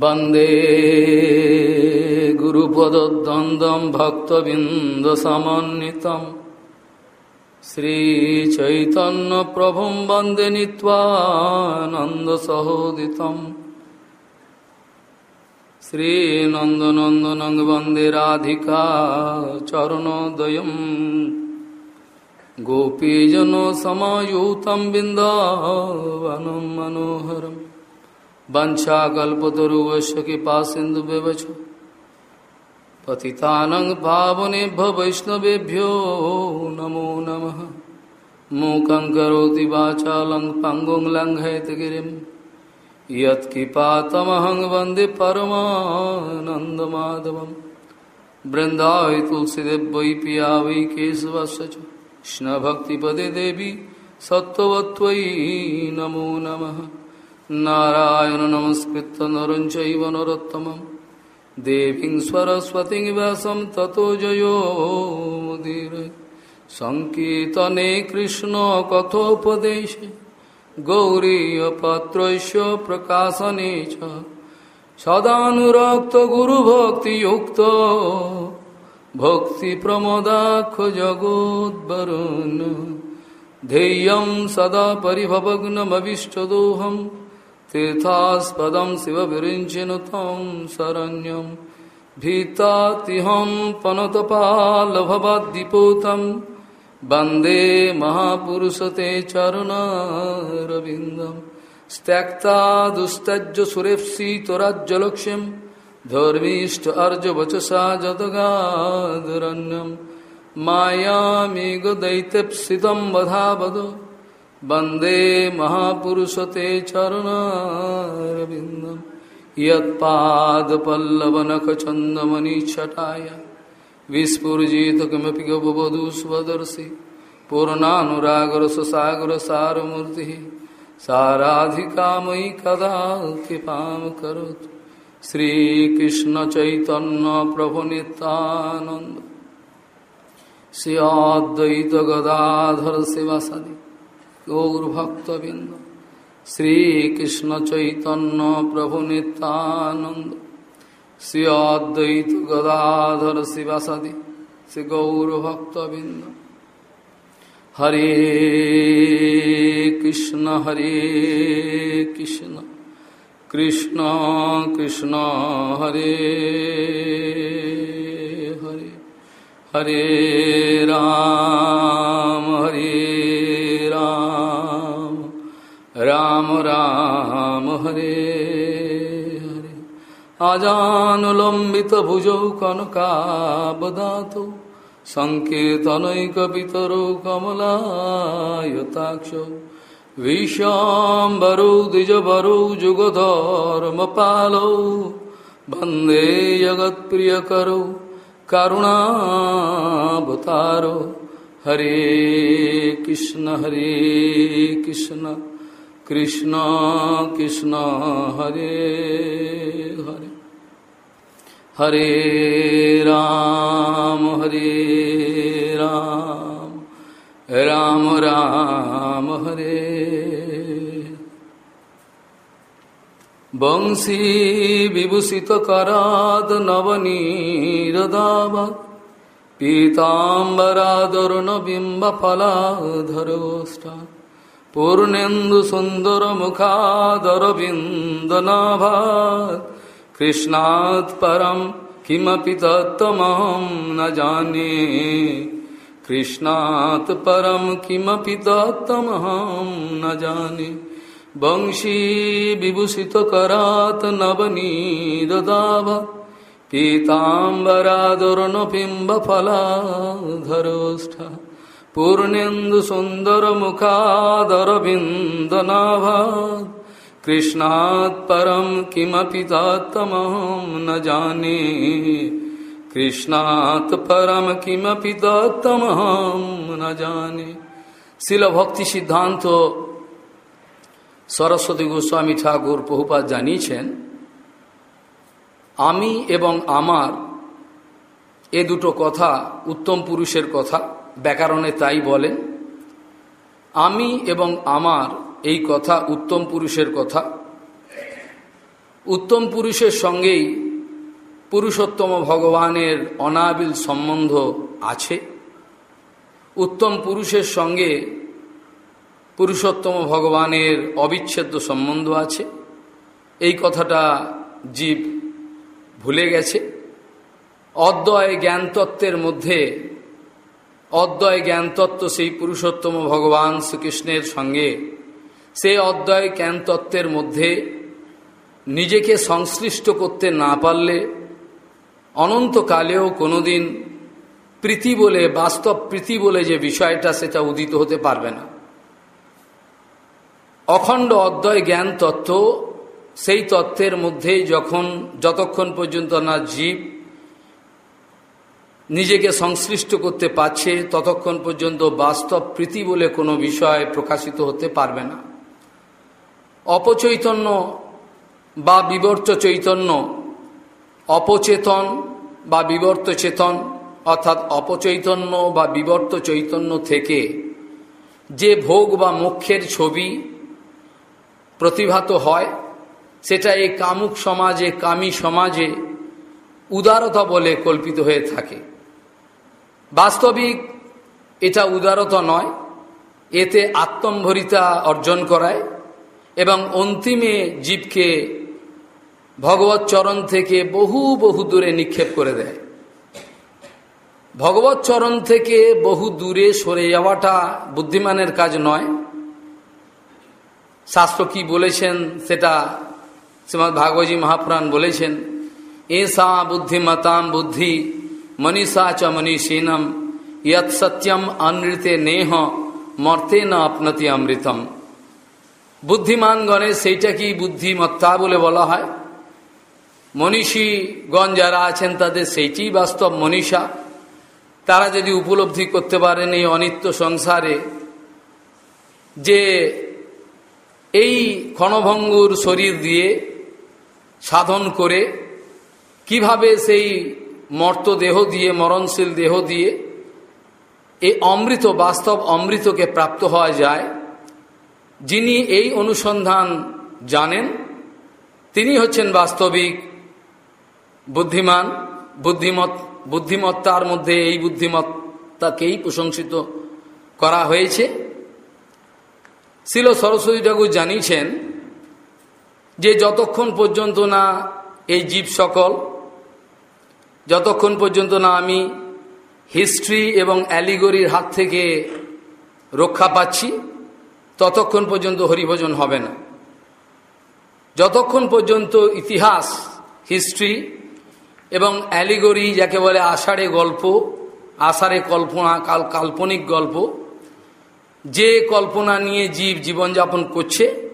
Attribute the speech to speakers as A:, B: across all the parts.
A: वंदे गुरुपदद्वन्द्वं भक्तबिन्दसमन्वितं श्रीचैतन्यप्रभुं वंदे नीत्वानन्दसहोदितं श्रीनन्दनन्दनं वंदे राधिका चरणोदयम् गोपीजनसमायुतं बिन्दावनं मनोहरम् वंशाकल्पतरुवश्य कृपा सिंधु व्यवच पतितानं पावनेभ्य वैष्णवेभ्यो नमो नमः। मूकं करोति वाचालं पङ्गुं लङ्घयतगिरिं यत्कृपातमहं वंदे परमानन्दमाधवं। बृन्दावै तुलसीदेव वै पिया वै केशवस्य च कृष्णभक्तिपदे देवी सत्त्ववत्त्वयि नमो नमः। नारायण नमस्कृत नर चैव देवीं सरस्वतीं व्यासं ततो जयो मुदीर। सङ्कीर्तने कृष्णकथोपदेशे गौरीयपात्रस्य प्रकाशने च। सदानुरक्तगुरुभक्तियुक्तो भक्तिप्रमदाखजगोद्वरुन् ध्येयं सदा परिभवग्नमविष्टदोहम्। तीर्थास्पदं शिवविरिञ्चिनु तं शरण्यं भीतातिहं पनतपालभवद्दिपूतं वंदे महापुरुषते चरुणारविन्दं त्यक्ता दुस्तज्ज सुरेप्सितराज्यलक्ष्यं धर्मीष्ट अर्जवचसा जदगादरण्यं मायामेघदैत्यप्सितं वधावद वंदे महापुरुषते चरणारविन्दं यत्पादपल्लवनखचन्दमनिच्छटाय विस्फुर्जित किमपि गवधू स्वदर्शि पूर्णानुरागरससागरसारमूर्तिः। साराधिका मयि कदा कृपा कृपां करोतु श्रीकृष्णचैतन्यप्रभुनितानन्द। श्री अद्वैतगदाधर शिवासदि গৌরভক্তবৃন্দ শ্রীকৃষ্ণ চৈতন্য প্রভু নিত্যানন্দ, শ্রী অদ্বৈত গদাধর শিবাসাদি, শ্রী গৌরভক্তবৃন্দ। হরে কৃষ্ণ হরে কৃষ্ণ কৃষ্ণ কৃষ্ণ, হরে হরে হরে রাম। राम राम, हरे हरे। आजानुलम्बितभुजौ कनकाबदातौ सङ्कीर्तनैकपितरौ कमलायताक्षौ। विशाम्बरौ द्विजवरौ जुगधर्मपालौ। वंदे जगत्प्रियकरौ, करुणावतारो। हरे कृष्ण हरे कृष्ण। कृष्ण कृष्ण, हरे हरे। हरे राम हरे राम। राम राम, हरे। बंशी विभूषित कराद नवनीरदावत् पीताम्बरादरुणबिम्बफलाधरोष्ठा पूर्णेन्दुसुन्दरमुखादरविन्दनाभात् कृष्णात् परं किमपि तत्त्वमहं न जाने। कृष्णात् परं किमपि तत्त्वमहं न जाने। वंशी विभूषितकरात् नवनीरदाभत् पीताम्बरादरुणबिम्बफलाधरोष्ठा। पूर्णेन्दुसुन्दरमुखादरविन्दनाभात् कृष्णात् परं किमपि तत्त्वमहं न जाने कृष्णात् परम किमपि तत्त्वमहं न जाने শিল ভক্তি সিদ্ধান্ত সরস্বতী গোস্বামী ঠাকুর বহুপাত জানিয়েছেন আমি এবং আমার এ দুটো কথা উত্তম পুরুষের কথা ব্যাকরণে তাই বলেন আমি এবং আমার এই কথা উত্তম পুরুষের কথা। উত্তম পুরুষের সঙ্গেই পুরুষোত্তম ভগবানের অনাবিল সম্বন্ধ আছে। উত্তম পুরুষের সঙ্গে পুরুষোত্তম ভগবানের অবিচ্ছেদ্য সম্বন্ধ আছে। এই কথাটা জীব ভুলে গেছে। অদ্বয় জ্ঞানতত্ত্বের মধ্যে অদ্বয় জ্ঞানতত্ত্ব সেই পুরুষোত্তম ভগবান শ্রীকৃষ্ণের সঙ্গে। সেই অদ্বয় জ্ঞানতত্ত্বের মধ্যে নিজেকে সংশ্লিষ্ট করতে না পারলে অনন্তকালেও কোনোদিন প্রীতি বলে, বাস্তব প্রীতি বলে যে বিষয়টা সেটা উদিত হতে পারবে না। অখণ্ড অদ্বয় জ্ঞান তত্ত্ব সেই তত্ত্বের মধ্যেই যখন, যতক্ষণ পর্যন্ত না জীব নিজেকে সংশ্লিষ্ট করতে পারছে ততক্ষণ পর্যন্ত বাস্তব প্রীতি বলে কোনো বিষয় প্রকাশিত হতে পারবে না। অপচৈতন্য বা বিবর্ত চৈতন্য, অপচেতন বা বিবর্ত চেতন, অর্থাৎ অপচৈতন্য বা বিবর্ত চৈতন্য থেকে যে ভোগ বা মুখ্যের ছবি প্রতিভাত হয়, সেটা এই কামুক সমাজে, কামী সমাজে উদারতা বলে কল্পিত হয়ে থাকে। বাস্তবিক এটা উদারতা নয়, এতে আত্মম্ভরিতা অর্জন করায় এবং অন্তিমে জীবকে ভগবত চরণ থেকে বহু বহু দূরে নিক্ষেপ করে দেয়। ভগবত চরণ থেকে বহু দূরে সরে যাওয়াটা বুদ্ধিমানের কাজ নয়। শাস্ত্র কি বলেছেন সেটা শ্রীমৎ ভাগবতী মহাপুরাণ বলেছেন এ সা বুদ্ধিমতাম বুদ্ধি মনীষা চ মনীষীনম ইয়ৎ সত্যম অনৃতে নেহ মর্তে না আপনতি অমৃতম বুদ্ধিমানগণে সেইটা কি বুদ্ধিমত্তা বলে বলা হয় মনীষীগণ যারা আছেন তাদের সেইটি বাস্তব মনীষা তারা যদি উপলব্ধি করতে পারেন এই অনিত্য সংসারে যে এই ক্ষণভঙ্গুর শরীর দিয়ে সাধন করে কীভাবে সেই মর্ত দেহ দিয়ে, মরণশীল দেহ দিয়ে এই অমৃত, বাস্তব অমৃতকে প্রাপ্ত হওয়া যায়। যিনি এই অনুসন্ধান জানেন, তিনি হচ্ছেন বাস্তবিক বুদ্ধিমান, বুদ্ধিমত, বুদ্ধিমত্তার মধ্যে এই বুদ্ধিমত্তাকেই প্রশংসিত করা হয়েছে। শিল সরস্বতী ঠাকুর জানিয়েছেন যে যতক্ষণ পর্যন্ত না এই জীব সকল যতক্ষণ পর্যন্ত না আমি হিস্ট্রি এবং অ্যালিগরির হাত থেকে রক্ষা পাচ্ছি, ততক্ষণ পর্যন্ত হরিভজন হবে না। যতক্ষণ পর্যন্ত ইতিহাস, হিস্ট্রি এবং অ্যালিগরি যাকে বলে আষাঢ়ে গল্প, আষাঢ়ে কল্পনা, কাল কাল্পনিক গল্প, যে কল্পনা নিয়ে জীব জীবনযাপন করছে,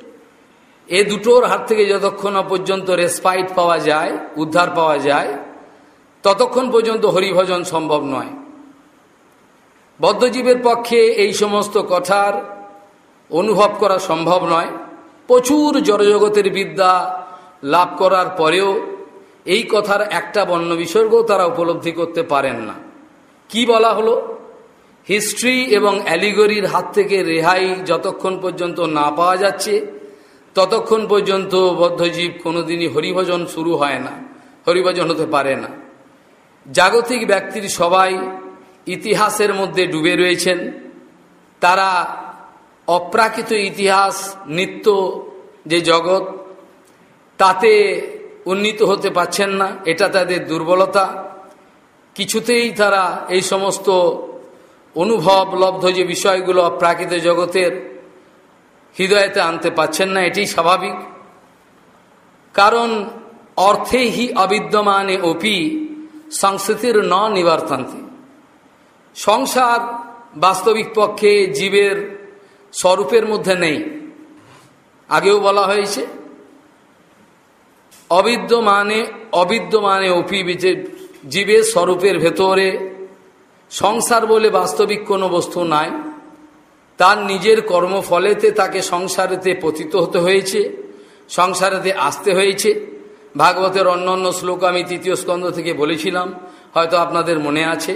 A: এ দুটোর হাত থেকে যতক্ষণ পর্যন্ত রেসপাইট পাওয়া যায়, উদ্ধার পাওয়া যায় ততক্ষণ পর্যন্ত হরিভজন সম্ভব নয়। বদ্ধজীবের পক্ষে এই সমস্ত কথার অনুভব করা সম্ভব নয়। প্রচুর জড়জগতের বিদ্যা লাভ করার পরেও এই কথার একটা বর্ণ বিসর্গও তারা উপলব্ধি করতে পারেন না। কি বলা হলো? হিস্ট্রি এবং অ্যালিগরির হাত থেকে রেহাই যতক্ষণ পর্যন্ত না পাওয়া যাচ্ছে, ততক্ষণ পর্যন্ত বদ্ধজীব কোনোদিনই হরিভজন শুরু হয় না। হরিভজন হতে পারে না। জাগতিক ব্যক্তির সবাই ইতিহাসের মধ্যে ডুবে রয়েছেন। তারা অপ্রাকৃত ইতিহাস, নিত্য যে জগৎ, তাতে উন্নীত হতে পাচ্ছেন না, এটা তাদের দুর্বলতা। কিছুতেই তারা এই সমস্ত অনুভব লব্ধ যে বিষয়গুলো অপ্রাকৃত জগতের হৃদয়তে আনতে পাচ্ছেন না এটি স্বাভাবিক। কারণ অর্থে হি অবিদ্যমানে অপি সংস্কৃতির ন নিবর্তান্তি সংসার বাস্তবিক পক্ষে জীবের স্বরূপের মধ্যে নেই। আগেও বলা হয়েছে অবিদ্যমানে অবিদ্যমানে অপি জীবের স্বরূপের ভেতরে সংসার বলে বাস্তবিক কোনো বস্তু নাই। তার নিজের কর্মফলেতে তাকে সংসারেতে পতিত হতে হয়েছে, সংসারেতে আসতে হয়েছে। ভাগবতের অন্য অন্য শ্লোক আমি তৃতীয় স্কন্ধ থেকে বলেছিলাম, হয়তো আপনাদের মনে আছে।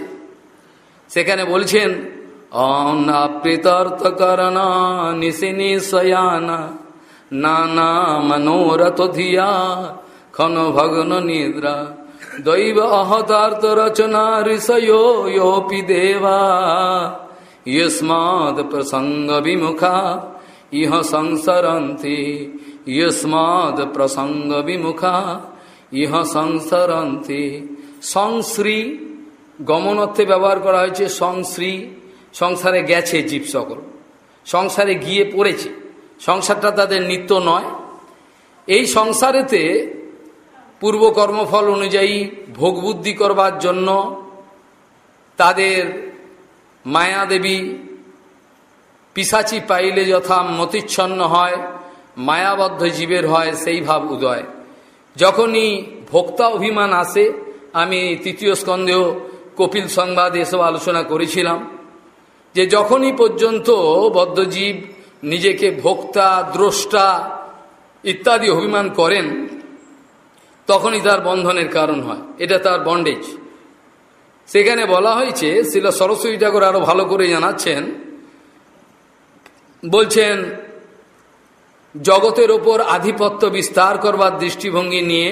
A: সেখানে বলছেন ধিয়া ভগ্ন নিদ্রা, দৈব রচনা দেবা প্রসঙ্গ বিমুখা, ইহ সংসরন্তি ইয়স্মাদ প্রসঙ্গ বিমুখা, ইহ সংসরন্তি। সংশ্রী, গমনত্বে ব্যবহার করা হয়েছে সংশ্রী, সংসারে গেছে জীব সকল। সংসারে গিয়ে পড়েছে। সংসারটা তাদের নিত্য নয়। এই সংসারেতে পূর্ব কর্মফল অনুযায়ী ভোগবুদ্ধি করবার জন্য তাদের মায়াদেবী পিসাচি পাইলে যথা মতিচ্ছন্ন হয়। মায়াবদ্ধ জীবের হয় সেই ভাব উদয়। যখনই ভোক্তা অভিমান আসে, আমি তৃতীয় স্কন্ধেও কপিল সংবাদ এসব আলোচনা করেছিলাম যে যখনই পর্যন্ত বদ্ধজীব নিজেকে ভোক্তা, দ্রষ্টা ইত্যাদি অভিমান করেন, তখনই তার বন্ধনের কারণ হয়। এটা তার বন্ডেজ সেখানে বলা হয়েছে, শিল সরস্বতী ঠাকুর আরও ভালো করে জানাচ্ছেন, বলছেন জগতের ওপর আধিপত্য বিস্তার করবার দৃষ্টিভঙ্গি নিয়ে,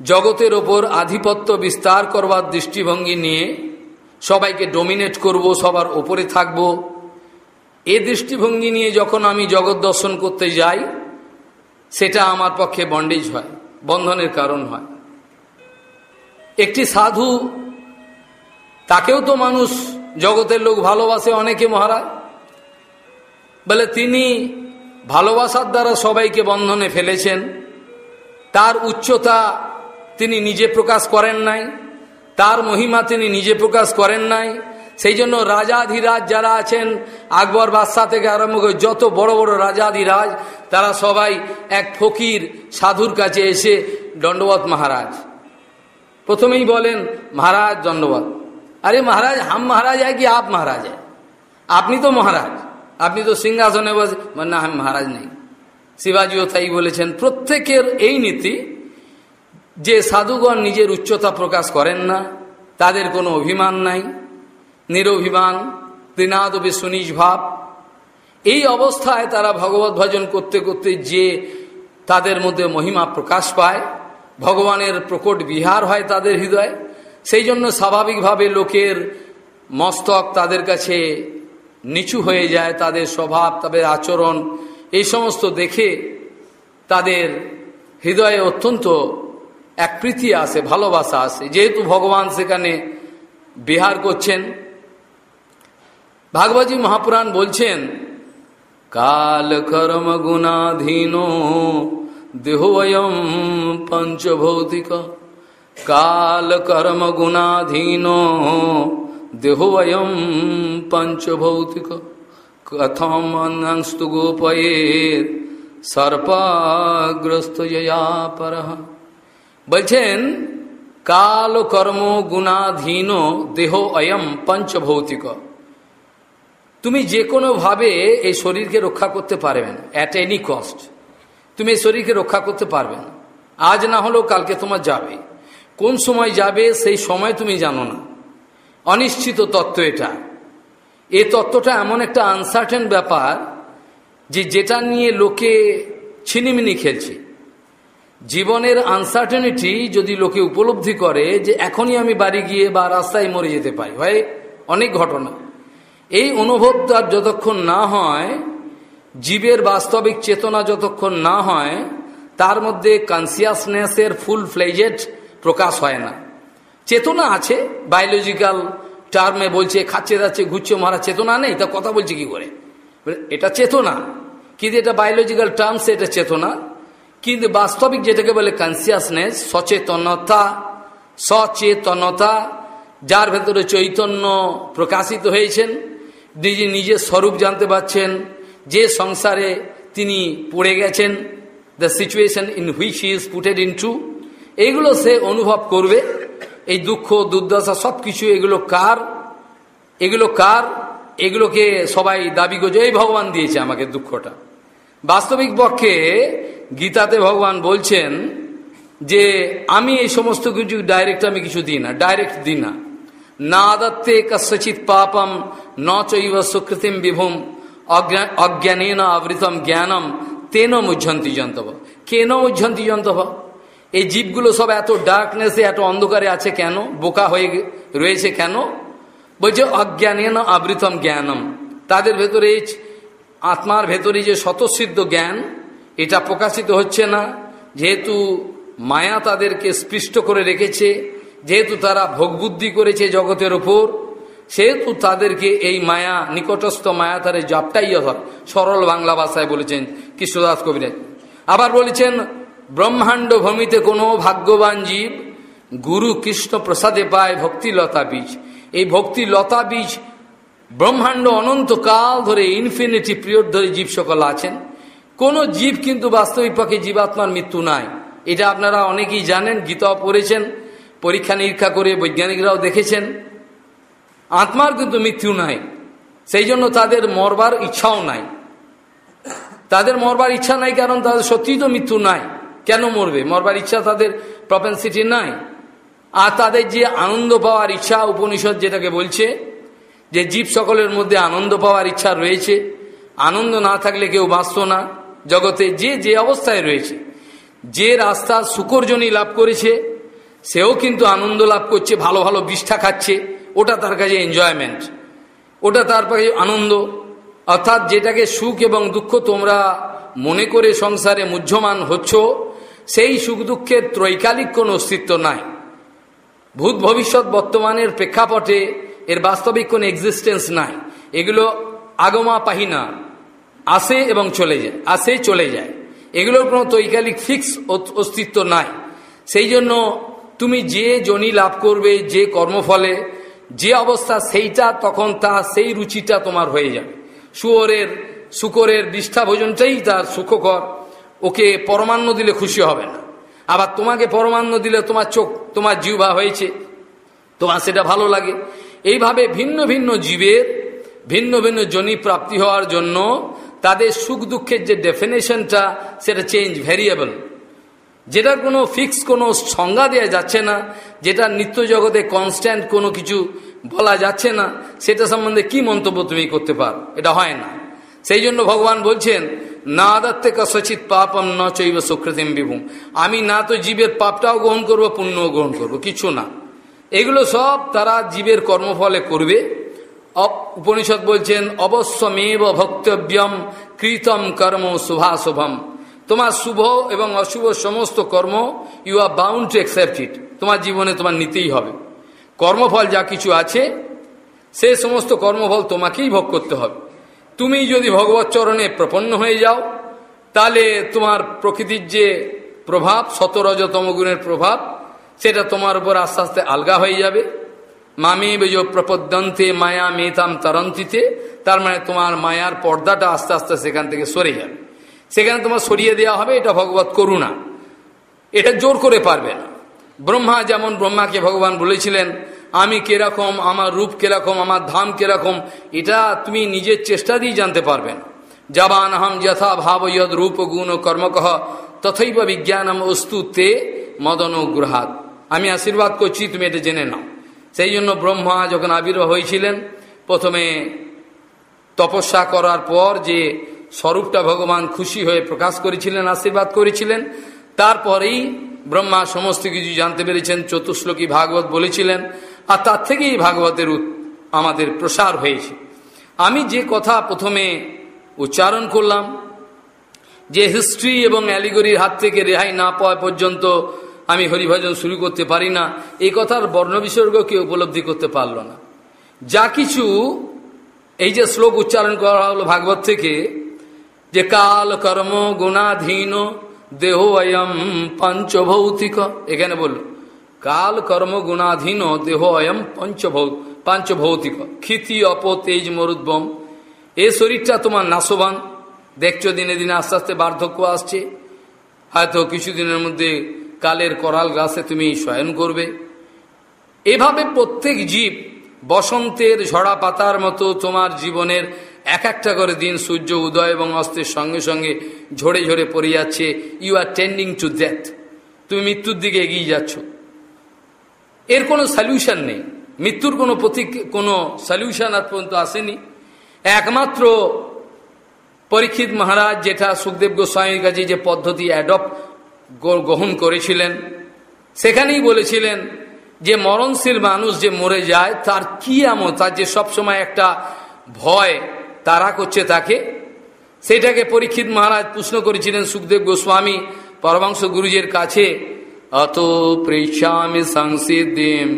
A: জগতের ওপর আধিপত্য বিস্তার করবার দৃষ্টিভঙ্গি নিয়ে সবাইকে ডোমিনেট করব, সবার ওপরে থাকব। এ দৃষ্টিভঙ্গি নিয়ে যখন আমি জগৎ দর্শন করতে যাই, সেটা আমার পক্ষে বন্ডেজ হয়, বন্ধনের কারণ হয়। একটি সাধু, তাকেও তো মানুষ জগতের লোক ভালোবাসে অনেকে মহারাজ। বলে, তিনি ভালোবাসার দ্বারা সবাইকে বন্ধনে ফেলেছেন। তার উচ্চতা তিনি নিজে প্রকাশ করেন নাই। তার মহিমা তিনি নিজে প্রকাশ করেন নাই। সেই জন্য রাজাধিরাজ যারা আছেন, আকবর বাদশাহ থেকে আরম্ভ করে যত বড় বড় রাজাধিরাজ, তারা সবাই এক ফকির সাধুর কাছে এসে দণ্ডবত মহারাজ। প্রথমেই বলেন, মহারাজ দণ্ডবত আরে, মহারাজ, হাম মহারাজ হয় কি, আপ মহারাজ আপনি তো মহারাজ। আপনি তো সিংহাসনে বসে না মহারাজ নেই। শিবাজিও তাই বলেছেন, প্রত্যেকের এই নীতি, যে সাধুগণ নিজের উচ্চতা প্রকাশ করেন না, তাদের কোনো অভিমান নাই, নিরভিমান তৃণাদবে সুনিজ ভাব। এই অবস্থায় তারা ভগবত ভজন করতে করতে যে তাদের মধ্যে মহিমা প্রকাশ পায়, ভগবানের প্রকট বিহার হয় তাদের হৃদয়, সেই জন্য স্বাভাবিকভাবে লোকের মস্তক তাদের কাছে নিচু হয়ে যায় তাদের স্বভাব, তাদের আচরণ, এই সমস্ত দেখে তাদের হৃদয়ে অত্যন্ত এক প্রীতি আসে, ভালোবাসা আসে। যেহেতু ভগবান সেখানে বিহার করছেন, ভাগবতী মহাপুরাণ বলছেন, কাল কর্ম গুণাধীন দেহোয়ম পঞ্চভৌতিক। কাল কর্ম গুণাধীন দেহোয়ম পঞ্চভৌতিক কথম অন্যস্তু গোপয়ের সর্পাগ্রস্ত পর। বলছেন কাল কর্ম গুণাধীন দেহ অয়ম পঞ্চভৌতিক। তুমি যে কোনোভাবে এই শরীরকে রক্ষা করতে পারবে না অ্যাট এনি কস্ট তুমি এই শরীরকে রক্ষা করতে পারবে না আজ না হলেও কালকে তোমার যাবে। কোন সময় যাবে সেই সময় তুমি জানো না। অনিশ্চিত তত্ত্ব এটা। এ তত্ত্বটা এমন একটা আনসার্টেন ব্যাপার যে যেটা নিয়ে লোকে ছিনিমিনি খেলছে। জীবনের আনসার্টেনিটি যদি লোকে উপলব্ধি করে যে এখনই আমি বাড়ি গিয়ে বা রাস্তায় মরে যেতে পারি, হয় অনেক ঘটনা। এই অনুভবটা যতক্ষণ না হয়, জীবের বাস্তবিক চেতনা যতক্ষণ না হয়, তার মধ্যে কনসিয়াসনেসের ফুল ফ্লেজেড প্রকাশ হয় না। চেতনা আছে? বায়োলজিক্যাল টার্মে বলছে, খাচ্ছে যাচ্ছে ঘুরছে, মারা, চেতনা নেই? তা কথা বলছে কি করে? এটা চেতনা। কিন্তু এটা বায়োলজিক্যাল টার্মস এটা চেতনা। কিন্তু বাস্তবিক যেটাকে বলে কনসিয়াসনেস সচেতনতা সচেতনতা, যার ভেতরে চৈতন্য প্রকাশিত হয়েছেন নিজে নিজের স্বরূপ জানতে পারছেন, যে সংসারে তিনি পড়ে গেছেন the situation in which is putted in to এইগুলো সে অনুভব করবে। এই দুঃখ, দুর্দশা সব কিছু এগুলো কার? এগুলো কার? এগুলোকে সবাই দাবি করছে এই ভগবান দিয়েছে আমাকে দুঃখটা। বাস্তবিক পক্ষে গীতাতে ভগবান বলছেন যে, আমি এই সমস্ত কিছু ডাইরেক্ট আমি কিছু দিই না ডাইরেক্ট দিই না। না দত্তে কস্যচিত পাপম, ন চৈব সুকৃতিম বিভুম অজ্ঞানেন আবৃতম জ্ঞানম, তেন মুঝন্তি যন্তব। কেন মুঝন্তি যন্তব? এই জীবগুলো সব এত ডার্কনেসে এত অন্ধকারে আছে কেন? বোকা হয়ে রয়েছে কেন? বলছে, অজ্ঞানেন আবৃতম জ্ঞানম। তাদের ভেতরে আত্মার ভেতরে যে স্বতঃসিদ্ধ জ্ঞান, এটা প্রকাশিত হচ্ছে না। যেহেতু মায়া তাদেরকে স্পৃষ্ট করে রেখেছে, যেহেতু তারা ভোগবুদ্ধি করেছে জগতের ওপর সেহেতু তাদেরকে এই মায়া, নিকটস্থ মায়া তারে জাপটাইয়া ধর। সরল বাংলা ভাষায় বলেছেন কৃষ্ণদাস কবিরাজ। আবার বলেছেন ব্রহ্মাণ্ড ভূমিতে কোনো ভাগ্যবান জীব গুরু কৃষ্ণ প্রসাদে পায় ভক্তি লতা বীজ। এই ভক্তি লতা বীজ ব্রহ্মাণ্ড অনন্তকাল ধরে ইনফিনিটি পিরিয়ড ধরে জীব সকল আছেন। কোন জীব কিন্তু বাস্তবিক পক্ষে জীবাত্মার মৃত্যু নাই। এটা আপনারা অনেকেই জানেন গীতাও পড়েছেন, পরীক্ষা নিরীক্ষা করে বৈজ্ঞানিকরাও দেখেছেন। আত্মার কিন্তু মৃত্যু নাই। সেই জন্য তাদের মরবার ইচ্ছাও নাই। তাদের মরবার ইচ্ছা নাই কারণ তাদের সত্যিই তো মৃত্যু নাই। কেন মরবে? মরবার ইচ্ছা তাদের প্রপেন্সিটি নাই। আর তাদের যে আনন্দ পাওয়ার ইচ্ছা উপনিষদ যেটাকে বলছে, যে জীব সকলের মধ্যে আনন্দ পাওয়ার ইচ্ছা রয়েছে, আনন্দ না থাকলে কেউ বাঁচত না। জগতে যে যে অবস্থায় রয়েছে, যে রাস্তা সুকরজনী লাভ করেছে, সেও কিন্তু আনন্দ লাভ করছে, ভালো ভালো বিষ্ঠা খাচ্ছে, ওটা তার কাছে এনজয়মেন্ট ওটা তার কাছে আনন্দ। অর্থাৎ যেটাকে সুখ এবং দুঃখ তোমরা মনে করে সংসারে মুহ্যমান হচ্ছ সেই সুখ দুঃখের ত্রৈকালিক কোনো অস্তিত্ব নাই। ভূত ভবিষ্যৎ বর্তমানের প্রেক্ষাপটে এর বাস্তবিক কোনো এক্সিস্টেন্স নাই। এগুলো আগমা পাহিনা আসে এবং চলে যায়, আসে, চলে যায়। এগুলোর কোনো তৈকালিক ফিক্স অস্তিত্ব নাই। সেই জন্য তুমি যে জনি লাভ করবে, যে কর্মফলে, যে অবস্থা সেইটা তখন তা সেই রুচিটা তোমার হয়ে যাবে। শুয়োরের, শুকরের বিষ্ঠা ভোজনটাই তার সুখকর। ওকে পরমান্ন দিলে খুশি হবে না। আবার তোমাকে পরমান্ন দিলে তোমার চোখ, তোমার জিহ্বা হয়েছে। তোমার সেটা ভালো লাগে। এইভাবে ভিন্ন ভিন্ন জীবের, ভিন্ন ভিন্ন জনি প্রাপ্তি হওয়ার জন্য তাদের সুখ দুঃখের যে ডেফিনেশনটা, সেটা চেঞ্জ ভ্যারিয়েবল যেটার কোনো ফিক্স কোনো সংজ্ঞা দেওয়া যাচ্ছে না, যেটা নিত্য জগতে কনস্ট্যান্ট কোনো কিছু বলা যাচ্ছে না, সেটা সম্বন্ধে কি মন্তব্য তুমি করতে পারো? এটা হয় না। সেই জন্য ভগবান বলছেন না আদাত্তে কসচিত পাপম ন চৈব সুকৃতিম বিভূম আমি না তো জীবের পাপটাও গ্রহণ করব, পুণ্যও গ্রহণ করব, কিছু না। এগুলো সব তারা জীবের কর্মফলে করবে। উপনিষদ বলছেন, অবশ্যমেব ভক্তব্যম কৃতম কর্ম শুভাশুভম। তোমার শুভ এবং অশুভ সমস্ত কর্ম you are bound to accept it তোমার জীবনে তোমার নিতেই হবে। কর্মফল যা কিছু আছে, সে সমস্ত কর্মফল তোমাকেই ভোগ করতে হবে। তুমি যদি ভগবত চরণে প্রপন্ন হয়ে যাও, তাহলে তোমার প্রকৃতির যে প্রভাব, শতরজতম গুণের প্রভাব, সেটা তোমার উপর আস্তে আস্তে আলগা হয়ে যাবে। মামে বেজ প্রপদ্যন্তে মায়া মেতাম তরন্তিতে, তার মানে তোমার মায়ার পর্দাটা আস্তে আস্তে সেখান থেকে সরে যাবে। সেখানে তোমার সরিয়ে দেওয়া হবে, এটা ভগবত করুণা। এটা জোর করে পারবে না। ব্রহ্মা যেমন ব্রহ্মাকে ভগবান বলেছিলেন আমি কীরকম, আমার রূপ কীরকম, আমার ধাম কীরকম, এটা তুমি নিজের চেষ্টা দিয়ে জানতে পারবেন জবান আহম যথা ভাব ইয়দ রূপ গুণ কর্মকহ, তথৈব বিজ্ঞানম অস্তুতে মদন গ্রহাত আমি আশীর্বাদ করছি, তুমি এটা জেনে নাও। সেই জন্য ব্রহ্মা যখন আবির্ভাব হয়েছিলেন, প্রথমে তপস্যা করার পর যে স্বরূপটা ভগবান খুশি হয়ে প্রকাশ করেছিলেন, আশীর্বাদ করেছিলেন, তারপরেই ব্রহ্মা সমস্ত কিছু জানতে পেরেছেন। চতুশ্লোকী ভাগবত বলেছিলেন আর তার থেকেই ভাগবতের আমাদের প্রসার হয়েছে। আমি যে কথা প্রথমে উচ্চারণ করলাম, যে হিস্ট্রি এবং অ্যালিগরির হাত থেকে রেহাই না পাওয়া পর্যন্ত আমি হরিভজন শুরু করতে পারি না, এই কথার বর্ণবিসর্গ কেউ উপলব্ধি করতে পারল না। যা কিছু এই যে শ্লোক উচ্চারণ করা হলো ভাগবত থেকে, যে কাল কর্ম গুণাধীন দেহ অয়ম পঞ্চভৌতিক, এখানে বলল কাল কর্ম গুণাধীন দেহ অয়ম পঞ্চ পঞ্চভৌ পাঞ্চভৌতিক ক্ষিতি অপ তেজ মরুদ্বম এ শরীরটা তোমার নাশবান। দেখছ দিনে দিনে আস্তে আস্তে বার্ধক্য আসছে। হয়তো কিছুদিনের মধ্যে কালের করাল গ্রাসে তুমি শয়ন করবে। এভাবে প্রত্যেক জীব বসন্তের ঝড়া পাতার মতো তোমার জীবনের এক একটা করে দিন সূর্য, উদয় এবং অস্তের সঙ্গে সঙ্গে ঝরে ঝরে পড়ে যাচ্ছে। You are tending to death তুমি মৃত্যুর দিকে এগিয়ে যাচ্ছ। এর কোনো সলিউশন নেই। মৃত্যুর কোনো প্রতীক, কোনো সলিউশন আর পর্যন্ত আসেনি। একমাত্র পরীক্ষিত মহারাজ যেটা সুখদেব গোস্বামীর কাছে যে পদ্ধতি অ্যাডপ্ট গ্রহণ করেছিলেন, সেখানেই বলেছিলেন যে মরণশীল মানুষ যে মরে যায়, তার কি এমন? তার যে সবসময় একটা ভয় তারা করছে তাকে, সেটাকে পরীক্ষিত মহারাজ প্রশ্ন করেছিলেন সুখদেব গোস্বামী পরমাংশ গুরুজের কাছে। অত পৃচ্ছামি সংসিদ্ধিম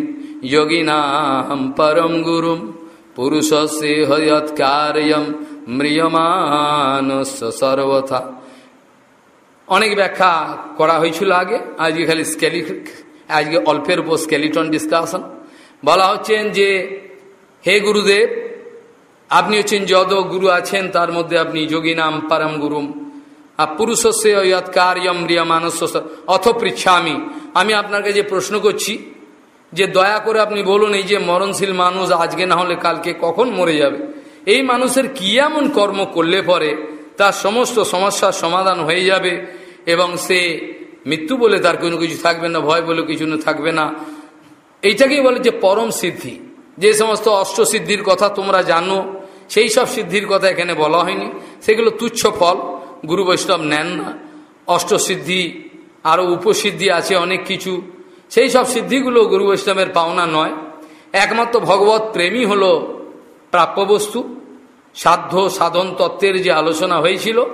A: যোগিনাম পরম গুরুম পুরুষস্য হয়ৎ কার্যম ম্রিয়মান সর্বথা অনেক ব্যাখ্যা করা হয়েছিল আগে। আজকে খালি স্কেলি আজকে অল্পের উপর স্কেলিটন ডিসকাশন বলা হচ্ছেন যে, হে গুরুদেব, আপনি হচ্ছেন যত গুরু আছেন, তার মধ্যে আপনি যোগী নাম পরম গুরুম। আর পুরুষস্য কার্যম রিয়া মানস অথ পৃচ্ছামি। আমি আমি আপনার কাছে প্রশ্ন করছি, যে দয়া করে আপনি বলুন, এই যে মরণশীল মানুষ আজকে না হলে কালকে কখন মরে যাবে? এই মানুষের কি এমন কর্ম করলে পরে তার সমস্ত সমস্যার সমাধান হয়ে যাবে এবং সে মৃত্যু বলে তার কোনো কিছু থাকবে না, ভয় বলে কিছু না, থাকবে না? এইটাকেই বলে যে পরম সিদ্ধি। যে সমস্ত অষ্টসিদ্ধির কথা তোমরা জানো, সেই সব সিদ্ধির কথা এখানে বলা হয়নি। সেগুলো তুচ্ছ ফল। গুরু বৈষ্ণব নেন না। অষ্টসিদ্ধি আরও উপসিদ্ধি আছে অনেক কিছু। সেই সব সিদ্ধিগুলো গুরু বৈষ্ণবের পাওনা নয়। একমাত্র ভগবত প্রেমী হল প্রাপ্যবস্তু। সাধ্য, সাধন, তত্ত্বের যে আলোচনা হয়েছিল,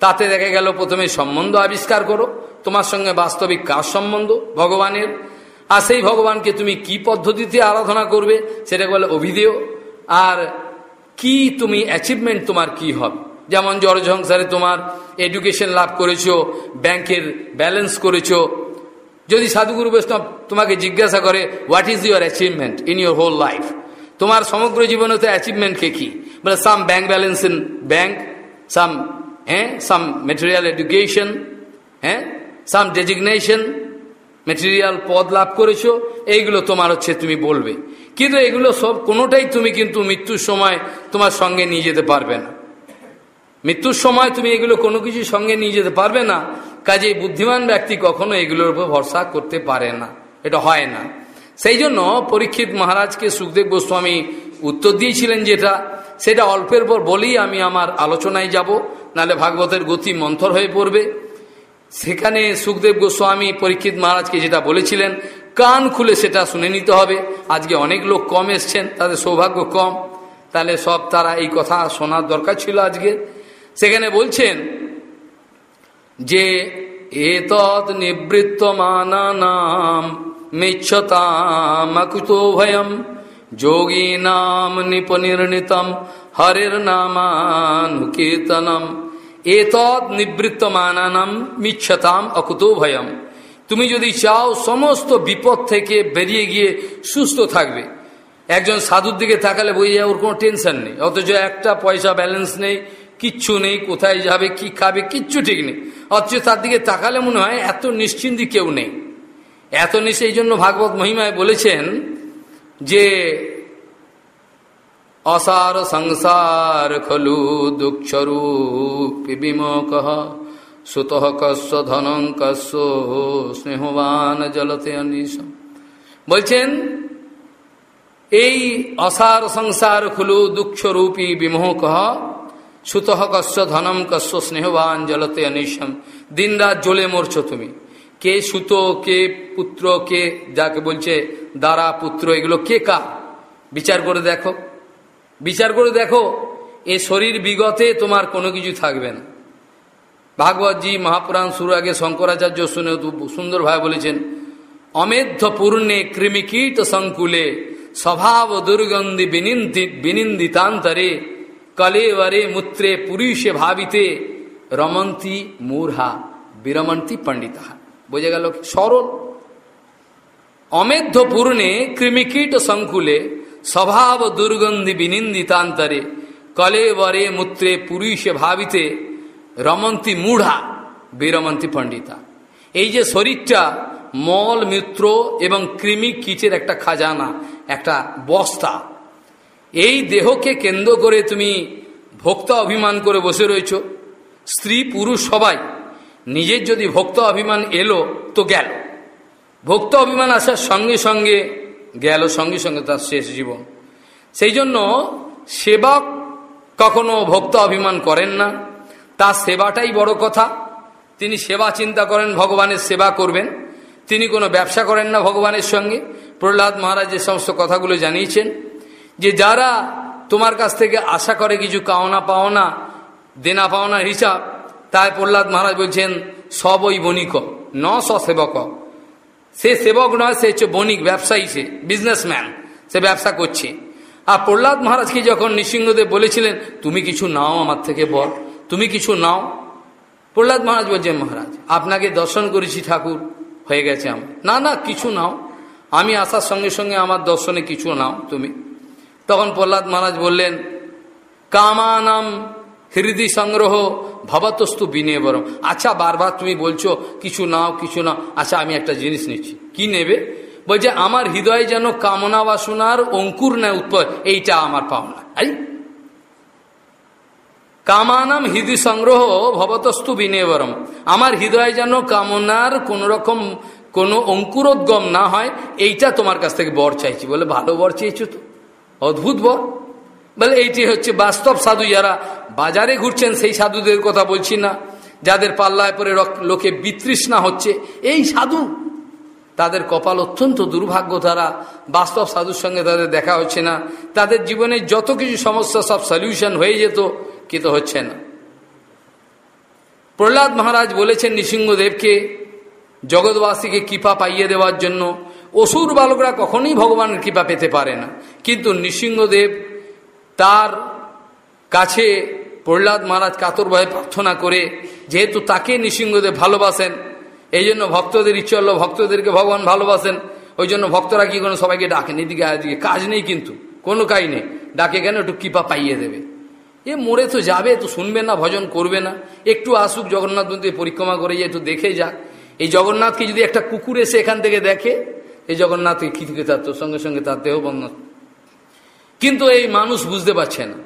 A: তাতে দেখা গেল প্রথমে সম্বন্ধ আবিষ্কার করো। তোমার সঙ্গে বাস্তবিক কার সম্বন্ধ ভগবানের। আর সেই ভগবানকে তুমি কি পদ্ধতিতে আরাধনা করবে, সেটা বলে অভিধেয়। আর কি তুমি অ্যাচিভমেন্ট তোমার কি হবে? যেমন জড়সংসারে তোমার এডুকেশন লাভ করেছ, ব্যাংকের ব্যালেন্স করেছ। যদি সাধুগুরু বৈষ্ণব তোমাকে জিজ্ঞাসা করে what is your achievement in your whole life তোমার সমগ্র জীবনে তো অ্যাচিভমেন্টকে কি বলে some bank balance in bank some হ্যাঁ সাম মেটেরিয়াল এডুকেশন হ্যাঁ সাম ডেজিগনেশন মেটেরিয়াল পদ লাভ করেছ। এইগুলো তোমার হচ্ছে তুমি বলবে। কিন্তু এগুলো সব কোনোটাই তুমি কিন্তু মৃত্যুর সময় তোমার সঙ্গে নিয়ে যেতে পারবে না। মৃত্যুর সময় তুমি এগুলো কোনো কিছু সঙ্গে নিয়ে যেতে পারবে না। কাজে বুদ্ধিমান ব্যক্তি কখনো এগুলোর উপর ভরসা করতে পারে না। এটা হয় না। সেই জন্য পরীক্ষিত মহারাজকে সুখদেব গোস্বামী উত্তর দিয়েছিলেন যেটা। সেটা অল্পের পর বলেই আমি আমার আলোচনায় যাব নালে ভাগবতের গতি মন্থর হয়ে পড়বে। সেখানে সুখদেব গোস্বামী পরীক্ষিত মহারাজকে যেটা বলেছিলেন, কান খুলে সেটা শুনে নিতে হবে। আজকে অনেক লোক কম এসছেন, তাদের সৌভাগ্য কম। তাহলে সব তারা এই কথা শোনার দরকার ছিল আজকে। সেখানে বলছেন যে, এতৎ নিবৃত্ত মানানাম মিচ্ছতামকুতো ভয়ম যোগী নাম নিপনির্ণিতম হরের নামানুকীর্তনম। এতৎ নিবৃত্ত মানানাম মিচ্ছতাম অকুতো ভয়ম তুমি যদি চাও সমস্ত বিপদ থেকে বেরিয়ে গিয়ে সুস্থ থাকবে। একজন সাধুর দিকে তাকালে বোঝা যায় ওর কোনো টেনশন নেই, অথচ একটা পয়সা ব্যালেন্স নেই কিচ্ছু নেই, কোথায় যাবে, কি খাবে, কিচ্ছু ঠিক নেই। অথচ তার দিকে তাকালে মনে হয় এত নিশ্চিন্তি কেউ নেই। এত নিশ্চয় এই জন্য ভাগবত মহিমায় বলেছেন যে, অসার সংসার খলু দুঃখরূপ বিমোক সুত কস্য ধনং কস্য স্নেহবান জলতে অনিশম বলছেন, এই অসার সংসার খুলু দুঃখরূপী বিমোহ সুত কস্য ধনম কস্য স্নেহবান জলতে অনিশম। দিন রাত জ্বলে মরছ তুমি। কে সুত, কে পুত্র, কে যাকে বলছে দ্বারা পুত্র, এগুলো কে কা বিচার করে দেখো। বিচার করে দেখো, এ শরীর বিগতে তোমার কোনো কিছু থাকবে না। ভাগবতজি মহাপুরাণ শুরু আগে শঙ্করাচার্য শুনে সুন্দরভাবে বলেছেন, অমেধ্য পূর্ণে কৃমিকীট সংকুলে, স্বভাব দুর্গন্ধি বিনিন্দি বিনিন্দিতান্তরে কলেবরে মূত্রে পুরুষে ভাবিতে রমন্তি মূর্হা বিরমন্তি পণ্ডিতা বোঝা গেল সরল অমেধ্য পূর্ণে কৃমিকীট সংকুলে স্বভাব দুর্গন্ধি বিনিন্দিতান্তরে কলে বরে মূত্রে পুরুষে ভাবিতে রমন্তি মূঢ়া বিরমন্তি পণ্ডিতা এই যে শরীরটা মল, মিত্র এবং কৃমি কিচের একটা খাজানা, একটা বস্তা এই দেহকে কেন্দ্র করে তুমি ভোক্তা অভিমান করে বসে রয়েছ। স্ত্রী, পুরুষ, সবাই। নিজের যদি ভোক্তা অভিমান এলো, তো গেল। ভোক্তা অভিমান আসার সঙ্গে সঙ্গে গেল, সঙ্গে সঙ্গে তার শেষ জীবন। সেই জন্য সেবক কখনো ভোক্তা অভিমান করেন না। তার সেবাটাই বড় কথা। তিনি সেবা চিন্তা করেন, ভগবানের সেবা করবেন। তিনি কোনো ব্যবসা করেন না ভগবানের সঙ্গে। প্রহ্লাদ মহারাজ যে সমস্ত কথাগুলো জানিয়েছেন যে যারা তোমার কাছ থেকে আশা করে কিছু কাওনা পাওনা, দেনা পাওনার হিসাব, তাই প্রহ্লাদ মহারাজ বলছেন, সবই বণিক, ন সেবক। সে সেবক নয়, সে হচ্ছে বণিক, ব্যবসায়ী সে বিজনেসম্যান সে ব্যবসা করছে। আর প্রহ্লাদ মহারাজকে যখন নৃসিংহদেব বলেছিলেন, তুমি কিছু নাও আমার থেকে বল তুমি কিছু নাও? প্রহ্লাদ মহারাজ বলছেন, মহারাজ, আপনাকে দর্শন করেছি ঠাকুর, হয়ে গেছে আমার। না না, কিছু নাও। আমি আসার সঙ্গে সঙ্গে আমার দর্শনে কিছু নাও তুমি। তখন প্রহ্লাদ মহারাজ বললেন, কামানাম হৃদয় সংগ্রহ ভবতস্তু বিনয় বরম আচ্ছা বারবার তুমি বলছো, কিছু নাও কিছু নাও। আচ্ছা আমি একটা জিনিস নিচ্ছি। কি নেবে? বলছে, আমার হৃদয়ে যেন কামনা বাসনার অঙ্কুর নেয় উৎপদ এইটা আমার পাওনা। আই কামানাম হৃদয় সংগ্রহ ভবতস্তু বিনয়বরম আমার হৃদয়ে যেন কামনার কোন রকম কোনো অঙ্কুরোদ্গম না হয়, এইটা তোমার কাছ থেকে বর চাইছি। বলে, ভালো বর চেয়েছো তো। অদ্ভুত বর। বলে, এইটি হচ্ছে বাস্তব সাধু যারা বাজারে ঘুরছেন, সেই সাধুদের কথা বলছি না। যাদের পাল্লায় পরে লোকে বিতৃষ্ণা হচ্ছে, এই সাধু। তাদের কপাল অত্যন্ত দুর্ভাগ্য তারা। বাস্তব সাধুর সঙ্গে তাদের দেখা হচ্ছে না। তাদের জীবনে যত কিছু সমস্যা, সব সলিউশন হয়ে যেত, কিন্তু হচ্ছে না। প্রহ্লাদ মহারাজ বলেছেন নৃসিংহদেবকে, জগৎবাসীকে কৃপা পাইয়ে দেওয়ার জন্য। অসুর বালকরা কখনোই ভগবানের কৃপা পেতে পারে না। কিন্তু নৃসিংহদেব তার কাছে প্রহ্লাদ মহারাজ কাতরভাবে প্রার্থনা করে, যেহেতু তাকে নৃসিংহদেব ভালোবাসেন, এই জন্য ভক্তদের ইচ্ছে হলো ভক্তদেরকে ভগবান ভালোবাসেন, ওই জন্য ভক্তরা কি কোনো সবাইকে ডাকেন এদিকে এদিকে কাজ নেই কিন্তু, কোনো কাজ নেই। ডাকে কেন? একটু কৃপা পাইয়ে দেবে। এ মরে তো যাবে তো শুনবে না, ভজন করবে না। একটু আসুক জগন্নাথ মন্দির, পরিক্রমা করে একটু দেখে যাক। এই জগন্নাথকে যদি একটা কুকুর এসে এখান থেকে দেখে এই জগন্নাথকে খিচকে থাকতো সঙ্গে সঙ্গে তার দেহ বন্ধ কিন্তু এই মানুষ বুঝতে পারছে না।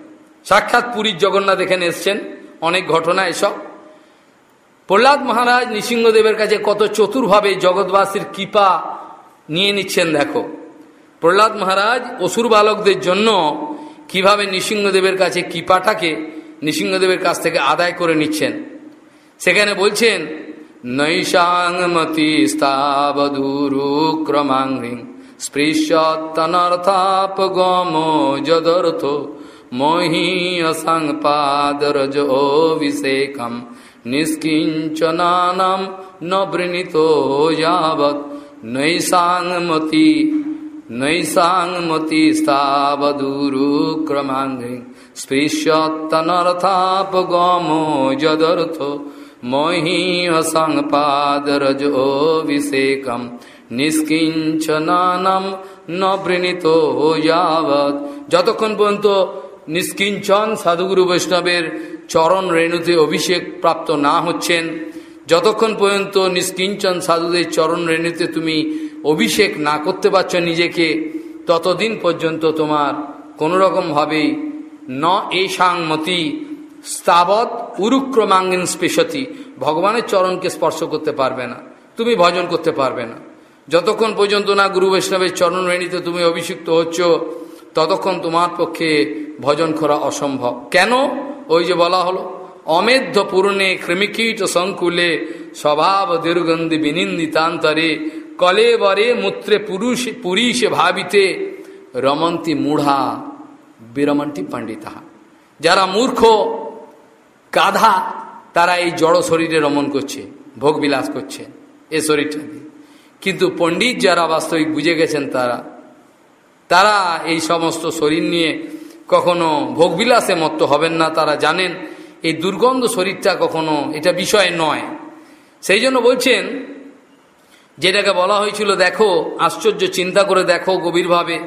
A: সাক্ষাৎ পুরীর জগন্নাথ এখানে এসছেন, অনেক ঘটনা এসব। প্রহ্লাদ মহারাজ নৃসিংহদেবের কাছে কত চতুরভাবে জগৎবাসীর কৃপা নিয়ে নিচ্ছেন দেখো। প্রহ্লাদ মহারাজ অসুর বালকদের জন্য কীভাবে নৃসিংহদেবের কাছে কৃপাটাকে নৃসিংহদেবের কাছ থেকে আদায় করে নিচ্ছেন। সেখানে বলছেন নৈশাংমতি স্থাবধুরু ক্রমাঙ্গিং স্পৃশ্যতনর্থাপগম যদর্থ মোহীয়সাং পাদরজ অভিষেকম নিষ্কিঞ্চনানাম ন বৃণীত যাবৎ নৈশাংমতি নৈশাংমতি স্থাবধুরু ক্রমাঙ্গি স্পৃশ্যতনর্থাপগম যদর্থ অভিষেকম নিষ্কিঞ্চনানাম ন যাবৎ যতক্ষণ পর্যন্ত নিষ্কিঞ্চন সাধুগুরু বৈষ্ণবের চরণ রেণুতে অভিষেক প্রাপ্ত না হচ্ছেন। যতক্ষণ পর্যন্ত নিষ্কিঞ্চন সাধুদের চরণ রেণুতে তুমি অভিষেক না করতে পারছ নিজেকে, ততদিন পর্যন্ত তোমার কোনোরকমভাবেই ন এসাংমতি স্তাবৎ উরুক্রমাঙ্গিন স্পেশতি। ভগবানের চরণকে স্পর্শ করতে পারবে না। তুমি ভজন করতে পারবে না। যতক্ষণ পর্যন্ত না গুরু বৈষ্ণবের চরণ রেণীতে তুমি অভিষিক্ত হচ্ছ, ততক্ষণ তোমার পক্ষে ভজন করা অসম্ভব। কেন? ওই যে বলা হলো, অমেধ্য পূর্ণে কৃমিকীট সংকুলে স্বভাব দীর্গন্ধি বিনিন্দিতান্তরে কলে বরে মূত্রে পুরুষ পুরীষে ভাবিতে রমন্তি মূঢ়া বিরমন্তি পণ্ডিতা। যারা মূর্খ গাধা তারা এই জড় শরীরে রমন করছে, ভোগ বিলাস করছে, এ শরীরটা দিয়ে। কিন্তু পণ্ডিত যারা বাস্তবিক বুঝে গেছেন তারা তারা এই সমস্ত শরীর নিয়ে কখনো ভোগ ভোগবিলাসে মত্ত হবেন না, তারা জানেন এই দুর্গন্ধ শরীরটা কখনো, এটা বিষয় নয়। সেই জন্য বলছেন, যেটাকে বলা হয়েছিল, দেখো, আশ্চর্য চিন্তা করে দেখো গভীরভাবে,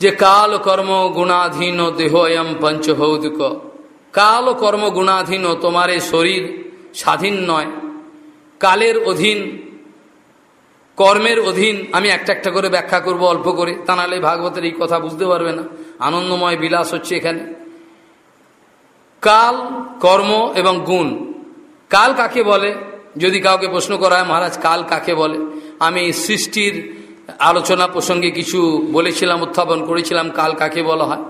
A: যে কাল কর্ম গুণাধীন দেহ এম পঞ্চভৌতিক। কাল ও কর্ম গুণাধীন ও তোমার এই শরীর স্বাধীন নয়। কালের অধীন, কর্মের অধীন, আমি একটা একটা করে ব্যাখ্যা করব অল্প করে। তা নাহলে ভাগবতের এই কথা বুঝতে পারবে না। আনন্দময় বিলাস হচ্ছে এখানে। কাল, কর্ম এবং গুণ। কাল কাকে বলে? যদি কাউকে প্রশ্ন করা হয়, মহারাজ, কাল কাকে বলে? আমি সৃষ্টির আলোচনা প্রসঙ্গে কিছু বলেছিলাম, উত্থাপন করেছিলাম, কাল কাকে বলা হয়?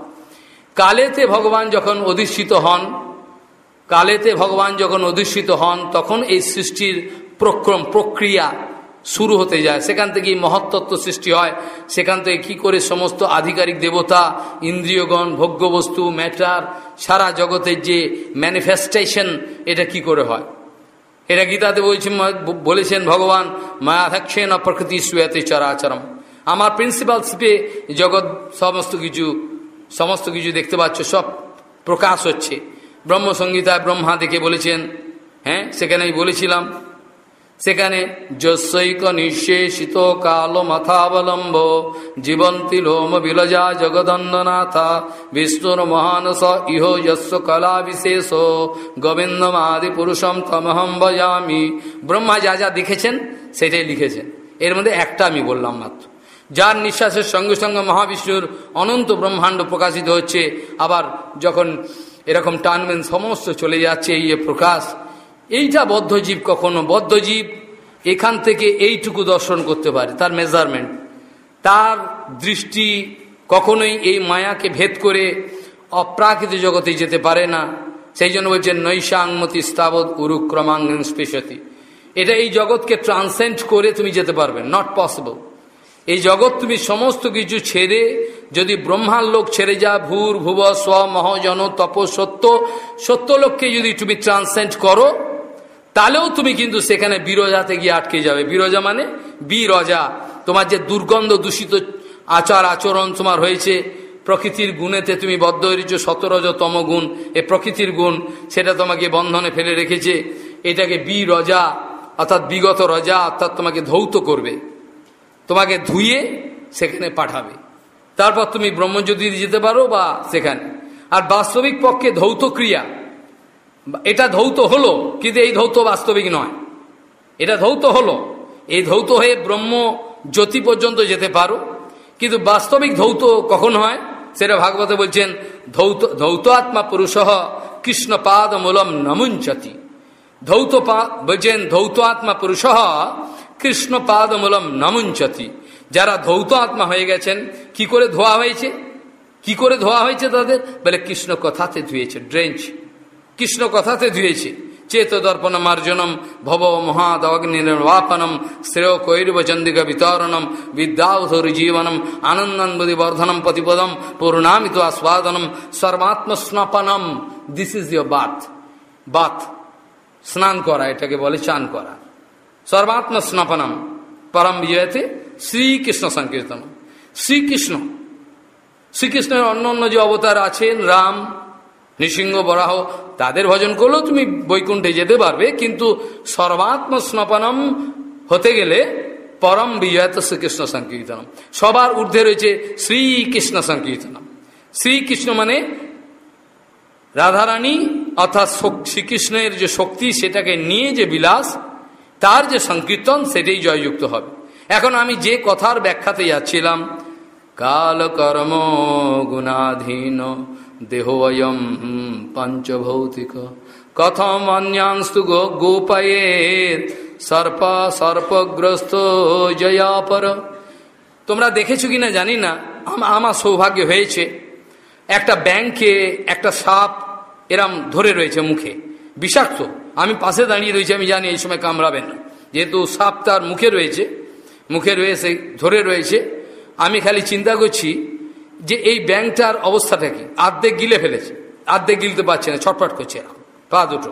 A: কালেতে ভগবান যখন অধিষ্ঠিত হন, কালেতে ভগবান যখন অধিষ্ঠিত হন, তখন এই সৃষ্টির প্রক্রম, প্রক্রিয়া শুরু হতে যায়। সেখান থেকেই মহত্তত্ব সৃষ্টি হয়। সেখান থেকে কি করে সমস্ত আধিকারিক দেবতা, ইন্দ্রিয়গণ, ভোগ্যবস্তু, ম্যাটার, সারা জগতের যে ম্যানিফেস্টেশন এটা কি করে হয়? এটা গীতাতে বলছেন বলেছেন ভগবান, মায়াধাক্ষেন প্রকৃতি সুয়াতে চরাচরম। আমার প্রিন্সিপাল শিপে জগৎ সমস্ত কিছু সমস্ত কিছু দেখতে পাচ্ছ, সব প্রকাশ হচ্ছে। ব্রহ্মসংগীতায় ব্রহ্মা দেখে বলেছেন হ্যাঁ সেখানেই বলেছিলাম। সেখানে, যশৈক নিঃশেষিত কাল মাথাবলম্ব, জীবন্তী লোম বিলজা জগদন্দনাথা, বিষ্ণুর মহানস ইহ যস্য কলা বিশেষ গোবিন্দমাদি পুরুষম তমহম বজামি ব্রহ্মা যা যা দেখেছেন, সেটাই লিখেছেন। এর মধ্যে একটা আমি বললাম মাত্র। যার নিঃশ্বাসের সঙ্গে সঙ্গে মহাবিষ্ণুর অনন্ত ব্রহ্মাণ্ড প্রকাশিত হচ্ছে, আবার যখন এরকম টানবেন সমস্ত চলে যাচ্ছে, এই প্রকাশ। এইটা বদ্ধজীব, কখনো বদ্ধজীব, এখান থেকে এইটুকু দর্শন করতে পারে, তার মেজারমেন্ট তার দৃষ্টি কখনোই এই মায়াকে ভেদ করে অপ্রাকৃত জগতে যেতে পারে না। সেই জন্য বলছেন নৈশাংমতি স্তাবৎ উরুক্রমাঙ্গ স্পেশতি। এটা এই জগৎকে ট্রান্সেন্ড করে তুমি যেতে পারবে নট পসিবল এই জগৎ তুমি সমস্ত কিছু ছেড়ে, যদি ব্রহ্মার লোক ছেড়ে যা, ভূর, ভুব, স্ব মহজন তপ, সত্য সত্য লোককে যদি তুমি ট্রান্সেন্ড করো, তাহলেও তুমি কিন্তু সেখানে বিরজাতে গিয়ে আটকে যাবে। বিরজা মানে বিরজা। তোমার যে দুর্গন্ধ দূষিত আচার, আচরণ তোমার হয়েছে, প্রকৃতির গুণেতে তুমি বদ্ধ হয়েছ শতরজ তম গুণ। এ প্রকৃতির গুণ, সেটা তোমাকে বন্ধনে ফেলে রেখেছে। এটাকে বিরজা, অর্থাৎ বিগত রজা, অর্থাৎ তোমাকে ধৌত করবে। তোমাকে ধুয়ে সেখানে পাঠাবে। তারপর তুমি ব্রহ্মজ্যোতি যেতে পারো বা সেখানে। আর বাস্তবিক পক্ষে ধৌত ক্রিয়া। এটা ধৌত হলো, কিন্তু এই ধৌত বাস্তবিক নয়। এটা ধৌত হলো। এই ধৌত হয়ে ব্রহ্ম জ্যোতি পর্যন্ত যেতে পারো। কিন্তু বাস্তবিক ধৌত কখন হয়? সেটা ভাগবতে বলছেন, ধৌত ধৌত আত্মা পুরুষ কৃষ্ণপাদ মূলম নমুঞ্চতি। ধৌত বলছেন ধৌত আত্মা পুরুষ কৃষ্ণপাদ মূলম নমুঞ্চতি। যারা ধৌত আত্মা হয়ে গেছেন, কি করে ধোয়া হয়েছে? কি করে ধোয়া হয়েছে তাদের? বলে, কৃষ্ণ কথাতে ধুয়েছে, ড্রেঞ্চ। কৃষ্ণ কথাতে ধুয়েছে চেত দর্পণ মার্জনম ভব মহাদগ্নির্বাপনম শ্রেয় কৈরব চন্দিক বিতরণম বিদ্যাধর জীবনম আনন্দনবুদি বর্ধনম প্রতিপদম পূর্ণামিত আস্বাদনম সর্বাত্মস্নাপনম। This is your bath bath স্নান করা, এটাকে বলে চান করা। সর্বাত্ম স্নাপনম পরম বিজয়তে শ্রীকৃষ্ণ সংকীর্তন শ্রীকৃষ্ণ শ্রীকৃষ্ণের অন্য অন্য যে অবতার আছেন রাম, নৃসিংহ, বরাহ, তাদের ভজন করলেও তুমি বৈকুণ্ঠে যেতে পারবে, কিন্তু সর্বাত্ম স্নপনম হতে গেলে পরম বিজয়ত শ্রীকৃষ্ণ সংকীর্তনম। সবার ঊর্ধ্বে রয়েছে শ্রীকৃষ্ণ সংকীর্তনম। শ্রীকৃষ্ণ মানে রাধারানী, অর্থাৎ শ্রীকৃষ্ণের যে শক্তি, সেটাকে নিয়ে যে বিলাস তার যে সংকীর্তন, সেটাই জয়যুক্ত হবে। এখন আমি যে কথার ব্যাখ্যাতে যাচ্ছিলাম, কাল কর্ম গুণাধীন দেহোয়ম পঞ্চভৌতিক, কথম অন্যাংস্তু গোপায়ের সর্প সর্পগ্রস্ত জয়াপর। তোমরা দেখেছ কিনা জানি না আমার সৌভাগ্য হয়েছে, একটা ব্যাংকে একটা সাপ এরাম ধরে রয়েছে মুখে, বিষাক্ত। আমি পাশে দাঁড়িয়ে রয়েছি, আমি জানি এই সময় কামড়াবেন না। যেহেতু সাপ তার মুখে রয়েছে মুখে রয়েছে ধরে রয়েছে, আমি খালি চিন্তা করছি যে এই ব্যাংকটার অবস্থাটা কি? আর্ধেক গিলে ফেলেছে, আর্ধেক গিলতে পারছে না, ছটফট করছে পা দুটো।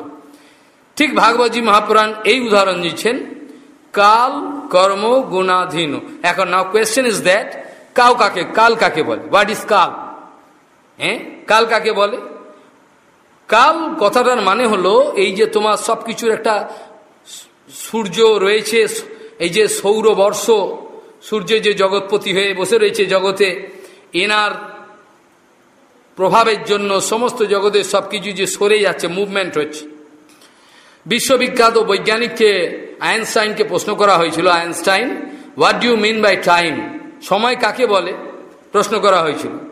A: ঠিক ভাগবতী মহাপুরাণ এই উদাহরণ দিচ্ছেন, কাল কর্ম গুণাধীন। এখন নাও কোয়েশ্চেন ইজ দ্যাট কাউ কাকে, কাল কাকে বলে? হোয়াট ইজ কাল? হ্যাঁ? কাল কাকে বলে? কাল কথাটার মানে হলো এই যে তোমার সব কিছুর একটা সূর্য রয়েছে, এই যে সৌরবর্ষ, সূর্য যে জগৎপতি হয়ে বসে রয়েছে জগতে, এনার প্রভাবের জন্য সমস্ত জগতের সব কিছু যে সরে যাচ্ছে মুভমেন্ট হচ্ছে। বিশ্ববিখ্যাত বৈজ্ঞানিককে আইনস্টাইনকে প্রশ্ন করা হয়েছিল, Einstein what do mean by time সময় কাকে বলে? প্রশ্ন করা হয়েছিল।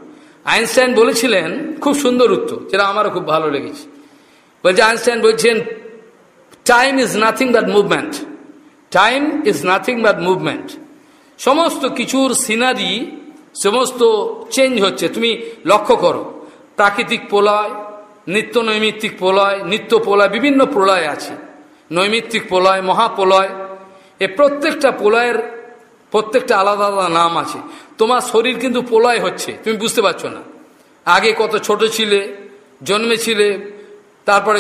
A: আইনস্টাইন বলেছিলেন, খুব সুন্দর উত্তর, যেটা আমারও খুব ভালো লেগেছে। বলছে, আইনস্টাইন বলছেন time is nothing but movement time is nothing but movement সমস্ত কিছুর সিনারি সমস্ত চেঞ্জ হচ্ছে। তুমি লক্ষ্য করো, প্রাকৃতিক প্রলয়, নিত্য নৈমিত্তিক প্রলয়, নিত্য প্রলয়, বিভিন্ন প্রলয় আছে। নৈমিত্তিক প্রলয়, মহাপ্রলয়, এ প্রত্যেকটা প্রলয়ের প্রত্যেকটা আলাদা আলাদা নাম আছে। তোমার শরীর কিন্তু প্রলয় হচ্ছে, তুমি বুঝতে পারছ না। আগে কত ছোট ছিলে জন্মেছিলে তারপরে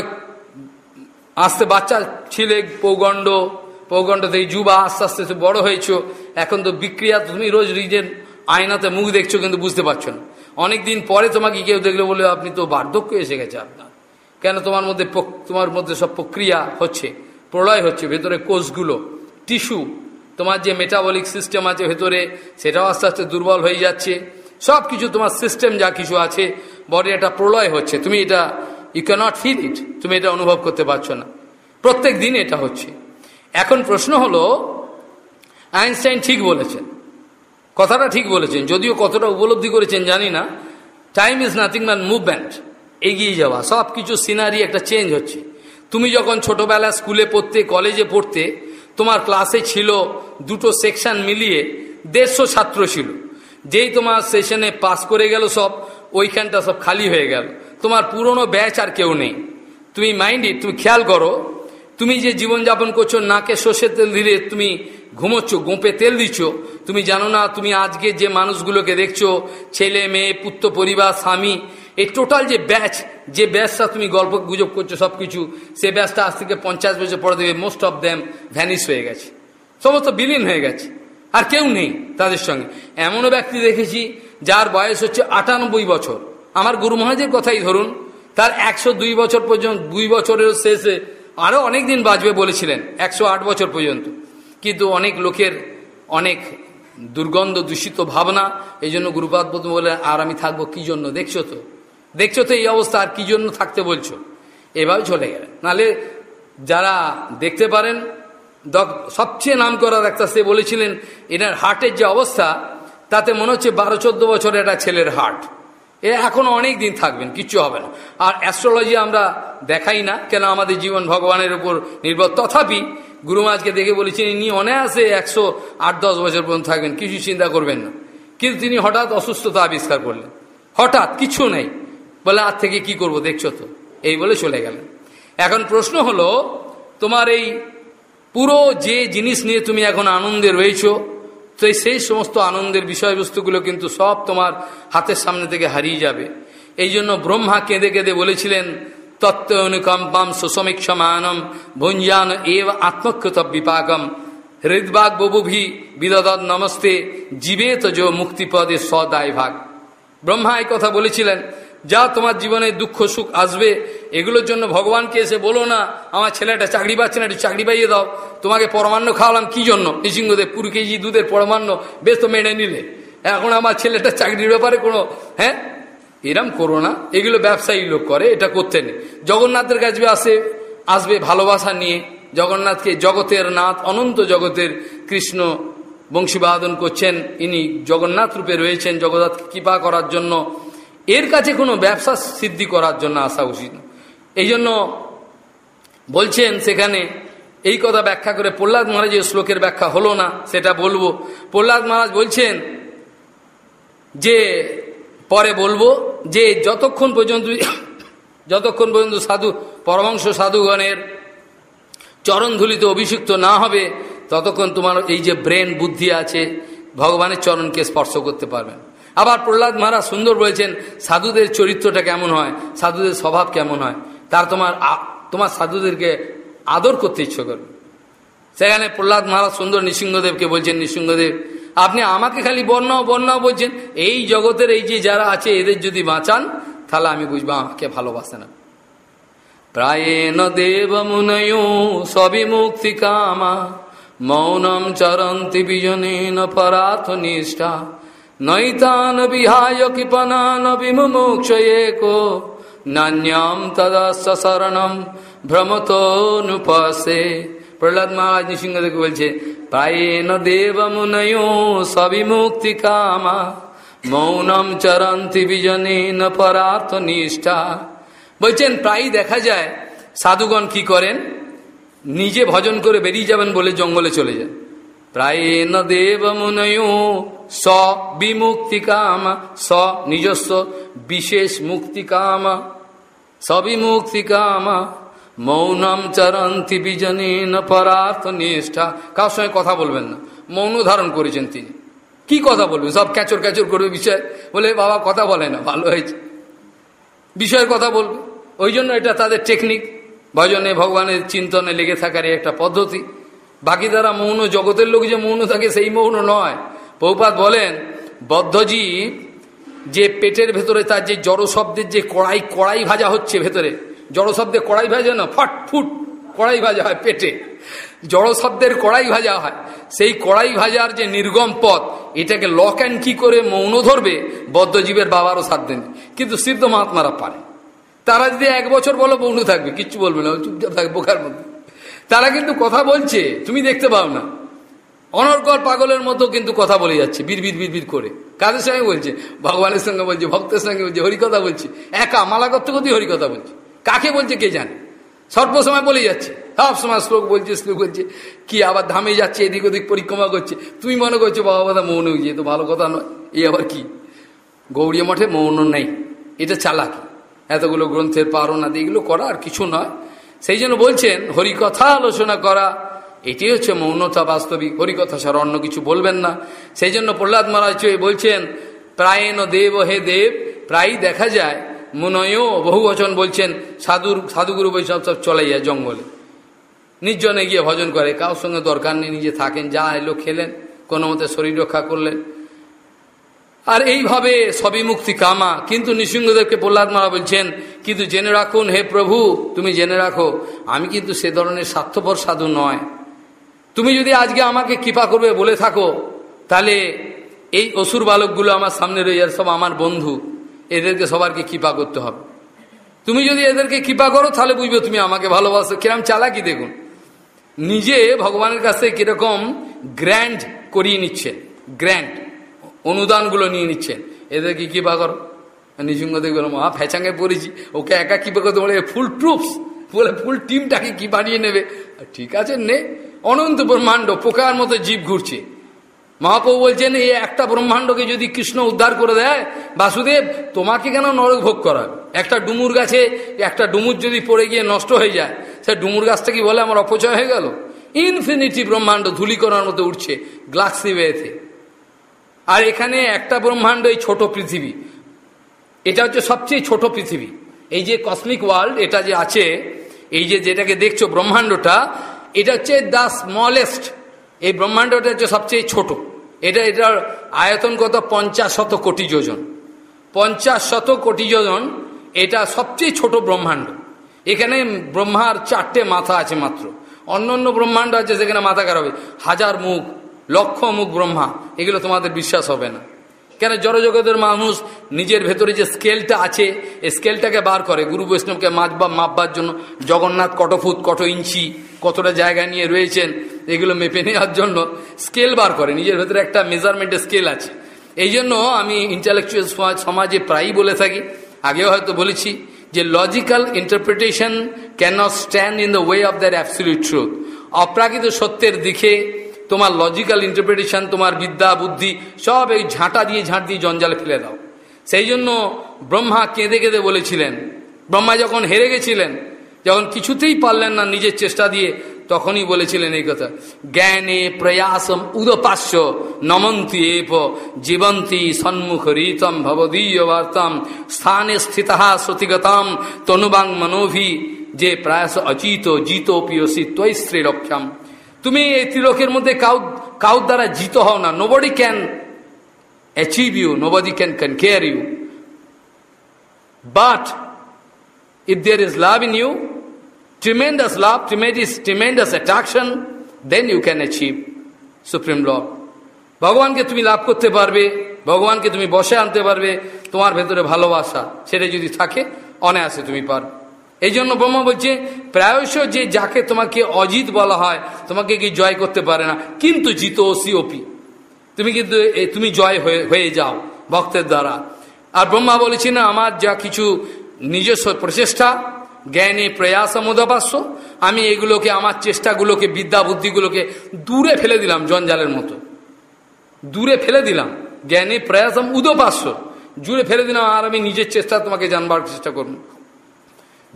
A: আস্তে বাচ্চা ছিলে, পৌগণ্ড পৌগণ্ড থেকে যুবা আস্তে আস্তে বড় হয়েছ, এখন তো বিক্রিয়া, তুমি রোজ নিজের আয়নাতে মুখ দেখছ কিন্তু বুঝতে পারছ না। অনেকদিন পরে তোমাকে কেউ দেখলে বলে, আপনি তো বার্ধক্য এসে গেছে আপনার। কেন তোমার মধ্যে তোমার মধ্যে সব প্রক্রিয়া হচ্ছে, প্রলয় হচ্ছে, ভেতরে কোষগুলো, টিস্যু তোমার যে মেটাবলিক সিস্টেম আছে ভেতরে, সেটাও আস্তে আস্তে দুর্বল হয়ে যাচ্ছে। সব কিছু তোমার সিস্টেম যা কিছু আছে বডি একটা প্রলয় হচ্ছে। তুমি এটা ইউ ক্যানট ফিল ইট তুমি এটা অনুভব করতে পারছ না। প্রত্যেক দিন এটা হচ্ছে। এখন প্রশ্ন হলো, আইনস্টাইন ঠিক বলেছেন। কথাটা ঠিক বলেছেন। যদিও কতটা উপলব্ধি করেছেন জানি না। Time is nothing man movement এগিয়ে যাওয়া। সব কিছু সিনারি একটা চেঞ্জ হচ্ছে। তুমি যখন ছোটবেলা স্কুলে পড়তে কলেজে পড়তে তোমার ক্লাসে ছিল দুটো সেকশন মিলিয়ে দেড়শো ছাত্র ছিল। যেই তোমার সেশনে পাস করে গেল সব, ওইখানটা সব খালি হয়ে গেল। তোমার পুরনো ব্যাচ আর কেউ নেই। তুমি মাইন্ড তুমি খেয়াল করো, তুমি যে জীবনযাপন করছ, নাকে সর্ষে তেল ধীরে তুমি ঘুমোচ্ছ, গোপে তেল দিচ্ছ। তুমি জানো না, তুমি আজকে যে মানুষগুলোকে দেখছ, ছেলে, মেয়ে, পুত্র, পরিবার, স্বামী এই টোটাল যে ব্যাচ, যে ব্যাচটা তুমি গল্প গুজব করছ সব কিছু সে ব্যাচটা আজ থেকে পঞ্চাশ বছর পরে দেবে মোস্ট অফ দ্যাম ভ্যানিস হয়ে গেছে। সমস্ত বিলীন হয়ে গেছে। আর কেউ নেই তাদের সঙ্গে। এমনও ব্যক্তি দেখেছি যার বয়স হচ্ছে আটানব্বই বছর। আমার গুরু মহাজের কথাই ধরুন, তার একশো দুই বছর পর্যন্ত, দুই বছরের শেষে আরও অনেক দিন বাঁচবে বলেছিলেন, একশো আট বছর পর্যন্ত। কিন্তু অনেক লোকের অনেক দুর্গন্ধ, দূষিত ভাবনা এই জন্য গুরুপাদ বলে আর আমি থাকব কি জন্য? দেখছ তো? দেখছ তো এই অবস্থা আর কি জন্য থাকতে বলছো? এভাবে চলে গেলেন। নালে যারা দেখতে পারেন সবচেয়ে নাম করার একটা সে বলেছিলেন, এনার হার্টের যে অবস্থা, তাতে মনে হচ্ছে বারো, চোদ্দ বছরের একটা ছেলের হার্ট। এ এখনও অনেক দিন থাকবেন, কিচ্ছু হবে না। আর অ্যাস্ট্রোলজি আমরা দেখাই না, কেন আমাদের জীবন ভগবানের উপর নির্ভর। তথাপি গুরুমাজকে দেখে বলেছেন, ইনি অনায়াসে একশো আট, দশ বছর পর্যন্ত থাকবেন, কিছু চিন্তা করবেন না। কিন্তু তিনি হঠাৎ অসুস্থতা আবিষ্কার করলেন। হঠাৎ, কিছু নেই। বলে আর থেকে কি করব? দেখছ তো? এই বলে চলে গেলেন। এখন প্রশ্ন হলো, তোমার এই পুরো যে জিনিস নিয়ে তুমি এখন আনন্দে রয়েছো তো সেই সমস্ত আনন্দের বিষয়বস্তুগুলো কিন্তু সব তোমার হাতের সামনে থেকে হারিয়ে যাবে। এই জন্য ব্রহ্মা কেঁদে কেঁদে বলেছিলেন তত্ত্ব অনুকম্পাম সুসমীক্ষমানম ভুঞ্জান এব আত্মক্ষত বিপাকম। হৃদবাগ ববুভি বিদদ নমস্তে জীবে তো যো মুক্তিপদে সদায় ভাগ ব্রহ্মা এই কথা বলেছিলেন। যা তোমার জীবনে দুঃখ, সুখ আসবে, এগুলোর জন্য ভগবানকে এসে বলো না, আমার ছেলেটা চাকরি পাচ্ছে না, একটু চাকরি পাইয়ে দাও। তোমাকে পরমান্ন খাওয়ালাম, কি জন্য? নৃসিংহদেব পুরো কেজি দুধের পরমান্ন, বেশ তো মেনে নিলে। এখন আমার ছেলেটা চাকরির ব্যাপারে কোনো হ্যাঁ? এরম করো না, এগুলো ব্যবসায়ী লোক করে, এটা করতে নেই। জগন্নাথের কাছে আসে, আসবে ভালোবাসা নিয়ে। জগন্নাথকে জগতের নাথ, অনন্ত জগতের কৃষ্ণ বংশীবাদন করছেন। ইনি জগন্নাথ রূপে রয়েছেন, জগন্নাথকে কৃপা করার জন্য। এর কাছে কোনো ব্যবসা সিদ্ধি করার জন্য আসা উচিত এই জন্য বলছেন সেখানে, এই কথা ব্যাখ্যা করে প্রহ্লাদ মহারাজের শ্লোকের ব্যাখ্যা হলো না, সেটা বলব। প্রহ্লাদ মহারাজ বলছেন যে, পরে বলব যে, যতক্ষণ পর্যন্ত যতক্ষণ পর্যন্ত সাধু পরমাংশ সাধুগণের চরণধুলিতে অভিষিক্ত না হবে, ততক্ষণ তোমার এই যে ব্রেন বুদ্ধি আছে, ভগবানের চরণকে স্পর্শ করতে পারবেন আবার প্রহ্লাদ মহারাজ সুন্দর বলেছেন, সাধুদের চরিত্রটা কেমন হয়? সাধুদের স্বভাব কেমন হয়? তার তোমার তোমার সাধুদেরকে আদর করতে ইচ্ছে করবে সেখানে প্রহ্লাদ মহারাজ সুন্দর নৃসিংহদেবকে বলছেন, নৃসিংহদেব, আপনি আমাকে খালি বর্ণাও বর্ণাও বলছেন। এই জগতের এই যে যারা আছে, এদের যদি বাঁচান, তাহলে আমি বুঝব আমাকে ভালোবাসে না। প্রায়েণ দেব মুনয় সবিমুক্তি কামা, মৌনম চরন্তি বিজনেন পরাথ নিষ্ঠা। নৈতান বিহায় কৃপনান বিমুক্ষয়েকো নান্যাম তদস্য শরণম ভ্রমতনুপসে প্রহ্লাদ মহারাজ নৃসিংহদেবকে বলছে প্রায়েণ দেব মুনয় সবিমুক্তি কামা মৌনম চরন্তি বিজনেন পরার্থ নিষ্ঠা বলছেন প্রায়ই দেখা যায় সাধুগণ কি করেন নিজে ভজন করে বেরিয়ে যাবেন বলে জঙ্গলে চলে যান প্রায়েণ দেব মুনয় স স নিজস্ব, বিশেষ মুক্তি কামা সবিমুক্তি কামা মৌনম চরন্তি বিজনীন পরার্থ নিষ্ঠা। কার সঙ্গে কথা বলবেন না? মৌন ধারণ করেছেন তিনি। কি কথা বলবেন? সব ক্যাচর ক্যাচর করবে বিষয়। বলে বাবা কথা বলে না, ভালো হয়েছে। বিষয়ের কথা বলবে। ওই জন্য এটা তাদের টেকনিক ভজনে, ভগবানের চিন্তনে লেগে থাকার একটা পদ্ধতি। বাকি তারা মৌন জগতের লোক যে মৌন থাকে, সেই মৌন নয়। পৌপাত বলেন বদ্ধজীব যে পেটের ভেতরে তার যে জড় শব্দের যে কড়াই কড়াই ভাজা হচ্ছে ভেতরে। জড় শব্দে কড়াই ভাজা না, ফট, ফুট, কড়াই ভাজা হয় পেটে। জড় শব্দের কড়াই ভাজা হয়। সেই কড়াই ভাজার যে নির্গম পথ, এটাকে লক অ্যান্ড কি করে মৌন ধরবে, বদ্ধজীবের বাবারও সাথ দেন। কিন্তু সিদ্ধ মহাত্মারা পারে। তারা যদি এক বছর বলো মৌন থাকবে, কিচ্ছু বলবে না চুপচাপ থাকবে বোকার মধ্যে। তারা কিন্তু কথা বলছে, তুমি দেখতে পাও না। অনর্গল পাগলের মতো কিন্তু কথা বলে যাচ্ছে বিড়বির বিড়বির করে। কাদের সঙ্গে বলছে? ভগবানের সঙ্গে বলছে, ভক্তের সঙ্গে বলছে, হরিকথা বলছে। একা মালা করতে করতে হরিকথা বলছে? কাকে বলছে কে জানে? সর্ব সময় বলে যাচ্ছে। সব সময় শ্লোক বলছে শ্লোক বলছে, কি আবার ধামে যাচ্ছে, এদিক ওদিক পরিক্রমা করছে। তুমি মনে করছ, বাবা বাবা, মৌন হয়ে তো ভালো কথা নয়। এই আবার কি? গৌরীয় মঠে মৌন নেই। এটা চালাকি। এতগুলো গ্রন্থের পারণাদি এগুলো করা আর কিছু নয়। সেই জন্য বলছেন, হরিকথা আলোচনা করা। এটি হচ্ছে মৌনতা বাস্তবিক, হরিকথা ছাড়া অন্য কিছু বলবেন না। সেই জন্য প্রহ্লাদ মহারাজ বলছেন, প্রায়ণ দেব হে দেব, প্রায়ই দেখা যায়, মুনয়ও বহু বচন বলছেন, সাধুর, সাধুগুরু বৈষ্ণব সব চলে যায় জঙ্গলে। নির্জনে গিয়ে ভজন করে, কারোর সঙ্গে দরকার নেই, নিজে থাকেন, যা এলো খেলেন, কোনো মতে শরীর রক্ষা করলেন। আর এইভাবে সবই মুক্তি কামা, কিন্তু নৃসিংহদেবকে প্রহ্লাদ মারা বলছেন, কিন্তু জেনে রাখুন হে প্রভু, তুমি জেনে রাখো, আমি কিন্তু সে ধরনের স্বার্থপর সাধু নয়। তুমি যদি আজকে আমাকে কৃপা করবে, বলে থাকো, তাহলে এই অসুর বালকগুলো আমার সামনে রয়ে সব আমার বন্ধু। এদেরকে সবারকে কৃপা করতে হবে? তুমি যদি এদেরকে কৃপা করো, তাহলে বুঝবে তুমি আমাকে ভালোবাসো। কিরম চালাকি দেখুন। নিজে ভগবানের কাছে কীরকম গ্র্যান্ড করিয়ে নিচ্ছেন গ্র্যান্ড অনুদানগুলো নিয়ে নিচ্ছেন এদেরকে কৃপা করো? নিজুঙ্গ দেখবে মহা ফ্যাচাঙ্গে পড়েছি। ওকে একা কৃপা করতে বলে, ফুল ট্রুপস বলে, ফুল টিমটাকে কি বানিয়ে নেবে। ঠিক আছে, নে। অনন্ত ব্রহ্মাণ্ড, পোকার মতো জীব ঘুরছে। মহাপ্রভু বলছেন, এই একটা ব্রহ্মাণ্ডকে যদি কৃষ্ণ উদ্ধার করে দেয়, বাসুদেব, তোমাকে কেন নরক ভোগ করাবে? একটা ডুমুর গাছে, একটা ডুমুর যদি পড়ে গিয়ে নষ্ট হয়ে যায়, সে ডুমুর গাছটা কি বলে, আমার অপচয় হয়ে গেল। ইনফিনিটি ব্রহ্মাণ্ড ধুলিকণার মতো উঠছে, গ্লাক্সি ওয়েতে আর এখানে একটা ব্রহ্মাণ্ড, এই ছোট পৃথিবী। এটা হচ্ছে সবচেয়ে ছোট পৃথিবী। এই যে কসমিক ওয়ার্ল্ড এটা যে আছে, এই যে যেটাকে দেখছ ব্রহ্মাণ্ডটা এটা হচ্ছে দ্য স্মলেস্ট এই ব্রহ্মাণ্ডটা হচ্ছে সবচেয়ে ছোট। এটা, এটার আয়তন কত? পঞ্চাশ শত কোটি যোজন। পঞ্চাশ শত কোটি যোজন, এটা সবচেয়ে ছোট ব্রহ্মাণ্ড। এখানে ব্রহ্মার চারটে মাথা আছে মাত্র। অন্য অন্য ব্রহ্মাণ্ড আছে সেখানে মাথা খারাপ হাজার মুখ, লক্ষ মুখ ব্রহ্মা, এগুলো তোমাদের বিশ্বাস হবে না। কেন? জড়জগতের মানুষ নিজের ভেতরে যে স্কেলটা আছে, এই স্কেলটাকে বার করে। গুরু বৈষ্ণবকে মাপবা মাপবার জন্য জগন্নাথ কত ফুট কত ইঞ্চি কতটা জায়গা নিয়ে রয়েছেন, এগুলো মেপে নেওয়ার জন্য স্কেল বার করে, নিজের ভেতরে একটা মেজারমেন্টের স্কেল আছে। এই জন্য আমি ইন্টালেকচুয়াল সমাজে প্রায়ই বলে থাকি, আগেও হয়তো বলেছি যে logical interpretation can not stand in the way of there absolute truth অপ্রাকৃত সত্যের দিকে তোমার লজিক্যাল ইন্টারপ্রিটেশন তোমার বিদ্যা, বুদ্ধি সব এই ঝাঁটা দিয়ে ঝাঁট দিয়ে জঞ্জালে ফেলে দাও। সেই জন্য ব্রহ্মা কেঁদে কেঁদে বলেছিলেন, ব্রহ্মা যখন হেরে গেছিলেন যখন কিছুতেই পারলেন না নিজের চেষ্টা দিয়ে, তখনই বলেছিলেন এই কথা, জ্ঞানে প্রয়াসম উদপাস্য নমন্তি এপ জীবন্তী সন্মুখ রীতম ভবদীয় বার্তাম স্থানে স্থিত শ্রুতিগতাম তনুবাং মনোভি, যে প্রয়াস অচিত জিত পিয়সি ত্বৈ রক্ষাম তুমি এই ত্রিলোকের মধ্যে কাউ কাউ দ্বারা জিত হও না nobody can achieve you nobody can can care you but if there is love in you tremendous love, tremendous, tremendous attraction, then you can achieve supreme love. ভগবানকে তুমি লাভ করতে পারবে ভগবানকে তুমি বসে আনতে পারবে তোমার ভেতরে ভালোবাসা সেটা যদি থাকে অনায়াসে তুমি পারবে। এই জন্য ব্রহ্মা বলছে প্রায়শ যে যাকে তোমাকে অজিত বলা হয় তোমাকে কি জয় করতে পারে না কিন্তু জিত ওসি ওপি তুমি কিন্তু তুমি জয় হয়ে হয়ে যাও ভক্তের দ্বারা। আর ব্রহ্মা বলেছি না আমার যা কিছু নিজস্ব প্রচেষ্টা জ্ঞানে প্রয়াস মোদাবাস্য আমি এগুলোকে, আমার চেষ্টাগুলোকে বিদ্যা বুদ্ধিগুলোকে দূরে ফেলে দিলাম জঞ্জালের মতো। দূরে ফেলে দিলাম। জ্ঞানে প্রয়াসম উদপাস্য জুড়ে ফেলে দিলাম আর আমি নিজের চেষ্টা তোমাকে জানবার চেষ্টা করব।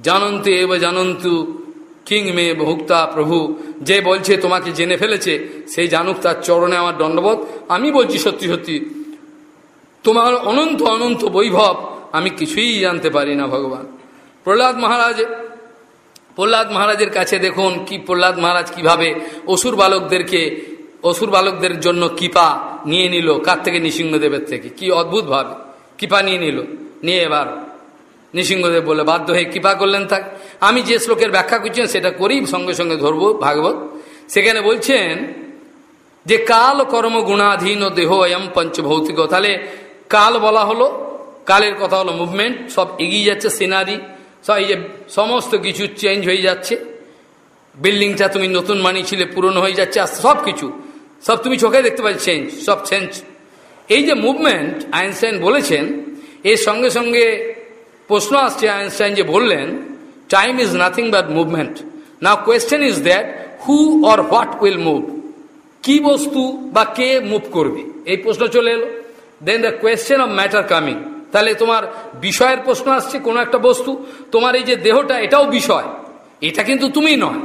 A: জানন্তু এব জানন্তু, কিং মে ভুক্তা প্রভু। যে বলছে, তোমাকে জেনে ফেলেছে, সেই জানুক তার চরণে আমার দণ্ডবোধ। আমি বলছি, সত্যি সত্যি, তোমার অনন্ত অনন্ত বৈভব আমি কিছুই জানতে পারি না, ভগবান। প্রহ্লাদ মহারাজ, প্রহ্লাদ মহারাজের কাছে দেখুন কি প্রহ্লাদ মহারাজ কীভাবে অসুর বালকদেরকে, অসুর বালকদের জন্য কৃপা নিয়ে নিল কার থেকে? নৃসিংহদেবের থেকে। কি অদ্ভুতভাবে। কৃপা নিয়ে নিল। নিয়ে এবার নৃসিংহদেব বলে বাধ্য হয়ে কৃপা করলেন থাক আমি যে শ্লোকের ব্যাখ্যা করছি সেটা করি, সঙ্গে সঙ্গে ধরবো, ভাগবত। সেখানে বলছেন যে, কাল কর্ম গুণাধীন দেহ এম পঞ্চভৌতিক তাহলে কাল বলা হলো, কালের কথা হলো মুভমেন্ট সব এগিয়ে যাচ্ছে সিনারি এই যে সমস্ত কিছু চেঞ্জ হয়ে যাচ্ছে। বিল্ডিংটা তুমি নতুন মানিয়েছিলে পুরনো হয়ে যাচ্ছে সব কিছু। সব তুমি চোখে দেখতে পাচ্ছ চেঞ্জ সব চেঞ্জ এই যে মুভমেন্ট আইনস্টাইন বলেছেন, এর সঙ্গে সঙ্গে প্রশ্ন আসছে আইনস্টাইন যে বললেন time is nothing but movement now question is that who or what will move কি বস্তু বা কে মুভ করবে? এই প্রশ্ন চলে এলো। Then the question of matter coming তাহলে তোমার বিষয়ের প্রশ্ন আসছে, কোনো একটা বস্তু। তোমার এই যে দেহটা, এটাও বিষয়। এটা কিন্তু তুমি নয়।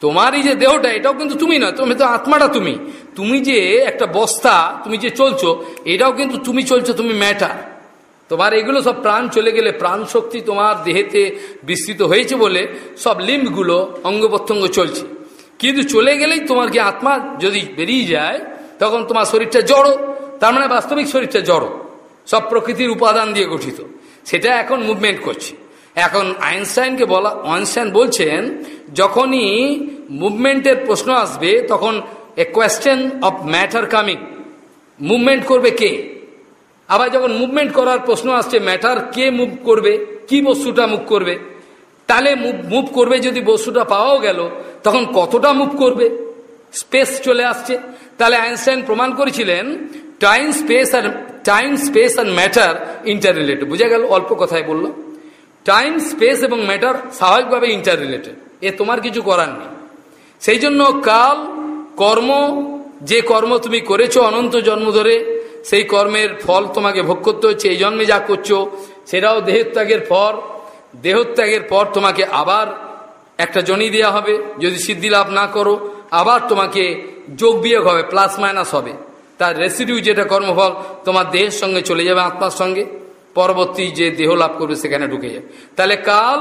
A: তোমার এই যে দেহটা, এটাও কিন্তু তুমি নয়। তুমি তো আত্মাটা তুমি। তুমি যে একটা বস্তা, তুমি যে চলছো, এটাও কিন্তু তুমি চলছো, তুমি ম্যাটার। তোমার এগুলো সব প্রাণ চলে গেলে, প্রাণ শক্তি তোমার দেহেতে বিস্তৃত হয়েছে বলে সব লিম্বগুলো অঙ্গ প্রত্যঙ্গ চলছে। কিন্তু চলে গেলেই তোমার কি আত্মা যদি বেরিয়ে যায়, তখন তোমার শরীরটা জড়ো। তার মানে বাস্তবিক শরীরটা জড়ো। সব প্রকৃতির উপাদান দিয়ে গঠিত। সেটা এখন মুভমেন্ট করছে। এখন আইনস্টাইনকে বলা, আইনস্টাইন বলছেন, যখনই মুভমেন্টের প্রশ্ন আসবে, তখন a question of matter coming movement করবে কে? আবার যখন মুভমেন্ট করার প্রশ্ন আসছে ম্যাটার কে মুভ করবে? কি বস্তুটা মুভ করবে? তাহলে মুভ করবে যদি বস্তুটা পাওয়াও গেল, তখন কতটা মুভ করবে? স্পেস চলে আসছে। তাহলে আইনস্টাইন প্রমাণ করেছিলেন টাইম স্পেস আর টাইম স্পেস আর ম্যাটার ইন্টার রিলেটেড বুঝা গেল? অল্প কথায় বলল। টাইম স্পেস এবং ম্যাটার স্বাভাবিকভাবে ইন্টার রিলেটেড এ তোমার কিছু করার নেই। সেই জন্য কাল, কর্ম, যে কর্ম তুমি করেছ অনন্ত জন্ম ধরে, সেই কর্মের ফল তোমাকে ভোগ করতে হচ্ছে। এই জন্মে যা করছ, সেটাও দেহত্যাগের পর দেহত্যাগের পর তোমাকে আবার একটা জনি দেওয়া হবে। যদি সিদ্ধি লাভ না করো, আবার তোমাকে যোগ বিয়োগ হবে প্লাস মাইনাস হবে। তার রেসিডিউ যেটা কর্মফল, তোমার দেহের সঙ্গে চলে যাবে আত্মার সঙ্গে, পরবর্তী যে দেহ লাভ করবে সেখানে ঢুকে যাবে। তাহলে কাল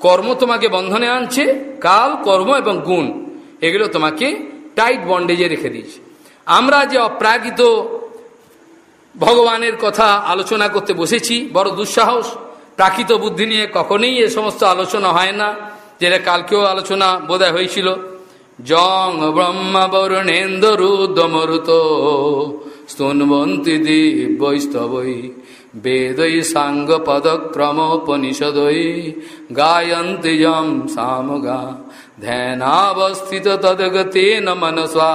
A: কর্ম তোমাকে বন্ধনে আনছে, কাল কর্ম এবং গুণ, এগুলো তোমাকে টাইট বন্ডেজে রেখে দিয়েছে। আমরা যে অপ্রাকৃত ভগবানের কথা আলোচনা করতে বসেছি, বড় দুঃসাহস, প্রাকৃত বুদ্ধি নিয়ে কখনোই এ সমস্ত আলোচনা হয় না, যেটা কালকেও আলোচনা বোধহয় হয়েছিল। জং ব্রহ্মা বরুণেন্দ্র রুদ্রমরুত স্তনবন্তী দিব্যস্তবৈ বেদৈ সাঙ্গ পদক্রমোপনিষদৈ গায়ন্তি যম সামগা ধ্যানাবস্থিত তদগতেন মনসা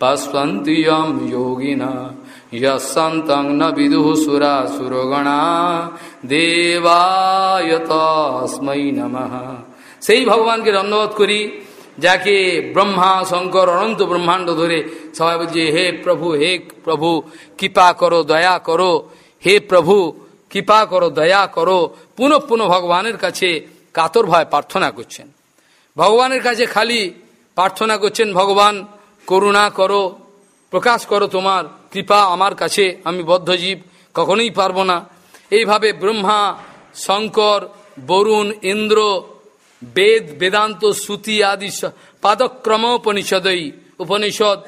A: পশ্বন্তি যম যোগিনা यस्सन्तं न विदुः সুরগণা দেবায় তস্মৈ নমঃ সেই ভগবানকে ধন্যবাদ করি যাকে ব্রহ্মা, শঙ্কর, অনন্ত ব্রহ্মাণ্ড ধরে সবাই বলছে, হে প্রভু হে প্রভু, কৃপা করো, দয়া করো, হে প্রভু, কৃপা করো, দয়া করো। পুনঃ পুনঃ ভগবানের কাছে কাতর ভয় প্রার্থনা করছেন। ভগবানের কাছে খালি প্রার্থনা করছেন, ভগবান, করুণা করো, প্রকাশ করো তোমার কৃপা আমার কাছে, আমি বদ্ধজীব, কখনোই পারব না। এইভাবে ব্রহ্মা, শঙ্কর, বরুণ, ইন্দ্র বেদ, বেদান্ত, শ্রুতি আদি পাদক্রম উপনিষদই উপনিষদ।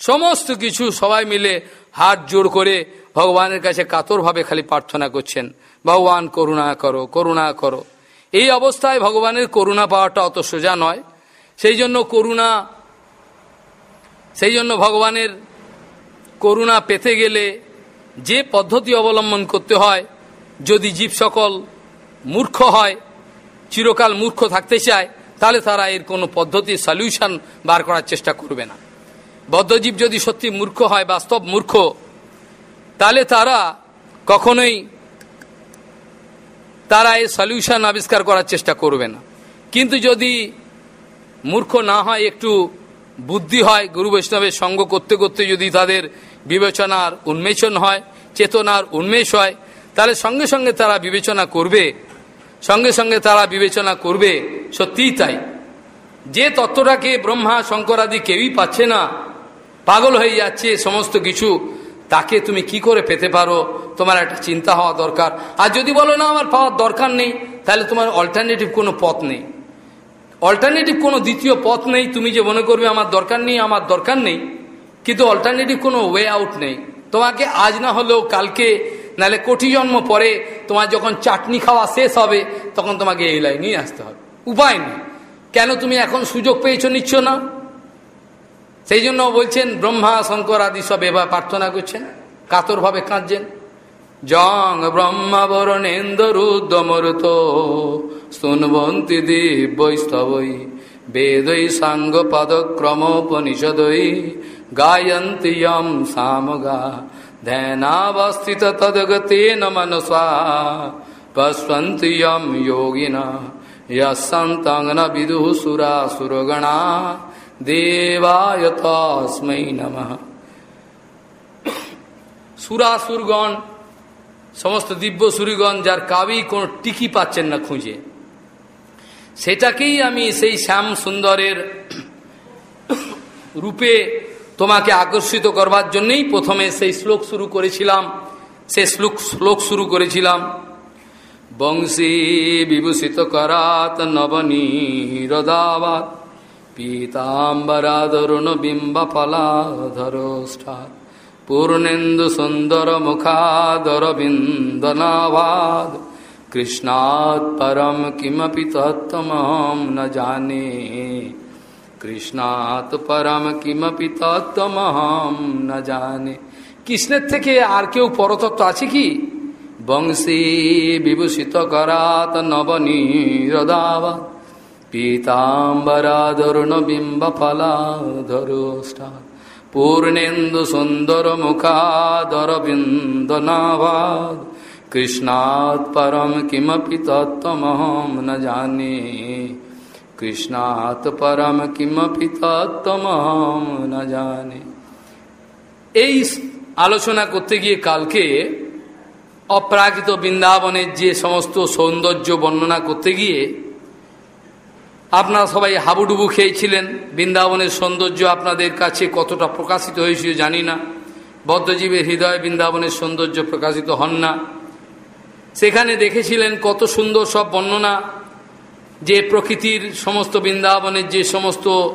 A: সমস্ত কিছু সবাই মিলে হাত জোর করে ভগবানের কাছে কাতরভাবে খালি প্রার্থনা করছেন, ভগবান করুণা করো করুণা করো। এই অবস্থায় ভগবানের করুণা পাওয়াটা অত সোজা নয়। সেই জন্য করুণা, সেই জন্য ভগবানের করুণা পেতে গেলে যে পদ্ধতি অবলম্বন করতে হয়, যদি জীব সকল মূর্খ হয় চিরকাল মূর্খ থাকতে চায়, তাহলে তারা এর কোনো পদ্ধতির সলিউশন বার করার চেষ্টা করবে না। বদ্ধজীব যদি সত্যি মূর্খ হয়, বাস্তব মূর্খ, তাহলে তারা কখনোই তারা এই সলিউশন আবিষ্কার করার চেষ্টা করবে না। কিন্তু যদি মূর্খ না হয়, একটু বুদ্ধি হয়, গুরু বৈষ্ণবের সঙ্গ করতে করতে যদি তাদের বিবেচনার উন্মেষণ হয়, চেতনার উন্মেষ হয়, তাহলে সঙ্গে সঙ্গে তারা বিবেচনা করবে সঙ্গে সঙ্গে তারা বিবেচনা করবে। সত্যিই তাই। যে তত্ত্বটাকে ব্রহ্মা শঙ্করাদি কেউই পাচ্ছে না, পাগল হয়ে যাচ্ছে সমস্ত কিছু, তাকে তুমি কি করে পেতে পারো? তোমার একটা চিন্তা হওয়া দরকার। আর যদি বলো, না, আমার পাওয়ার দরকার নেই, তাহলে তোমার অল্টারনেটিভ কোনো পথ নেই। অল্টারনেটিভ কোনো দ্বিতীয় পথ নেই। তুমি যে মনে করবে, আমার দরকার নেই, আমার দরকার নেই, কিন্তু অল্টারনেটিভ কোনো ওয়ে আউট নেই। তোমাকে আজ না হলেও কালকে নাহলে কোটি জন্ম পরে তোমার যখন চাটনি খাওয়া শেষ হবে, তখন তোমাকে এই লাইনেই আসতে হবে। উপায় নেই। কেন তুমি এখন সুযোগ পেয়েছ নিচ্ছ না? সেই জন্য বলছেন, ব্রহ্মা, শঙ্কর আদি সব এবার প্রার্থনা করছেন, কাতরভাবে কাঁদছেন। জং ব্রহ্মাবরণেন্দরুদ্দমরুত স্তনবন্তি দিব্যস্তবৈ বেদৈ সাঙ্গ পদক্রমোপনিষদৈ গায়ন্তি সামগা। ধ্যানাবস্থিত তদগতে নমনসা পশন্তি ইয়ম যোগিনা यन्तङ् বিদু সুরা সুরগণা सुरगणा নম সুরাসুরগণ সমস্ত দিব্য সুরীগণ যার কাবি কোনো টিকি পাচ্ছেন না খুঁজে সেটাকেই আমি সেই শ্যাম সুন্দরের রূপে তোমাকে আকর্ষিত করবার জন্যই প্রথমে সেই শ্লোক শুরু করেছিলাম। সে শ্লোক শ্লোক শুরু করেছিলাম। বংশী বিভূষিত করাত নবনীরদাবাত, পীতাম্বরাদরুণ বিম্ব ফলাধরোষ্ঠাত পূর্ণেন্দু সুন্দর মুখাদর বিন্দনাভাদ কৃষ্ণাৎ পরম কিমপি তত্ত্বমহম ন জানে। কৃষ্ণাৎ পরম কিমপি তত্ত্বমহম ন জানে। কৃষ্ণের থেকে আর কেউ পরতত্ত্ব আছে কি? বংশী বিভূষিত করাত নবনীরদাবাদ পীতাম্বরাদরুণ বিম্ব ফলাধরোষ্ঠা পূর্ণেন্দু সুন্দর মুখাদর বিন্দনাভাদ কৃষ্ণাৎ পরম কিমপি তত্ত্বমহম ন জানে। কৃষ্ণাৎ পরম কিমপি তত্ত্বমহম ন জানে। এই আলোচনা করতে গিয়ে কালকে অপ্রাকৃত বৃন্দাবনের যে সমস্ত সৌন্দর্য বর্ণনা করতে গিয়ে আপনারা সবাই হাবুডুবু খেয়েছিলেন। বৃন্দাবনের সৌন্দর্য আপনাদের কাছে কতটা প্রকাশিত হয়েছিল জানি না। বদ্ধজীবের হৃদয় বৃন্দাবনের সৌন্দর্য প্রকাশিত হন না। সেখানে দেখেছিলেন কত সুন্দর সব বর্ণনা। যে প্রকৃতির সমস্ত বৃন্দাবনের যে সমস্ত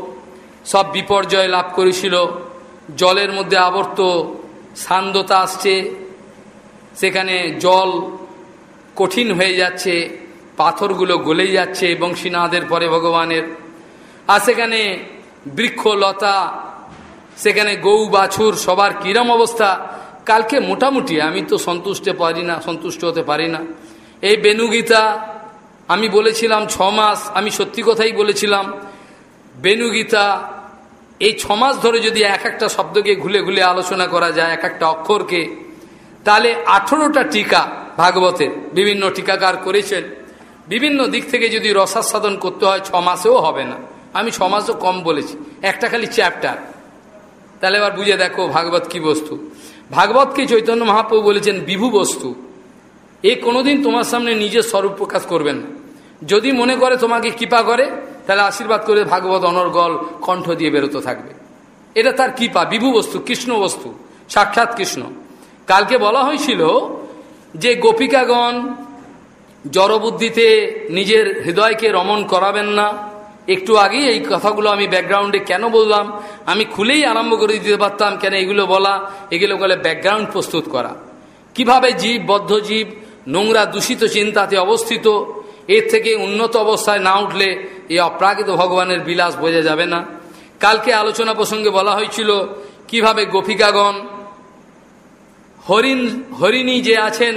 A: সব বিপর্যয় লাভ করেছিল, জলের মধ্যে আবর্ত সান্দ্রতা আসছে, সেখানে জল কঠিন হয়ে যাচ্ছে, পাথরগুলো গলে যাচ্ছে, বংশীনাথের পরে ভগবানের। আর সেখানে বৃক্ষ, লতা, সেখানে গৌ, বাছুর, সবার কিরম অবস্থা, কালকে মোটামুটি, আমি তো সন্তুষ্ট পারি না, সন্তুষ্ট হতে পারি না। এই বেনুগীতা আমি বলেছিলাম ছ মাস, আমি সত্যি কথাই বলেছিলাম বেনুগীতা এই ছ মাস ধরে যদি এক একটা শব্দকে ঘুলে ঘুলে আলোচনা করা যায়, এক একটা অক্ষরকে, তাহলে আঠেরোটা টিকা ভাগবতের বিভিন্ন টিকাকার করেছেন। বিভিন্ন দিক থেকে যদি রসাস্বাদন করতে হয়, ছ মাসেও হবে না। আমি ছ মাসও কম বলেছি, একটা খালি চ্যাপ্টার। তাহলে এবার বুঝে দেখো ভাগবত কি বস্তু। ভাগবতকে চৈতন্য মহাপ্রভু বলেছেন বিভু বস্তু। এ কোনোদিন তোমার সামনে নিজের স্বরূপ প্রকাশ করবেন না। যদি মনে করে তোমাকে কৃপা করে, তাহলে আশীর্বাদ করে ভাগবত অনর্গল কণ্ঠ দিয়ে বেরোতে থাকবে। এটা তার কৃপা, বিভু বস্তু, কৃষ্ণ বস্তু, সাক্ষাৎ কৃষ্ণ। কালকে বলা হয়েছিল যে গোপিকাগণ জড়বুদ্ধিতে নিজের হৃদয়কে রমণ করাবেন না। একটু আগেই এই কথাগুলো আমি ব্যাকগ্রাউন্ডে কেন বললাম? আমি খুলেই আরম্ভ করে দিতে পারতাম, কেন এগুলো বলা? এগুলো বলে ব্যাকগ্রাউন্ড প্রস্তুত করা। কীভাবে জীব, বদ্ধ জীব, নোংরা, দূষিত চিন্তাতে অবস্থিত? এর থেকে উন্নত অবস্থায় না উঠলে এই অপ্রাকৃত ভগবানের বিলাস বোঝা যাবে না। কালকে আলোচনা প্রসঙ্গে বলা হয়েছিল, কীভাবে গোপিকাগণ হরিণ, হরিণী যে আছেন,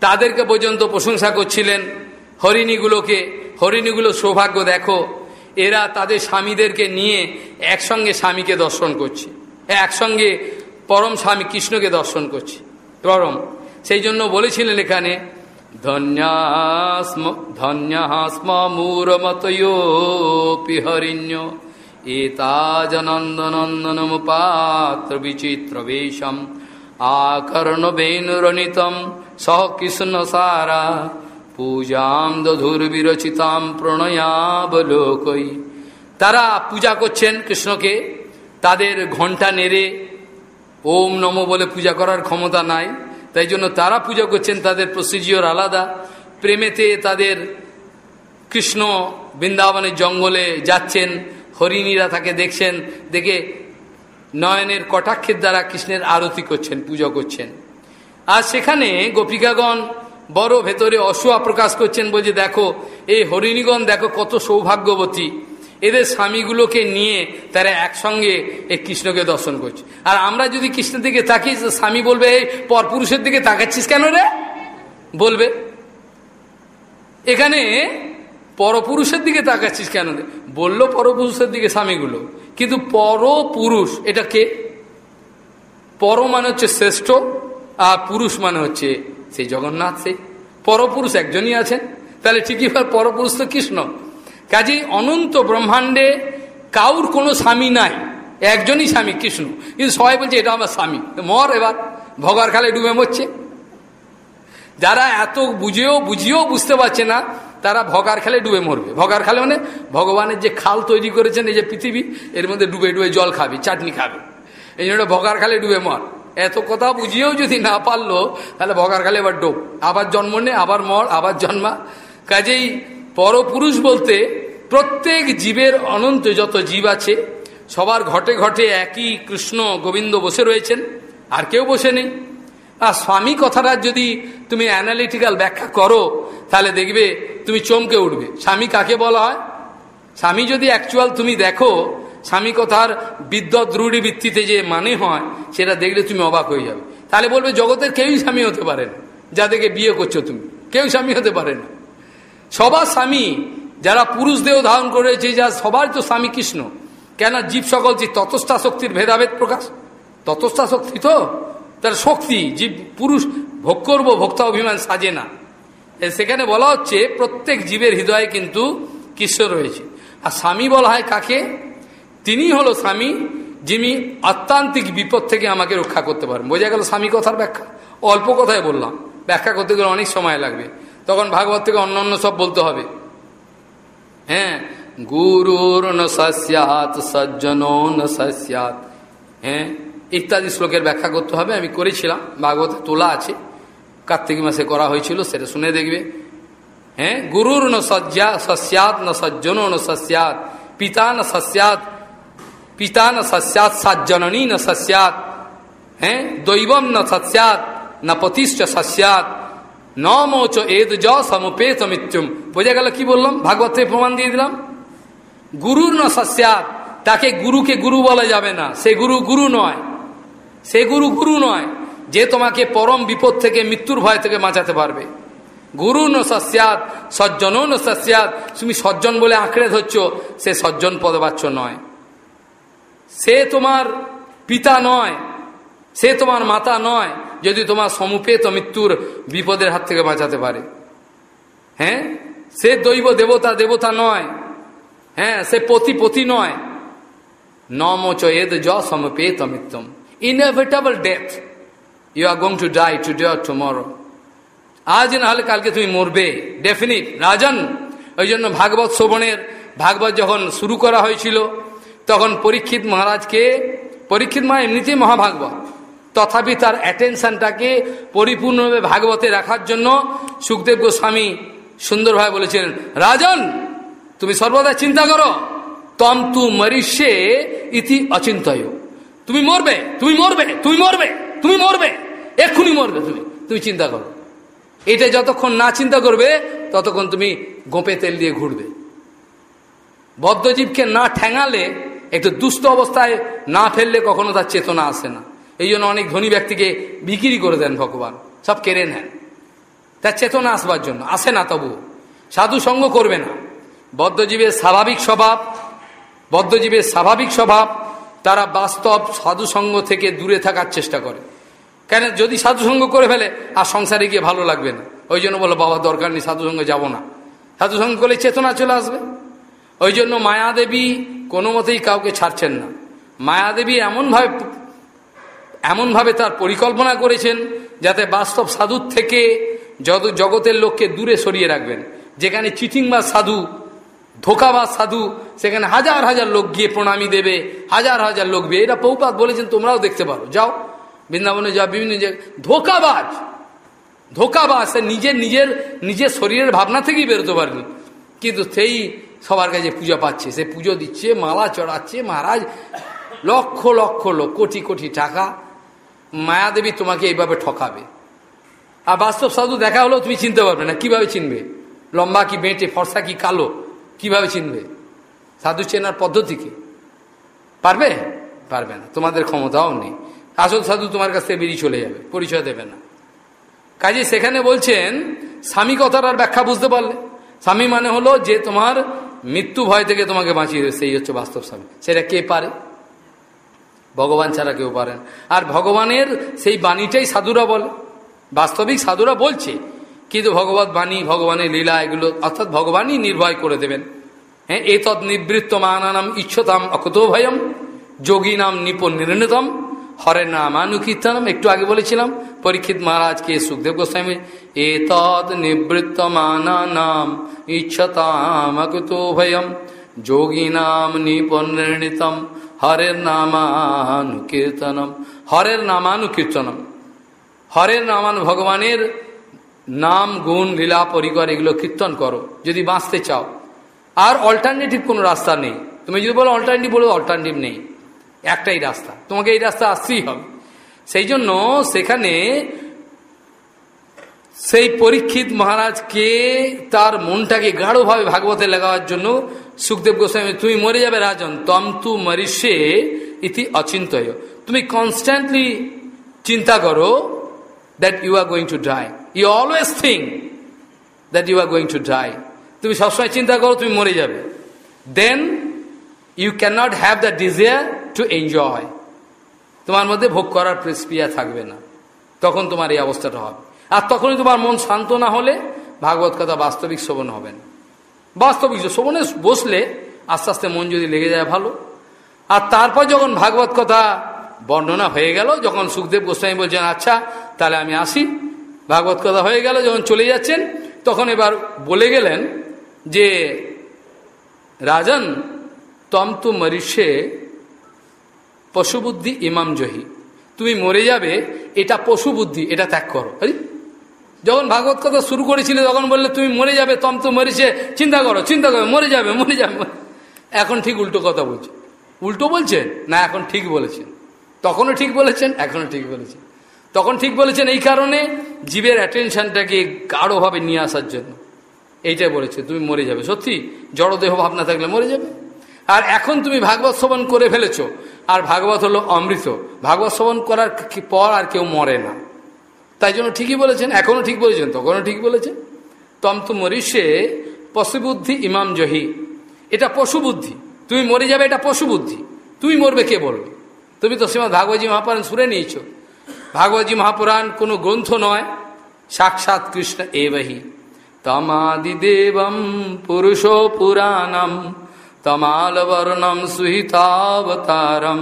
A: তাদেরকে পর্যন্ত প্রশংসা করছিলেন। হরিণীগুলোকে হরিণীগুলো সৌভাগ্য দেখো, এরা তাদের স্বামীদেরকে নিয়ে একসঙ্গে স্বামীকে দর্শন করছে। একসঙ্গে পরম স্বামী কৃষ্ণকে দর্শন করছে। পরম। সেই জন্য বলেছিলেন এখানে ধন্যাস্ম ধন্যাস্ম মূরমতয়োপি হরিণ্য এতাজনন্দনন্দনমুপাত্র বিচিত্র বেশম আকর্ণ বেনুরণিতম সহ কৃষ্ণ সারা পূজাম দধুর বিরচিতাম প্রণয়াবলোকই তারা পূজা করছেন কৃষ্ণকে। তাদের ঘণ্টা নেড়ে। ওম নম বলে পূজা করার ক্ষমতা নাই। তাই জন্য তারা পূজা করছেন, তাদের প্রসিজিওর আলাদা। প্রেমেতে তাদের কৃষ্ণ বৃন্দাবনের জঙ্গলে যাচ্ছেন, হরিণীরা তাকে দেখছেন, দেখে নয়নের কটাক্ষের দ্বারা কৃষ্ণের আরতি করছেন, পুজো করছেন। আর সেখানে গোপিকাগণ বড় ভেতরে অসুয়া প্রকাশ করছেন, বলছে, দেখো, এই হরিণীগণ, দেখো, কত সৌভাগ্যবতী। এদের স্বামীগুলোকে নিয়ে তারা একসঙ্গে এই কৃষ্ণকে দর্শন করছে। আর আমরা যদি কৃষ্ণের দিকে তাকি স্বামী বলবে, এই পরপুরুষের দিকে তাকাচ্ছিস কেন রে? বলবে, এখানে পরপুরুষের দিকে তাকাচ্ছিস কেন রে? বলল পরপুরুষের দিকে স্বামীগুলো। কিন্তু পরপুরুষ, এটা কে? পর মানে হচ্ছে শ্রেষ্ঠ, আর পুরুষ মানে হচ্ছে সেই জগন্নাথ, সেই পরপুরুষ একজনই আছেন। তাহলে ঠিকই পরপুরুষ তো কৃষ্ণ। কাজেই অনন্ত ব্রহ্মাণ্ডে কাউর কোনো স্বামী নাই। একজনই স্বামী, কৃষ্ণ। কিন্তু সবাই বলছে, এটা আমার স্বামী। মর এবার। ভগার খালে ডুবে মরছে। যারা এত বুঝেও বুঝিয়েও বুঝতে পারছে না, তারা ভগার খালে ডুবে মরবে। ভগার খালে মানে ভগবানের যে খাল তৈরি করেছেন, এই যে পৃথিবী, এর মধ্যে ডুবে ডুবে জল খাবে, চাটনি খাবে। এই জন্য ভগার খালে ডুবে মর। এত কথা বুঝিয়েও যদি না পারল, তাহলে ভগার খালে এবার ডোব। আবার জন্ম নে, আবার মর, আবার জন্মা। কাজেই পরপুরুষ বলতে প্রত্যেক জীবের অনন্ত যত জীব আছে, সবার ঘটে ঘটে একই কৃষ্ণ গোবিন্দ বসে রয়েছেন, আর কেউ বসে নেই। আর স্বামী কথাটা যদি তুমি অ্যানালিটিক্যাল ব্যাখ্যা করো, তাহলে দেখবে তুমি চমকে উঠবে। স্বামী কাকে বলা হয়? স্বামী যদি অ্যাকচুয়াল তুমি দেখো, স্বামী কথার বিদ্যৎ রূঢ়ি ভিত্তিতে যে মানে হয়, সেটা দেখলে তুমি অবাক হয়ে যাবে। তাহলে বলবে, জগতের কেউই স্বামী হতে পারে না। যাদেরকে বিয়ে করছ তুমি, কেউ স্বামী হতে পারে না। সবার স্বামী, যারা পুরুষ দেহ ধারণ করেছে যা সবার তো স্বামী কৃষ্ণ। কেন জীব সকল যে ততস্থা শক্তির ভেদাভেদ প্রকাশ? ততস্থা শক্তি তো? তার শক্তি, জীব, পুরুষ ভোগ করব, ভোক্তা অভিমান সাজে না। সেখানে বলা হচ্ছে, প্রত্যেক জীবের হৃদয়ে কিন্তু কৃষ্ণ রয়েছে। আর স্বামী বলা হয় কাকে? তিনি হলো স্বামী যিনি অত্যান্তিক বিপদ থেকে আমাকে রক্ষা করতে পারেন। বোঝা গেল স্বামী কথার ব্যাখ্যা। অল্প কথায় বললাম। ব্যাখ্যা করতে গেলে অনেক সময় লাগবে। তখন ভাগবত থেকে অন্য অন্য সব বলতে হবে। হ্যাঁ গুরুর ন সস্যাত সজ্জন ন সস্যাত হ্যাঁ ইত্যাদি শ্লোকের ব্যাখ্যা করতে হবে। আমি করেছিলাম, ভাগবত তোলা আছে। কার্তিক মাসে করা হয়েছিল, সেটা শুনে দেখবে। হ্যাঁ গুরুর ন সজ্জা সস্যাত ন সজ্জন ন সস্যাত পিতা ন সস্যাত পিতা ন সস্যাত সাজ্জননী ন সস্যাত হ্যাঁ দৈবম ন সস্যাত না পতিষ্ঠ সস্যাত ন এদ জ সমপেত মৃত্যুম বোঝা গেল কি বললাম? ভাগবত থেকে প্রমাণ দিয়ে দিলাম। গুরুর ন সস্যাত তাকে গুরুকে গুরু বলা যাবে না। সে গুরু গুরু নয়। সে গুরু গুরু নয়, যে তোমাকে পরম বিপদ থেকে, মৃত্যুর ভয় থেকে বাঁচাতে পারবে। গুরু ন সস্যাত সজ্জন ন সস্যাত তুমি সজ্জন বলে আঁকড়ে ধরছ, সে সজ্জন পদবাচ্য নয়। সে তোমার পিতা নয়, সে তোমার মাতা নয় যদি তোমার সমুপে সমুপেত মৃত্যুর বিপদের হাত থেকে বাঁচাতে পারে। হ্যাঁ? সে দৈব দেবতা দেবতা নয়। হ্যাঁ? সে পতি পতি নয়। নমচ এদ জ সমপেত মৃত্যুম। Inevitable death you are going to die today tomorrow আজ না হলে কালকে তুমি মরবে। ডেফিনিট রাজন। ওই জন্য ভাগবত শ্রবণের ভাগবত যখন শুরু করা হয়েছিল, তখন পরীক্ষিত মহারাজকে, পরীক্ষিত মা এমনিতেই মহাভাগবত। তথাপি তার অ্যাটেনশনটাকে পরিপূর্ণভাবে ভাগবতে রাখার জন্য সুখদেব গোস্বামী সুন্দরভাবে বলেছিলেন, রাজন, তুমি সর্বদা চিন্তা করো। তম তু মরিষ্যে ইতি অচিন্তয়। তুমি মরবে তুমি মরবে তুমি মরবে তুমি মরবে। এক্ষুনি মরবে তুমি তুমি চিন্তা করো। এটা যতক্ষণ না চিন্তা করবে, ততক্ষণ তুমি গোপে তেল দিয়ে ঘুরবে। বদ্ধজীবকে না ঠেঙালে, একটু দুস্থ অবস্থায় না ফেললে কখনো তার চেতনা আসে না। এই জন্য অনেক ধনী ব্যক্তিকে বিক্রি করে দেন ভগবান। সব কেড়ে নেন। তার চেতনা আসবার জন্য। আসে না তবু। সাধু সঙ্গ করবে না। বদ্ধজীবের স্বাভাবিক স্বভাব, বদ্ধজীবের স্বাভাবিক স্বভাব, তারা বাস্তব সাধুসঙ্গ থেকে দূরে থাকার চেষ্টা করে। কেন? যদি সাধুসঙ্গ করে ফেলে, আর সংসারে গিয়ে ভালো লাগবে না। ওই জন্য বলো, বাবা, দরকার নেই সাধুসঙ্গ যাব না। সাধুসঙ্গ করলে চেতনা চলে আসবে। ওই জন্য মায়াদেবী কোনো মতেই কাউকে ছাড়ছেন না। মায়াদেবী এমনভাবে এমনভাবে তার পরিকল্পনা করেছেন যাতে বাস্তব সাধুর থেকে যত জগতের লোককে দূরে সরিয়ে রাখবেন। যেখানে চিটিং বা সাধু, ধোকাবাজ সাধু, সেখানে হাজার হাজার লোক গিয়ে প্রণামী দেবে, হাজার হাজার লোক বিয়ে। এটা পৌপাত বলেছেন, তোমরাও দেখতে পারো। যাও, বৃন্দাবনে যাও, বিভিন্ন জায়গায় ধোকাবাজ! ধোকাবাজ, সে নিজের নিজের নিজের শরীরের ভাবনা থেকেই বেরোতে পারেনি। কিন্তু সেই সবার কাছে পুজো পাচ্ছে। সে পুজো দিচ্ছে, মালা চড়াচ্ছে, মহারাজ, লক্ষ লক্ষ লোক, কোটি কোটি টাকা মায়াদেবী তোমাকে এইভাবে ঠকাবে। আর বাস্তব সাধু দেখা হলো তুমি চিনতে পারবে না, কীভাবে চিনবে? লম্বা কি বেঁটে, ফর্সা কি কালো, কীভাবে চিনবে? সাধু চেনার পদ্ধতি কি? পারবে? পারবে না, তোমাদের ক্ষমতাও নেই। আসল সাধু তোমার কাছ থেকে বেরিয়ে চলে যাবে, পরিচয় দেবে না। কাজে সেখানে বলছেন, স্বামী কথার আর ব্যাখ্যা বুঝতে পারলে। স্বামী মানে হলো যে তোমার মৃত্যু ভয় থেকে তোমাকে বাঁচিয়ে দেবে, সেই হচ্ছে বাস্তব স্বামী। সেটা কে পারে? ভগবান ছাড়া কেউ পারেন। আর ভগবানের সেই বাণীটাই সাধুরা বলে। বাস্তবিক সাধুরা বলছে, কিন্তু ভগবত বাণী, ভগবানের লীলা, এগুলো অর্থাৎ ভগবানই নির্ভয় করে দেবেন। হ্যাঁ এ তৎ নিবৃত্ত মানানাম ইচ্ছতাম অকত ভয়ম যোগী নাম নিপ নির্ণতম হরের নাম আনুকীর্তনম একটু আগে বলেছিলাম, পরীক্ষিত মহারাজকে সুখদেব গোস্বামী এ তৎ নিবৃত্ত মানানাম ইচ্ছতাম অকুত ভয়ম যোগী নাম নিপনির্ণিতম। হরের নামানুকীর্তনম হরের নামানুকীর্তনম। হরের নামান ভগবানের নাম, গুণ, লীলা, পরিকর, এগুলো কীর্তন করো, যদি বাঁচতে চাও। আর অল্টারনেটিভ কোনো রাস্তা নেই। তুমি যদি বলো অল্টারনেটিভ বলো অল্টারনেটিভ নেই। একটাই রাস্তা। তোমাকে এই রাস্তা আসতেই হবে। সেই জন্য সেখানে সেই পরীক্ষিত মহারাজকে তার মনটাকে গাঢ়ভাবে ভাগবতে লাগাবার জন্য সুখদেব গোস্বামী, তুমি মরে যাবে রাজন, তম তু মরিষে ইতি অচিন্তয়। তুমি কনস্ট্যান্টলি চিন্তা করো that you are going to die you always think that you are going to die তুমি সবসময় চিন্তা করো তুমি মরে যাবে। Then you cannot have the desire to enjoy তোমার মধ্যে ভোগ করার প্রিয়া থাকবে না। তখন তোমার এই অবস্থাটা হবে। আর তখনই তোমার মন শান্ত না হলে ভাগবত কথা বাস্তবিক শোভন হবে না। বাস্তবিক শোভনে বসলে আস্তে আস্তে মন যদি লেগে যায় ভালো। আর তারপর যখন ভাগবত কথা বর্ণনা হয়ে গেল, যখন সুখদেব গোস্বামী বলছেন আচ্ছা তাহলে আমি আসি। ভাগবত কথা হয়ে গেল, যখন চলে যাচ্ছেন, তখন এবার বলে গেলেন যে, রাজন, তম তু মরিষে পশুবুদ্ধি ইমাম জহি। তুমি মরে যাবে, এটা পশু বুদ্ধি এটা ত্যাগ করো। যখন ভাগবত কথা শুরু করেছিলে, তখন বললে, তুমি মরে যাবে, তম তো মরেছে, চিন্তা করো চিন্তা করো, মরে যাবে মরে যাবে। এখন ঠিক উল্টো কথা বলছে। উল্টো বলছেন না, এখন ঠিক বলেছেন তখনও ঠিক বলেছেন, এখনও ঠিক বলেছেন। তখন ঠিক বলেছেন এই কারণে জীবের অ্যাটেনশনটাকে গাঢ়ভাবে নিয়ে আসার জন্য। এইটাই বলেছে, তুমি মরে যাবে। সত্যি? জড়দেহ ভাবনা থাকলে মরে যাবে। আর এখন তুমি ভাগবত শ্রবণ করে ফেলেছ, আর ভাগবত হলো অমৃত। ভাগবত শ্রবণ করার পর আর কেউ মরে না। তাই জন্য ঠিকই বলেছেন এখনও ঠিক বলেছেন তখনও ঠিক বলেছেন। তম তো মরিষে পশুবুদ্ধি ইমাম জহি। এটা পশু বুদ্ধি তুমি মরে যাবে, এটা পশু বুদ্ধি তুমি মরবে কে বলবে? তুমি তো শ্রীমদ ভাগবতী মহাপুরাণ শুনে নিয়েছ। ভাগবতী মহাপুরাণ কোনো গ্রন্থ নয়, সাক্ষাৎ কৃষ্ণ এবহি তমাদিদেবম পুরুষ পুরাণম, তমালবর্ণম সুহিতাবতারম।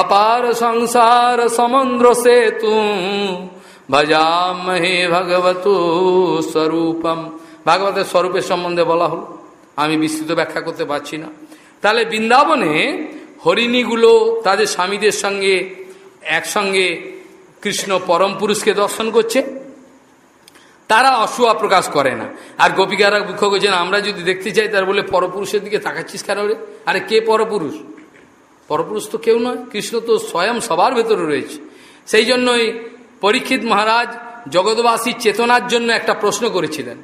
A: অপার সংসার সমুদ্র সেতু ভজামহে ভগবতু স্বরূপম। ভাগবতের স্বরূপের সম্বন্ধে বলা হল। আমি বিস্তৃত ব্যাখ্যা করতে পারছি না। তাহলে বৃন্দাবনে হরিণীগুলো তাদের স্বামীদের সঙ্গে, একসঙ্গে কৃষ্ণ পরম পুরুষকে দর্শন করছে। তারা অসুয়া প্রকাশ করে না। আর গোপিকারা দুঃখ করছেন, আমরা যদি দেখতে চাই তার বলে পরপুরুষের দিকে তাকাচ্ছিস কেন রে? আরে কে পরপুরুষ? পরপুরুষ তো কেউ নয়। কৃষ্ণ তো স্বয়ং সবার ভেতরে রয়েছে। সেই জন্যই পরীক্ষিত মহারাজ জগৎবাসীর চেতনার জন্য একটা প্রশ্ন করেছিলেন।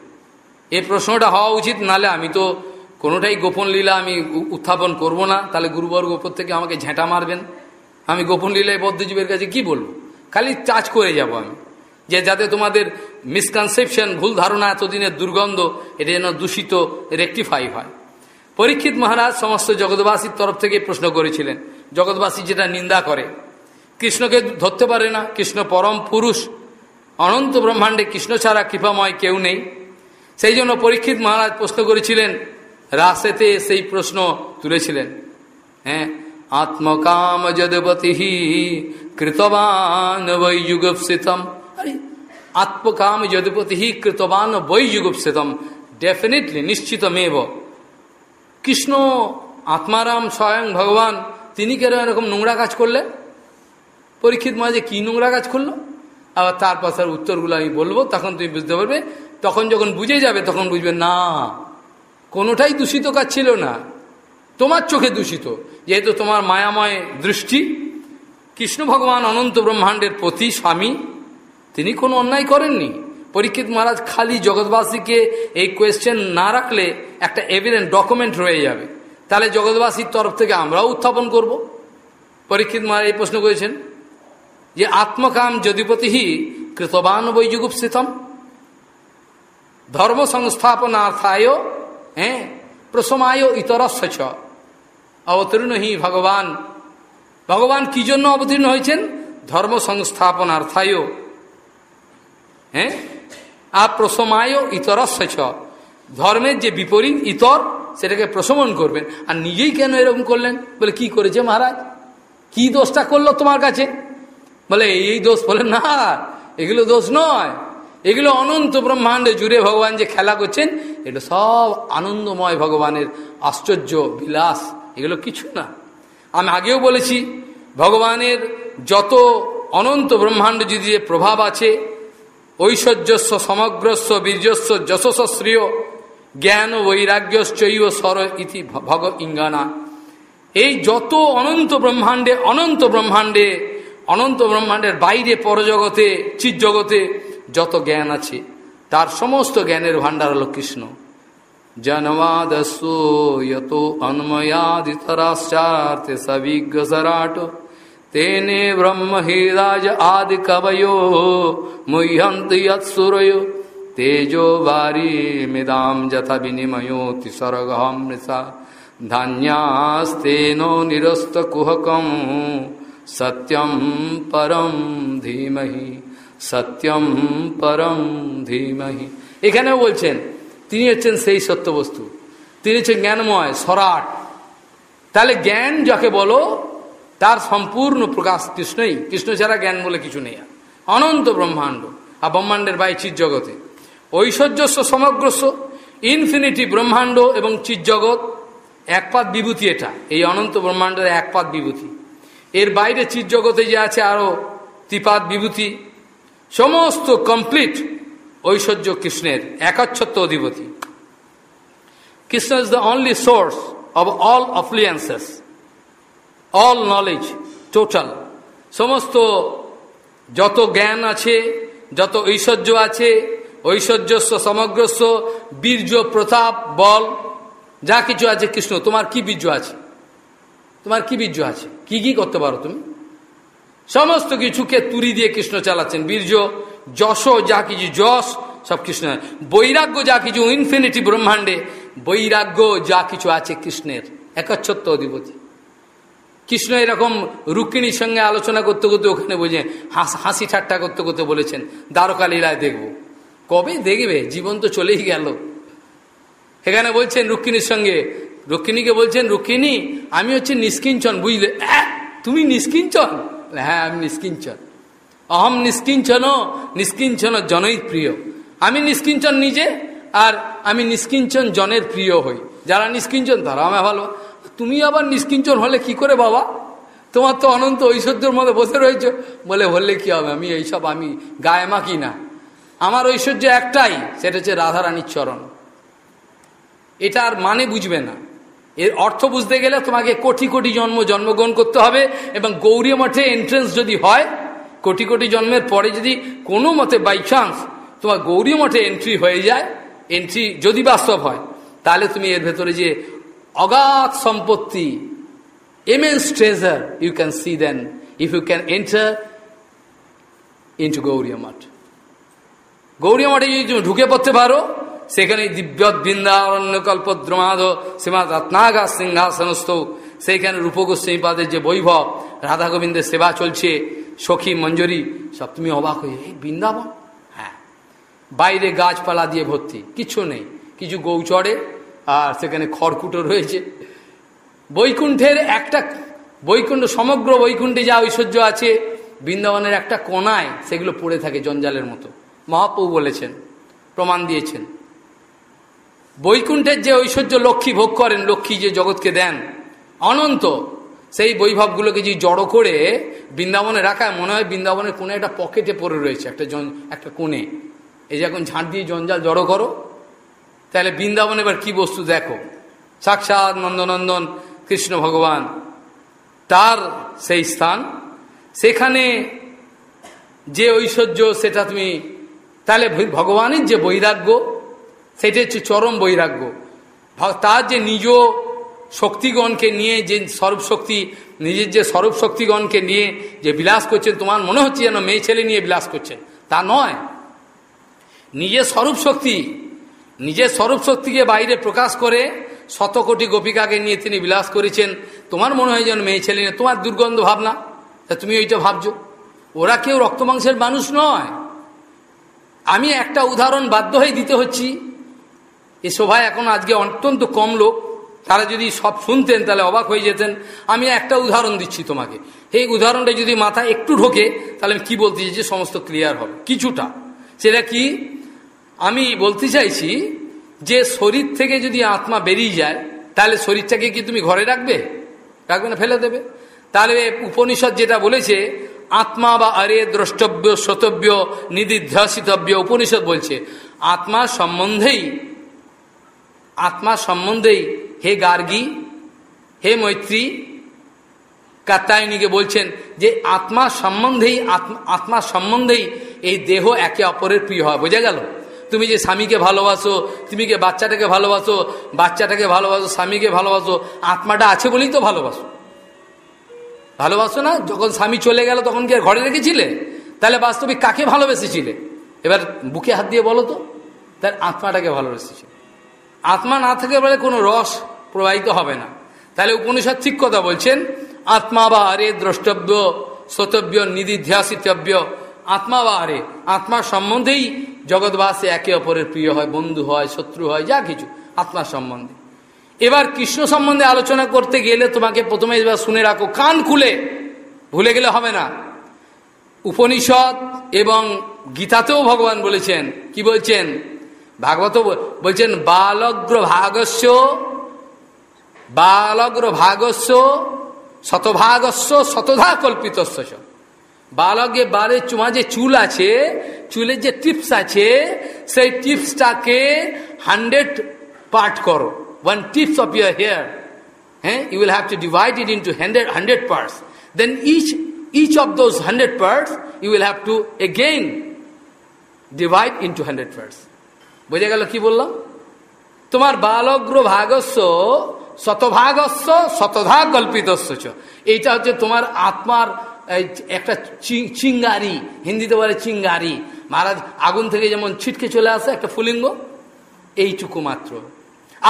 A: এই প্রশ্নটা হওয়া উচিত, নালে আমি তো কোনোটাই গোপন লীলা আমি উত্থাপন করব না। তাহলে গুরুবর্গ ওপর থেকে আমাকে ঝেঁটা মারবেন। আমি গোপন লীলায় বদ্ধজীবের কাছে কি বলব? খালি চাচ করে যাব আমি। যে যাতে তোমাদের মিসকনসেপশন ভুল ধারণা এতদিনের দুর্গন্ধ, এটা যেন দূষিত রেকটিফাই হয়। পরীক্ষিত মহারাজ সমস্ত জগৎবাসীর তরফ থেকে প্রশ্ন করেছিলেন। জগৎবাসী যেটা নিন্দা করে কৃষ্ণকে ধরতে পারে না, কৃষ্ণ পরম পুরুষ, অনন্ত ব্রহ্মাণ্ডে কৃষ্ণ ছাড়া কৃপাময় কেউ নেই। সেই জন্য পরীক্ষিত মহারাজ প্রশ্ন করেছিলেন, রাসেতে সেই প্রশ্ন তুলেছিলেন? হ্যাঁ আত্মকাম যদপতি কৃতবান বৈ যুগপসিতম আত্মকাম যদুপতি কৃতবান বৈ যুগুপসিতম ডেফিনেটলি নিশ্চিত মেব কৃষ্ণ, আত্মারাম স্বয়ং ভগবান, তিনি কেন এরকম নোংরা কাজ করলে পরীক্ষিত মাঝে কি নোংরা কাজ করল? আবার তার পাশার উত্তরগুলো আমি বলব, তখন তুমি বুঝতে পারবে। তখন যখন বুঝে যাবে, তখন বুঝবে, না, কোনোটাই দূষিত কাজ ছিল না। তোমার চোখে দূষিত, যেহেতু তোমার মায়াময় দৃষ্টি। কৃষ্ণ ভগবান অনন্ত ব্রহ্মাণ্ডের প্রতি স্বামী, তিনি কোনো অন্যায় করেননি। পরীক্ষিত মহারাজ খালি জগৎবাসীকে এই কোয়েশ্চেন না রাখলে একটা এভিডেন্ট ডকুমেন্ট রয়ে যাবে। তাহলে জগৎবাসীর তরফ থেকে আমরাও উত্থাপন করব। পরীক্ষিত মহারাজ এই প্রশ্ন করেছেন যে আত্মকাম যদিপতি কৃতবান বৈযুগুপস্থিতম ধর্ম সংস্থাপনার্থায় হ্যাঁ প্রসমায় ইতরস্য ছ অবতীর্ণ হি ভগবান। ভগবান কি জন্য অবতীর্ণ হয়েছেন? ধর্ম সংস্থাপনার্থায় হ্যাঁ আর প্রসমায় ইতরস্য ছ ধর্মের যে বিপরীত ইতর, সেটাকে প্রশমন করবেন। আর নিজেই কেন এরকম করলেন? বলে কি করেছে মহারাজ? কি দোষটা করল তোমার কাছে? বলে, এই দোষ বলে না, এগুলো দোষ নয়। এগুলো অনন্ত ব্রহ্মাণ্ডে জুড়ে ভগবান যে খেলা করছেন, এগুলো সব আনন্দময় ভগবানের আশ্চর্য বিলাস। এগুলো কিছু না। আমি আগেও বলেছি, ভগবানের যত অনন্ত ব্রহ্মাণ্ড যদি যে প্রভাব আছে, ঐশ্বর্যস্ব, সমগ্রস্ব, বীর্যস্ব যশস্বশ্রিয় জ্ঞান বৈরাগ্যশ্চৈব সর ইতি ভগ ইঙ্গানা। এই যত অনন্ত ব্রহ্মাণ্ডে অনন্ত ব্রহ্মাণ্ডে অনন্ত ব্রহ্মাণ্ডের বাইরে পরজগতে চিৎজগতে যত জ্ঞান আছে, তার সমস্ত জ্ঞানের ভাণ্ডার হল কৃষ্ণ। জনমাদস্য যত অন্ময়াদিতরাশ্চার্থে সবিজ্ঞ সরাট তেনে ব্রহ্মহীরাজ আদি কবയോ মুহ্যন্তি যৎসুরয় তেজো বারি মিদাম যথা বিনিময়োতি সরগহম মৃষা ধান্যাস্তেন নিরস্ত কুহকম সত্যম পরম ধীমহি সত্যম পরম ধীমহি এখানেও বলছেন, তিনি হচ্ছেন সেই সত্য বস্তু তিনি হচ্ছেন জ্ঞানময়, সরাট। তাহলে জ্ঞান যাকে বলো, তার সম্পূর্ণ প্রকাশ কৃষ্ণই। কৃষ্ণ ছাড়া জ্ঞান বলে কিছু নেই। অনন্ত ব্রহ্মাণ্ড আর ব্রহ্মাণ্ডের বাই চিৎ জগতে। ঐশ্বর্যস্ব, সমগ্রস্ব ইনফিনিটি ব্রহ্মাণ্ড এবং চিৎ জগৎ একপাত বিভূতি এটা। এই অনন্ত ব্রহ্মাণ্ডের একপাত বিভূতি। এর বাইরে চিৎ জগতে যে আছে আরও ত্রিপাত বিভূতি, সমস্ত কমপ্লিট ঐশ্বর্য কৃষ্ণের একচ্ছত্ব অধিপতি। Krishna is the only source of all affluences all knowledge total সমস্ত যত জ্ঞান আছে, যত ঐশ্বর্য আছে, ঐশ্বর্যস্ব, সমগ্রস্ব, বীর্য, প্রতাপ, বল, যা কিছু আছে কৃষ্ণ, তোমার কি বীর্য আছে? তোমার কি বীর্য আছে? কি কি করতে পারো তুমি? সমস্ত কিছুকে তুরি দিয়ে কৃষ্ণ চালাচ্ছেন। বীর্য, যশ, যা কিছু যশ, সব কৃষ্ণ। বৈরাগ্য যা কিছু ইনফিনিটি ব্রহ্মাণ্ডে, বৈরাগ্য যা কিছু আছে কৃষ্ণের। একচ্ছত্ব অধিপতি। কৃষ্ণ এরকম রুক্মিণীর সঙ্গে আলোচনা করতে করতে ওখানে বোঝে হাসি ঠাট্টা করতে করতে বলেছেন দ্বারকা লীলায় দেখব। কবে দেখবে? জীবন তো চলেই গেল। এখানে বলছেন রুক্মিণীর সঙ্গে, রুক্মিণীকে বলছেন, রুক্মিণী, আমি হচ্ছে নিষ্কিঞ্চন, বুঝলে? তুমি নিষ্কিঞ্চন। হ্যাঁ আমি নিষ্কিঞ্চন। অহম নিষ্কিঞ্চন নিষ্কিঞ্চন জনই প্রিয়। আমি নিষ্কিঞ্চন নিজে, আর আমি নিষ্কিঞ্চন জনের প্রিয় হই। যারা নিষ্কিঞ্চন, তারা আমার ভালো। তুমি আবার নিষ্কিঞ্চন হলে কি করে বাবা? তোমার তো অনন্ত ঐশ্বর্যের মধ্যে বসে রয়েছে। বলে বললে কি হবে? আমি এইসব, আমি গায়ে মাকি না? আমার ঐশ্বর্য একটাই, সেটা হচ্ছে রাধারানীর চরণ। এটার মানে বুঝবে না। এর অর্থ বুঝতে গেলে তোমাকে কোটি কোটি জন্ম জন্মগ্রহণ করতে হবে এবং গৌরী মঠে এন্ট্রেন্স যদি হয়, কোটি কোটি জন্মের পরে যদি কোনো মতে বাই চান্স তোমার গৌরী মঠে এন্ট্রি হয়ে যায় এন্ট্রি যদি বাস্তব হয়, তাহলে তুমি এর ভেতরে যে অগাধ সম্পত্তি, immense treasure you can see then if you can enter into Gauri Math. Gauri মঠে যদি তুমি ঢুকে পড়তে পারো সেখানে দিব্য বৃন্দারণ্য কল্পদ্রমাদ শ্রীমাদ রত্নাগা সিংহাসনস্থ, সেইখানে রূপগোস্বামীপাদের যে বৈভব, রাধা গোবিন্দের সেবা চলছে, সখী মঞ্জুরি, সব তুমি অবাক হয়ে, এই বৃন্দাবন? হ্যাঁ। বাইরে গাছপালা দিয়ে ভর্তি, কিছু নেই, কিছু গৌচড়ে আর সেখানে খড়কুটো রয়েছে। বৈকুণ্ঠের একটা, বৈকুণ্ঠ, সমগ্র বৈকুণ্ঠে যা ঐশ্বর্য আছে, বৃন্দাবনের একটা কোনায় সেগুলো পড়ে থাকে জঞ্জালের মতো। মহাপ্রভু বলেছেন, প্রমাণ দিয়েছেন। বৈকুণ্ঠের যে ঐশ্বর্য লক্ষ্মী ভোগ করেন, লক্ষ্মী যে জগৎকে দেন, অনন্ত। সেই বৈভবগুলোকে যদি জড়ো করে বৃন্দাবনে রাখা মনে হয় বৃন্দাবনের কোণে একটা পকেটে পড়ে রয়েছে, একটা জন, একটা কোণে। এই যে এখন ঝাঁট দিয়ে জঞ্জাল জড়ো করো, তাহলে বৃন্দাবনে এবার কি বস্তু দেখো? সাক্ষাৎ নন্দনন্দন, কৃষ্ণ ভগবান, তার সেই স্থান। সেখানে যে ঐশ্বর্য, সেটা তুমি, তাহলে ভগবানের যে বৈরাগ্য সেটা হচ্ছে চরম বৈরাগ্য। তার যে নিজ শক্তিগণকে নিয়ে যে শক্তি নিজের যে শক্তিগণকে নিয়ে যে বিলাস করছেন, তোমার মনে হচ্ছে যেন মেয়ে ছেলে নিয়ে বিলাস করছেন। তা নয়। নিজের স্বরূপ শক্তি নিজের স্বরূপ শক্তিকে বাইরে প্রকাশ করে শত কোটি গোপিকাকে নিয়ে তিনি বিলাস করেছেন। তোমার মনে হয় যেন মেয়ে ছেলে নিয়ে, তোমার দুর্গন্ধ ভাবনা, তা তুমি ওইটা ভাবছ? ওরা কেউ রক্তমাংসের মানুষ নয়। আমি একটা উদাহরণ বাধ্য হয়ে দিতে হচ্ছি। এ সভায় এখন আজকে অত্যন্ত কম লোক। তারা যদি সব শুনতেন, তাহলে অবাক হয়ে যেতেন। আমি একটা উদাহরণ দিচ্ছি তোমাকে। এই উদাহরণটা যদি মাথায় একটু ঢোকে, তাহলে আমি কী বলতে চাইছি সমস্ত ক্লিয়ার হবে। কিছুটা। সেটা কি? আমি বলতে চাইছি যে শরীর থেকে যদি আত্মা বেরিয়ে যায়, তাহলে শরীরটাকে কি তুমি ঘরে রাখবে? রাখবে না, ফেলে দেবে। তাহলে উপনিষদ যেটা বলেছে, আত্মা বা আরে দ্রষ্টব্য, শ্রোতব্য, নিদিধ্যাসিতব্য, উপনিষদ বলছে, আত্মা সম্বন্ধেই আত্মা সম্বন্ধেই হে গার্গী, হে মৈত্রী কাত্তায়নীকে বলছেন যে আত্মা সম্বন্ধেই আত্মা সম্বন্ধেই এই দেহ একে অপরের প্রিয় হয়। বোঝা গেল? তুমি যে স্বামীকে ভালোবাসো, তুমি কে বাচ্চাটাকে ভালোবাসো বাচ্চাটাকে ভালোবাসো, স্বামীকে ভালোবাসো, আত্মাটা আছে বলেই তো ভালোবাসো। ভালোবাসো না? যখন স্বামী চলে গেল, তখন কি আর ঘরে রেখেছিলে? তাহলে বাস্তবিক কাকে ভালোবেসেছিলে? এবার বুকে হাত দিয়ে বলো তো, তার আত্মাটাকে ভালোবেসেছিলে। আত্মা না থাকে বলে কোনো রস প্রবাহিত হবে না। তাহলে উপনিষদ ঠিক কথা বলছেন, আত্মা বা আরে দ্রষ্টব্য শ্রোতব্য নিধিধ্যাসিতব্য, আত্মা বা আরে, আত্মার সম্বন্ধেই জগৎবাসে একে অপরের প্রিয় হয়, বন্ধু হয়, শত্রু হয়, যা কিছু, আত্মার সম্বন্ধে। এবার কৃষ্ণ সম্বন্ধে আলোচনা করতে গেলে তোমাকে প্রথমে এবার শুনে রাখো, কান খুলে, ভুলে গেলে হবে না। উপনিষদ এবং গীতাতেও ভগবান বলেছেন, কি বলছেন? ভাগবত বলছেন, বালগ্র ভাগস্য বালগ্র ভাগস্য, শতভাগস্য, শতধা কল্পিত বালকে বারে চুমা যে চুল আছে চুলের যে টিপস আছে, সেই টিপসটাকে হান্ড্রেড পার্ট করো। One tips of your hair হ্যাঁ? You will have to divide it into hundred hundred parts then each each of those hundred parts you will have to again divide into hundred parts বোঝা গেল কি বললাম? তোমার বালগ্র ভাগস্য, শতভাগস্য শতধা কল্পিতস্য এইটা হচ্ছে তোমার আত্মার একটা চিঙ্গারি, হিন্দিতে বলে চিঙ্গারি। মহারাজ, আগুন থেকে যেমন ছিটকে চলে আসে একটা ফুলিঙ্গ, এইটুকু মাত্র।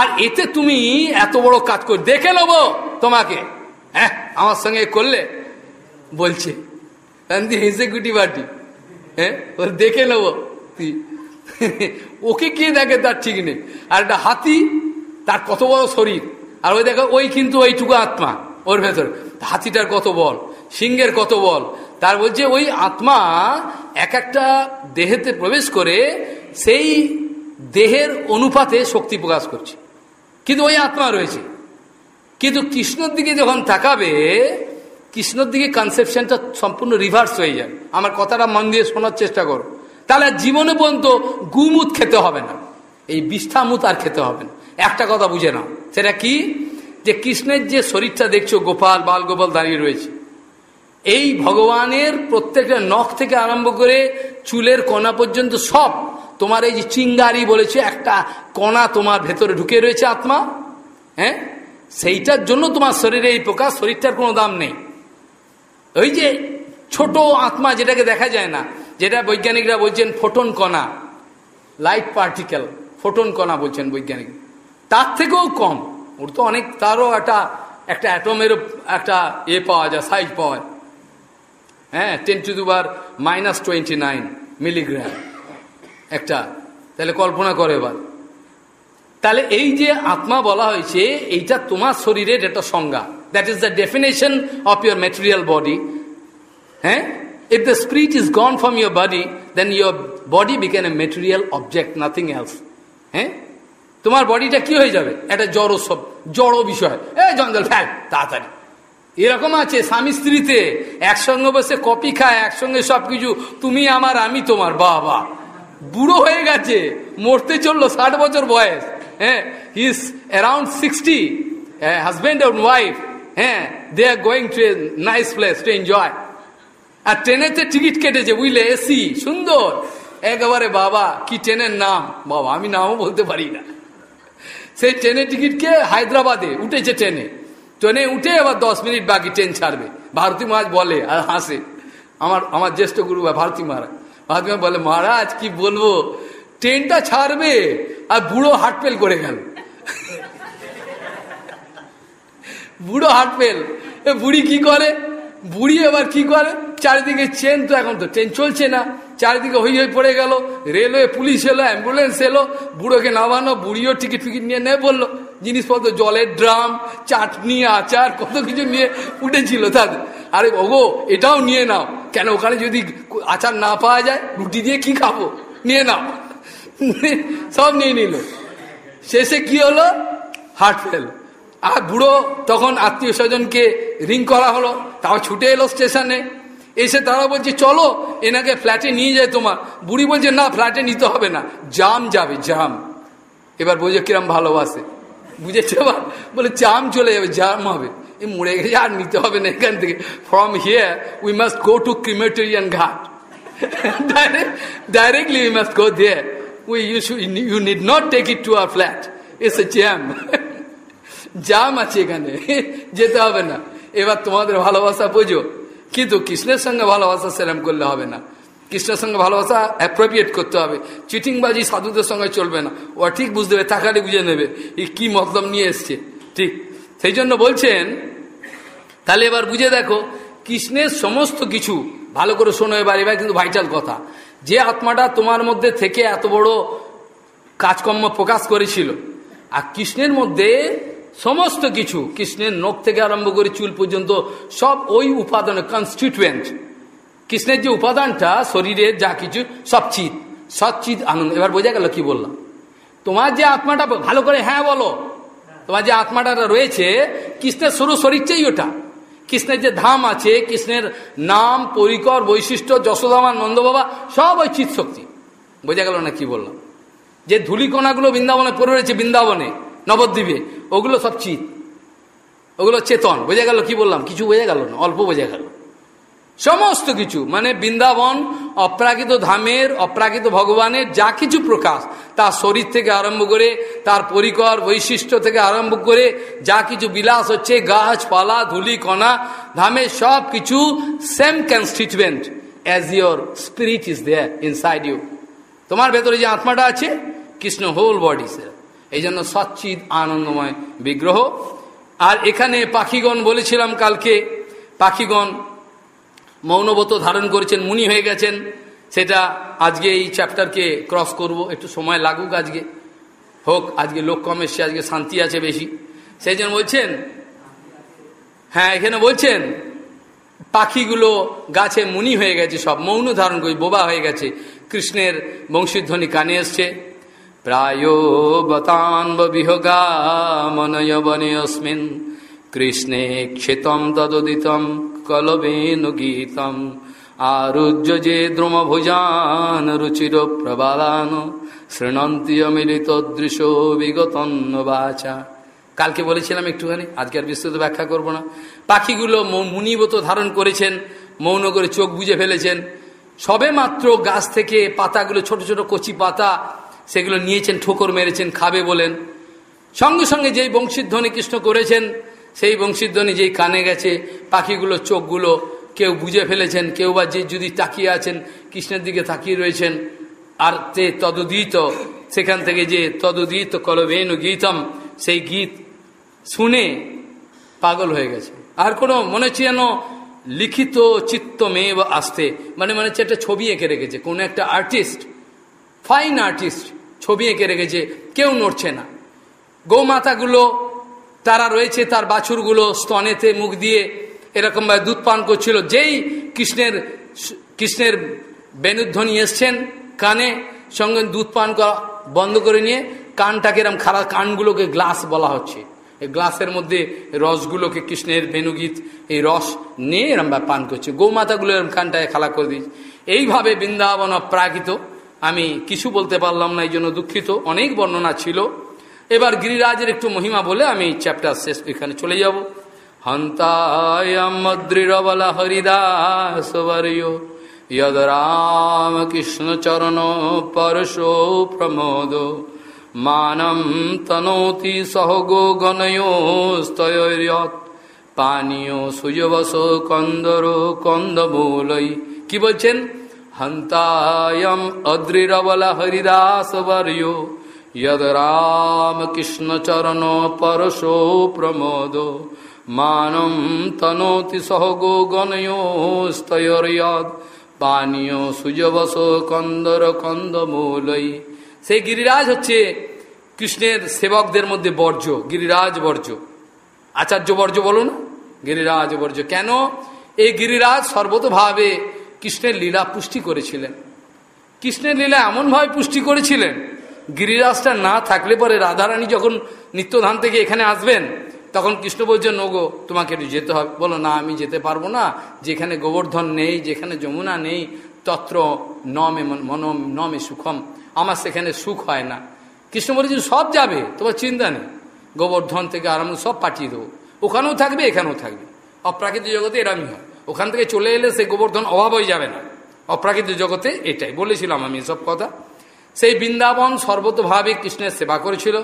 A: আর এতে তুমি এত বড় কাজ কর, দেখে নেব তোমাকে। হ্যাঁ আমার সঙ্গে করলে, বলছে। হেসে গুটি বাটি হ্যাঁ দেখে নেব। তুই ওকে কে দেখে তার ঠিক নেই? আর একটা হাতি, তার কত বড় শরীর? আর ওই দেখো, ওই কিন্তু ওইটুকু আত্মা, ওর ভেতর। হাতিটার কত বল? সিংহের কত বল? তার বলছে, ওই আত্মা এক একটা দেহেতে প্রবেশ করে সেই দেহের অনুপাতে শক্তি প্রকাশ করছে। কিন্তু ওই আত্মা রয়েছে। কিন্তু কৃষ্ণর দিকে যখন তাকাবে, কৃষ্ণর দিকে কনসেপশনটা সম্পূর্ণ রিভার্স হয়ে যায় আমার কথাটা মন দিয়ে শোনার চেষ্টা করো। তাহলে জীবনে পর্যন্ত গুমুত খেতে হবে না। এই বিষ্ঠামুত আর খেতে হবে না। একটা কথা বুঝে নাও। সেটা কি? যে কৃষ্ণের যে শরীরটা দেখছ, গোপাল, বাল, গোপাল দাঁড়িয়ে রয়েছে। এই ভগবানের প্রত্যেকটা নখ থেকে আরম্ভ করে চুলের কণা পর্যন্ত সব তোমার এই যে চিঙ্গারি বলেছে, একটা কণা তোমার ভেতরে ঢুকে রয়েছে আত্মা। হ্যাঁ? সেইটার জন্য তোমার শরীরে এই প্রকাশ শরীরটার কোনো দাম নেই। ওই যে ছোট আত্মা যেটাকে দেখা যায় না যেটা বৈজ্ঞানিকরা বলছেন ফোটন কণা লাইট পার্টিকেল ফোটন কণা বলছেন বৈজ্ঞানিক। তার থেকেও কম। ওর তো অনেক, তারও একটা একটা অ্যাটমের একটা এ পাওয়া যায় সাইজ পাওয়া যায়। হ্যাঁ টেন টু দুবার মাইনাস টোয়েন্টি নাইন মিলিগ্রাম একটা। তাহলে কল্পনা করে এবার। তাহলে এই যে আত্মা বলা হয়েছে, এইটা তোমার শরীরের একটা সংজ্ঞা। That is the definition of your material body হ্যাঁ? If the spirit is gone from your body, then your body became a material object, nothing else. হ্যাঁ তোমার বডিটা কি হয়ে যাবে? একটা জড় সব জড় বিষয় এ জঞ্জাল ফেল তাড়াতাড়ি। এরকম আছে স্বামী স্ত্রীতে একসঙ্গে বসে কপি খায় একসঙ্গে সবকিছু তুমি আমার আমি তোমার বাবা। বুড়ো হয়ে গেছে মরতে চলল ষাট বছর বয়স। হ্যাঁ is around sixty husband and wife হ্যাঁ they are going to a nice place to enjoy আর ট্রেনেতে টিকিট কেটেছে বুঝলে এসি, সুন্দর। একেবারে বাবা, কি ট্রেনের নাম? বাবা, আমি নামও বলতে পারি না। সেই ট্রেনের টিকিটকে হায়দ্রাবাদে, উঠেছে ট্রেনে। ট্রেনে উঠে আবার দশ মিনিট বাকি ট্রেন ছাড়বে। ভারতী মহারাজ বলে, আর হাসে। আমার আমার জ্যেষ্ঠ গুরু ভারতী মহারাজ। ভারতী মহারাজ বলে, মহারাজ, কি বলব? ট্রেনটা ছাড়বে আর বুড়ো হাটপেল করে গেল। বুড়ো হাটপেল এ বুড়ি কি করে? বুড়ি এবার কি করে? চারিদিকে চেন তো এখন তো ট্রেন চলছে না। চারিদিকে হই হই পড়ে গেল রেলওয়ে পুলিশ এলো, অ্যাম্বুলেন্স এলো, বুড়োকে নামানো, বুড়িও টিকিট ফিকিট নিয়ে নেয় বলল, জিনিসপত্র, জলের ড্রাম, চাটনি, আচার, কত কিছু নিয়ে উঠেছিল তাদের আরে ওগো, এটাও নিয়ে নাও। কেন ওখানে যদি আচার না পাওয়া যায়, রুটি দিয়ে কি খাব? নিয়ে নাও। সব নিয়ে নিল। শেষে কি হলো? Heart fail. আর বুড়ো তখন আত্মীয় স্বজনকে রিং করা হলো, তাও ছুটে এলো স্টেশনে। এসে তারা বলছে, চলো, এনাকে ফ্ল্যাটে নিয়ে যায় তোমার। বুড়ি বলছে, না ফ্ল্যাটে নিতে হবে না, জাম যাবে, জাম। এবার বোঝে কিরম ভালোবাসে। বুঝেছে এবার? বলে, জাম চলে যাবে, জাম হবে। এ মরে গেছে, আর নিতে হবে না এখান থেকে। From here we must go to crematorium ghat. Directly we must go there we you you need not take it to our flat it's a jam jam আছে এখানে। যেতে হবে না। এবার তোমাদের ভালোবাসা বোঝো। কিন্তু কৃষ্ণের সঙ্গে ভালোবাসা সেরম করলে হবে না। কৃষ্ণের সঙ্গে ভালোবাসা অ্যাপ্রোপ্রিয়েট করতে হবে। চিটিংবাজি সাধুদের সঙ্গে চলবে না। ও ঠিক বুঝতে হবে তাকালে বুঝে নেবে এই কি মতলব নিয়ে এসছে। ঠিক। সেই জন্য বলছেন, তাহলে এবার বুঝে দেখো, কৃষ্ণের সমস্ত কিছু, ভালো করে শোনো এবার এবার কিন্তু ভাইটাল কথা। যে আত্মাটা তোমার মধ্যে থেকে এত বড় কাজকর্ম প্রকাশ করেছিল, আর কৃষ্ণের মধ্যে সমস্ত কিছু কৃষ্ণের নখ থেকে আরম্ভ করে চুল পর্যন্ত সব ওই উপাদান কনস্টিটুয়েন্ট কৃষ্ণের যে উপাদানটা শরীরের যা কিছু, সব চিত আনন্দ। এবার বোঝা গেল কি বললাম। তোমার যে আত্মাটা, ভালো করে হ্যাঁ বলো। তোমার যে আত্মাটা রয়েছে, কৃষ্ণের সরু শরীরটাই ওটা। কৃষ্ণের যে ধাম আছে, কৃষ্ণের নাম, পরিকর, বৈশিষ্ট্য, যশোদামা নন্দ বাবা সব ওই চিত শক্তি। বোঝা গেল না কি বললাম। যে ধুলিকণাগুলো বৃন্দাবনে পড়ে রয়েছে বৃন্দাবনে নবদ্বীপে ওগুলো সব চিত। ওগুলো চেতন। বোঝা গেল কি বললাম? কিছু বোঝা গেল না, অল্প বোঝা গেল। সমস্ত কিছু মানে বৃন্দাবন, অপ্রাকৃত ধামের, অপ্রাকৃত ভগবানের যা কিছু প্রকাশ তার শরীর থেকে আরম্ভ করে, তার পরিকর বৈশিষ্ট্য থেকে আরম্ভ করে, যা কিছু বিলাস হচ্ছে গাছপালা ধুলি, কণা ধামের সব কিছু same constituent as your spirit is there inside you তোমার ভেতরে যে আত্মাটা আছে, কৃষ্ণ হোল বডি সে এই জন্য সচ্চিদ আনন্দময় বিগ্রহ। আর এখানে পাখিগণ বলেছিলাম কালকে, পাখিগণ মৌনব্রত ধারণ করেছেন, মুনি হয়ে গেছেন। সেটা আজকে এই চ্যাপ্টারকে ক্রস করব, একটু সময় লাগুক আজকে। হোক, আজকে লোক কম এসছে, আজকে শান্তি আছে বেশি। সেই জন্য বলছেন হ্যাঁ এখানে বলছেন, পাখিগুলো গাছে মুনি হয়ে গেছে সব, মৌন ধারণ করে, বোবা হয়ে গেছে। কৃষ্ণের বংশীধ্বনি কানে এসছে। প্রায় বতান্ব বিহগা মনয়বনে অস্মিন কৃষ্ণে ক্ষিতম তদোদিতম কলবেন গীতম আরুজ্য যে দ্রুমভুজান রুচির প্রবালান দৃশ্য বিগতন্ন বাচা কালকে বলেছিলাম একটুখানি, আজকে আর বিস্তৃত ব্যাখ্যা করব না। পাখিগুলো মুনিবত ধারণ করেছেন মৌন করে চোখ বুঝে ফেলেছেন। সবে মাত্র গাছ থেকে পাতাগুলো ছোট ছোট কচি পাতা সেগুলো নিয়েছেন, ঠোকর মেরেছেন, খাবে বলেন। সঙ্গে সঙ্গে যেই বংশীধ্বনি কৃষ্ণ করেছেন, সেই বংশীধ্বনি যেই কানে গেছে, পাখিগুলো, চোখগুলো কেউ বুঝে ফেলেছেন, কেউ বা যে যদি তাকিয়ে আছেন, কৃষ্ণের দিকে তাকিয়ে রয়েছেন। আর তে তদুদিত, সেখান থেকে যে তদুদিত কলবেন গীতম, সেই গীত শুনে পাগল হয়ে গেছে। আর কোনো মনে হচ্ছে যেন লিখিত চিত্ত মেয়ে আসতে মানে মনে হচ্ছে একটা ছবি এঁকে রেখেছে, কোনো একটা আর্টিস্ট ফাইন আর্টিস্ট ছবি এঁকে রেখেছে, কেউ নড়ছে না। গৌমাতাগুলো, তারা রয়েছে তার বাছুরগুলো স্তনেতে মুখ দিয়ে, এরকমভাবে দুধ পান করছিল। যেই কৃষ্ণের কৃষ্ণের বেনুধ্বনি এসছেন কানে, সঙ্গে দুধ পান করা বন্ধ করে নিয়ে, কানটাকে এরম খারাপ কানগুলোকে গ্লাস বলা হচ্ছে। এই গ্লাসের মধ্যে রসগুলোকে কৃষ্ণের বেনুগীত এই রস নিয়ে এরম পান করছে। গৌমাতাগুলো এরম কানটায় খালা করে দিচ্ছে এইভাবে বৃন্দাবন অপ্রাকৃত। আমি কিছু বলতে পারলাম না এই জন্য দুঃখিত। অনেক বর্ণনা ছিল। এবার গিরিরাজের একটু মহিমা বলে আমি চ্যাপ্টার শেষ, এখানে চলে যাব। হন্তায়মদ্রিরবল হরিদাস রাম কৃষ্ণ চরণ পরশো প্রমোদ, মানম তনোতি সহগো গণয়োস্তয়ত পানীয় সুজবস কন্দর কন্দমূলই কি বলছেন? হন্তায়ম অদ্রিরবল হরিদাস বর্য যদ রাম কৃষ্ণ চরণ পরশো প্রমোদ মানম তনোতি সহগো গণয়োস্তয়ত পানীয় সুজবস কন্দর কন্দমূলই সেই গিরিরাজ হচ্ছে কৃষ্ণের সেবকদের মধ্যে বর্জ্য, গিরিরাজ বর্জ্য। আচার্য বর্জ্য বলুন গিরিরাজ বর্জ্য। কেন? এই গিরিরাজ সর্বতভাবে কৃষ্ণের লীলা পুষ্টি করেছিলেন। কৃষ্ণের লীলা এমনভাবে পুষ্টি করেছিলেন, গিরিরাজটা না থাকলে পরে রাধারানী যখন নিত্যধান থেকে এখানে আসবেন, তখন কৃষ্ণ বলছে নগো তোমাকে একটু যেতে হবে। বলো, না, আমি যেতে পারব না। যেখানে গোবর্ধন নেই, যেখানে যমুনা নেই, তত্র নমে মন নমে সুখম। আমার সেখানে সুখ হয় না। কৃষ্ণ বলেছে, সব যাবে, তোমার চিন্তা নেই। গোবর্ধন থেকে আরম্ভ, সব পাঠিয়ে দেবো। ওখানেও থাকবে, এখানেও থাকবে। অপ্রাকৃতিক জগতে এরামই হয়। ওখান থেকে চলে এলে সে গোবর্ধন অভাব হয়ে যাবে না। অপ্রাকৃত জগতে এটাই। বলেছিলাম আমি এসব কথা। সেই বৃন্দাবন সর্বতভাবে কৃষ্ণের সেবা করেছিল।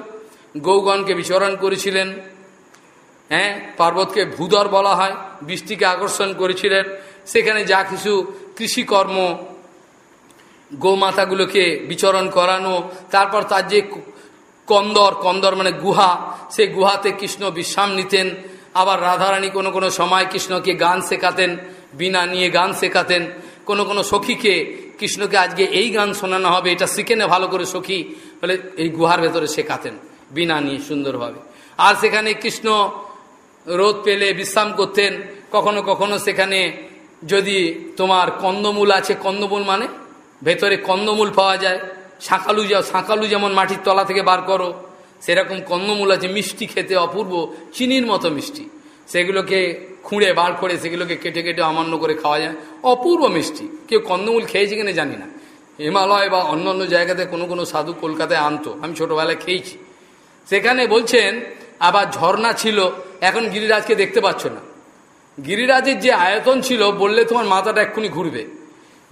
A: গৌগণকে বিচরণ করেছিলেন। হ্যাঁ পার্বতকে ভূদর বলা হয়। বৃষ্টিকে আকর্ষণ করেছিলেন। সেখানে যা কিছু কৃষিকর্ম, গোমাতাগুলোকে বিচরণ করানো, তারপর তার যে কন্দর কন্দর মানে গুহা, সেই গুহাতে কৃষ্ণ বিশ্রাম নিতেন। আবার রাধারানী কোনো কোনো সময় কৃষ্ণকে গান শেখাতেন, বিনা নিয়ে গান শেখাতেন। কোনো কোনো সখীকে, কৃষ্ণকে আজকে এই গান শোনানো হবে, এটা শিখে নে ভালো করে সখী, বলে এই গুহার ভেতরে শেখাতেন, বিনা নিয়ে সুন্দরভাবে। আর সেখানে কৃষ্ণ রোদ পেলে বিশ্রাম করতেন, কখনো কখনো সেখানে যদি তোমার কন্দমূল আছে, কন্দমূল মানে? ভেতরে কন্দমূল পাওয়া যায় শাঁকালু যা শাঁকালু যেমন মাটির তলা থেকে বার করো সেরকম কন্দমূল আছে মিষ্টি খেতে অপূর্ব, চিনির মতো মিষ্টি। সেগুলোকে খুঁড়ে বার করে সেগুলোকে কেটে কেটে অমান্য করে খাওয়া যায়। অপূর্ব মিষ্টি। কেউ কন্দমূল খেয়েছে কিনা জানি না। হিমালয় বা অন্য অন্য জায়গাতে কোনো কোনো সাধু কলকাতায় আনতো। আমি ছোটবেলায় খেয়েছি। সেখানে বলছেন, আবার ঝর্ণা ছিল, এখন গিরিরাজকে দেখতে পাচ্ছ না। গিরিরাজের যে আয়তন ছিল, বললে তোমার মাথাটা এক্ষুনি ঘুরবে।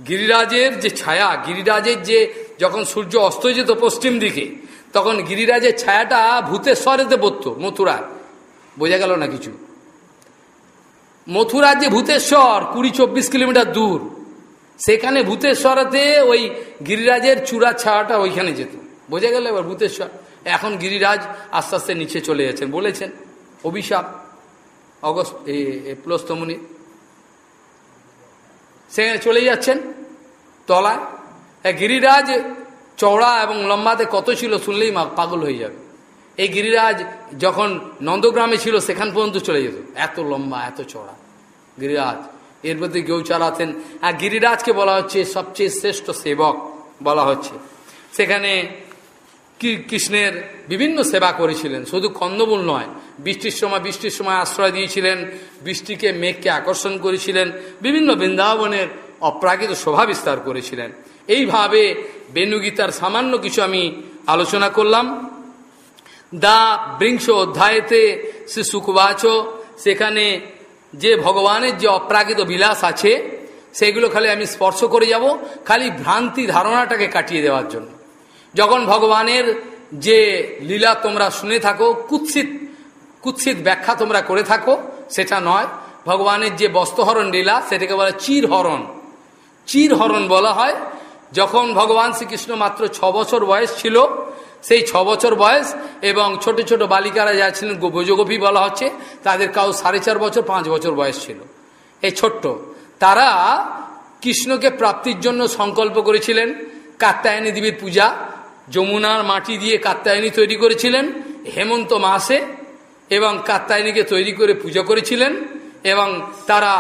A: গিরিরাজের যে ছায়া, গিরিরাজের যে যখন সূর্য অস্ত যেত পশ্চিম দিকে তখন গিরিরাজের ছায়াটা ভূতেশ্বরেতে পড়ত মথুরার। বোঝা গেল না কিছু? মথুরার যে ভূতেশ্বর কুড়ি চব্বিশ কিলোমিটার দূর, সেখানে ভূতেশ্বরেতে ওই গিরিরাজের চূড়ার ছায়াটা ওইখানে যেত। বোঝা গেল এবার ভূতেশ্বর এখন গিরিরাজ আস্তে আস্তে নিচে চলে যাচ্ছেন, বলেছেন, অভিশাপ অগস্ট প্লস্তমুনি। সেখানে চলে যাচ্ছেন, তলায়। গিরিরাজ চওড়া এবং লম্বাতে কত ছিল শুনলেই মা পাগল হয়ে যাবে। এই গিরিরাজ যখন নন্দগ্রামে ছিল, সেখান পর্যন্ত চলে যেত। এত লম্বা, এত চড়া গিরিরাজ। এর মধ্যে কেউ চালাতেন। আর গিরিরাজকে বলা হচ্ছে সবচেয়ে শ্রেষ্ঠ সেবক বলা হচ্ছে। সেখানে কৃষ্ণের বিভিন্ন সেবা করেছিলেন। শুধু কন্দমূল নয়, বৃষ্টির সময় বৃষ্টির সময় আশ্রয় দিয়েছিলেন, বৃষ্টিকে মেঘকে আকর্ষণ করেছিলেন, বিভিন্ন বৃন্দাবনের অপ্রাকৃত শোভা বিস্তার করেছিলেন। এইভাবে বেনুগীতার সামান্য কিছু আমি আলোচনা করলাম। দা বৃংশ অধ্যায়েতে শ্রী সুখবাচ, সেখানে যে ভগবানের যে অপ্রাকৃত বিলাস আছে সেগুলো খালি আমি স্পর্শ করে যাব, খালি ভ্রান্তি ধারণাটাকে কাটিয়ে দেওয়ার জন্য। যখন ভগবানের যে লীলা তোমরা শুনে থাকো, কুৎসিত কুৎসিত ব্যাখ্যা তোমরা করে থাকো, সেটা নয়। ভগবানের যে বস্ত্রহরণ লীলা, সেটাকে বলা চিরহরণ। চিরহরণ বলা হয় যখন ভগবান শ্রীকৃষ্ণ মাত্র ছ বছর বয়স ছিল, সেই ছ বছর বয়স এবং ছোট ছোট বালিকারা যা ছিলেন ভোজগোপী বলা হচ্ছে তাদের কাউ সাড়ে চার বছর, পাঁচ বছর বয়স ছিল। এই ছোট্ট, তারা কৃষ্ণকে প্রাপ্তির জন্য সংকল্প করেছিলেন। কাত্তায়নী দেবীর পূজা, যমুনার মাটি দিয়ে কাত্তায়নী তৈরি করেছিলেন, হেমন্ত মাসে, এবং কাত্তায়নীকে তৈরি করে পূজা করেছিলেন, এবং তারা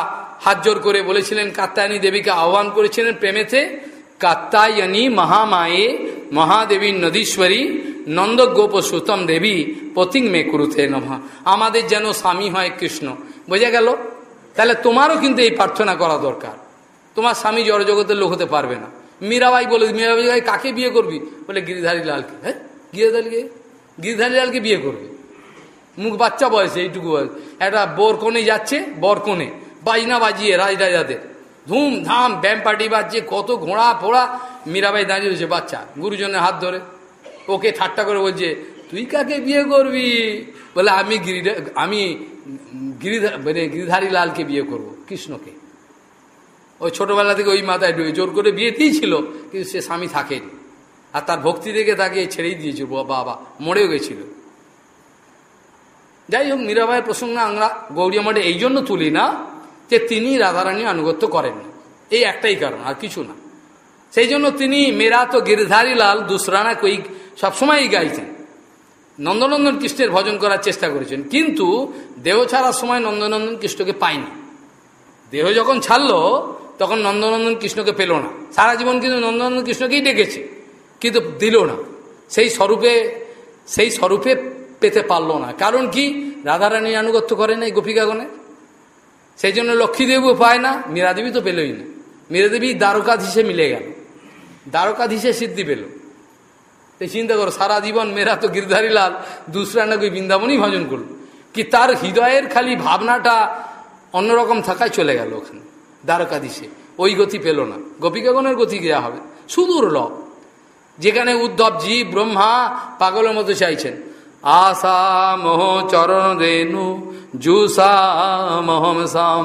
A: হাত জোর করে বলেছিলেন কাত্তায়নী দেবীকে আহ্বান করেছিলেন প্রেমেতে কাত্তায়নী মহামায়ে মহাদেবী নদীশ্বরী নন্দ গোপ সুতম দেবী পতিং মে কুরুতে নমা আমাদের যেন স্বামী হয় কৃষ্ণ বোঝা গেল তাহলে তোমারও কিন্তু এই প্রার্থনা করা দরকার তোমার স্বামী জড়জগতের লোক হতে পারবে না মীরাবাই বলে মীরাবাই কাকে বিয়ে করবি বলে গিরিধারী লালকে হ্যাঁ গিরিধারীকে গিরিধারী লালকে বিয়ে করবে মুখ বাচ্চা বয়সে এইটুকু বয়স। একটা বর কোণে যাচ্ছে, বর কোণে। বাজনা বাজিয়ে রাজ রাজাদের ধুম ধাম ব্যাম পার্টি বাজছে, কত ঘোড়া ফোড়া। মীরাবাই দাঁড়িয়ে রয়েছে, বাচ্চা, গুরুজনের হাত ধরে। ওকে ঠাট্টা করে বলছে, তুই কাকে বিয়ে করবি? বলে, আমি গিরি আমি গিরিধার মানে গিরিধারী লালকে বিয়ে করব, কৃষ্ণকে। ওই ছোটবেলা থেকে ওই মাথায় ঢুকে জোর করে বিয়ে দিয়েছিল কিন্তু সে স্বামী থাকেনি। আর তার ভক্তি দেখে তাকে ছেড়েই দিয়েছিল বাবা, মরেও গেছিল। যাই হোক, মীরাবাইয়ের প্রসঙ্গ আমরা গৌরী মাঠে এই জন্য তুলি না। যে তিনি রাধারানী আনুগত্য করেননি। এই একটাই কারণ, আর কিছু না। সেই জন্য তিনি মেরা তো গিরধারী লাল দুসরানা কই সবসময়ই গাইছেন নন্দনন্দন কৃষ্ণের ভজন করার চেষ্টা করেছেন, কিন্তু দেহ ছাড়ার সময় নন্দনন্দন কৃষ্ণকে পায়নি। দেহ যখন ছাড়লো, তখন নন্দনন্দন কৃষ্ণকে পেল না। সারা জীবন কিন্তু নন্দনন্দন কৃষ্ণকেই ডেকেছে, কিন্তু দিল না। সেই স্বরূপে সেই স্বরূপে পেতে পারল না। কারণ কি? রাধারানী আনুগত্য করে না এই গোপিকাগণের সেই জন্য লক্ষ্মীদেবও পায় না, মীরাদেবী তো পেলই না। মীরাদেবী দ্বারকাধীশে মিলে গেল। দ্বারকাধীশে সিদ্ধি পেল। এই চিন্তা করো, সারা জীবন মেরা তো গিরধারী লাল দুসরা না ওই বৃন্দাবনই ভজন করল। কি তার হৃদয়ের খালি ভাবনাটা অন্যরকম থাকায় চলে গেল ওখানে, দ্বারকাধীশে। ওই গতি পেল না। গোপিকাগণের গতি দেওয়া হবে। সুদূর লভ যেখানে উদ্ধব জি ব্রহ্মা পাগলের মতো চাইছেন। আশা মোহ চরণ রেণু জুসা মহম সাম,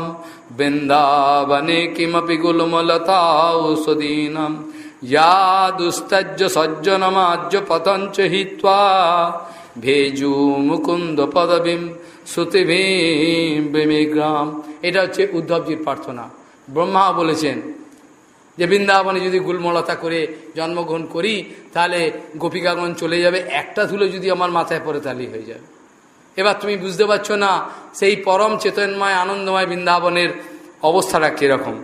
A: বৃন্দাবনে কিমপি গুলমলতা ঔষধীনাম ইয়া দুস্তজ্জ সজ্জনমাজ্য পতঞ্চ হিত্বা, ভেজু মুকুন্দ পদবিম শ্রুতিভীম এটা হচ্ছে উদ্ধবজির প্রার্থনা। ব্রহ্মা বলেছেন যে বৃন্দাবনে যদি গুলমলতা করে জন্মগ্রহণ করি, তাহলে গোপিকাগণ চলে যাবে, একটা ধুলো যদি আমার মাথায় পড়ে তাহলেই হয়ে যাবে। এবার তুমি বুঝতে পারছ না, সেই পরম চেতনময়, আনন্দময় বৃন্দাবনের অবস্থাটা কীরকম।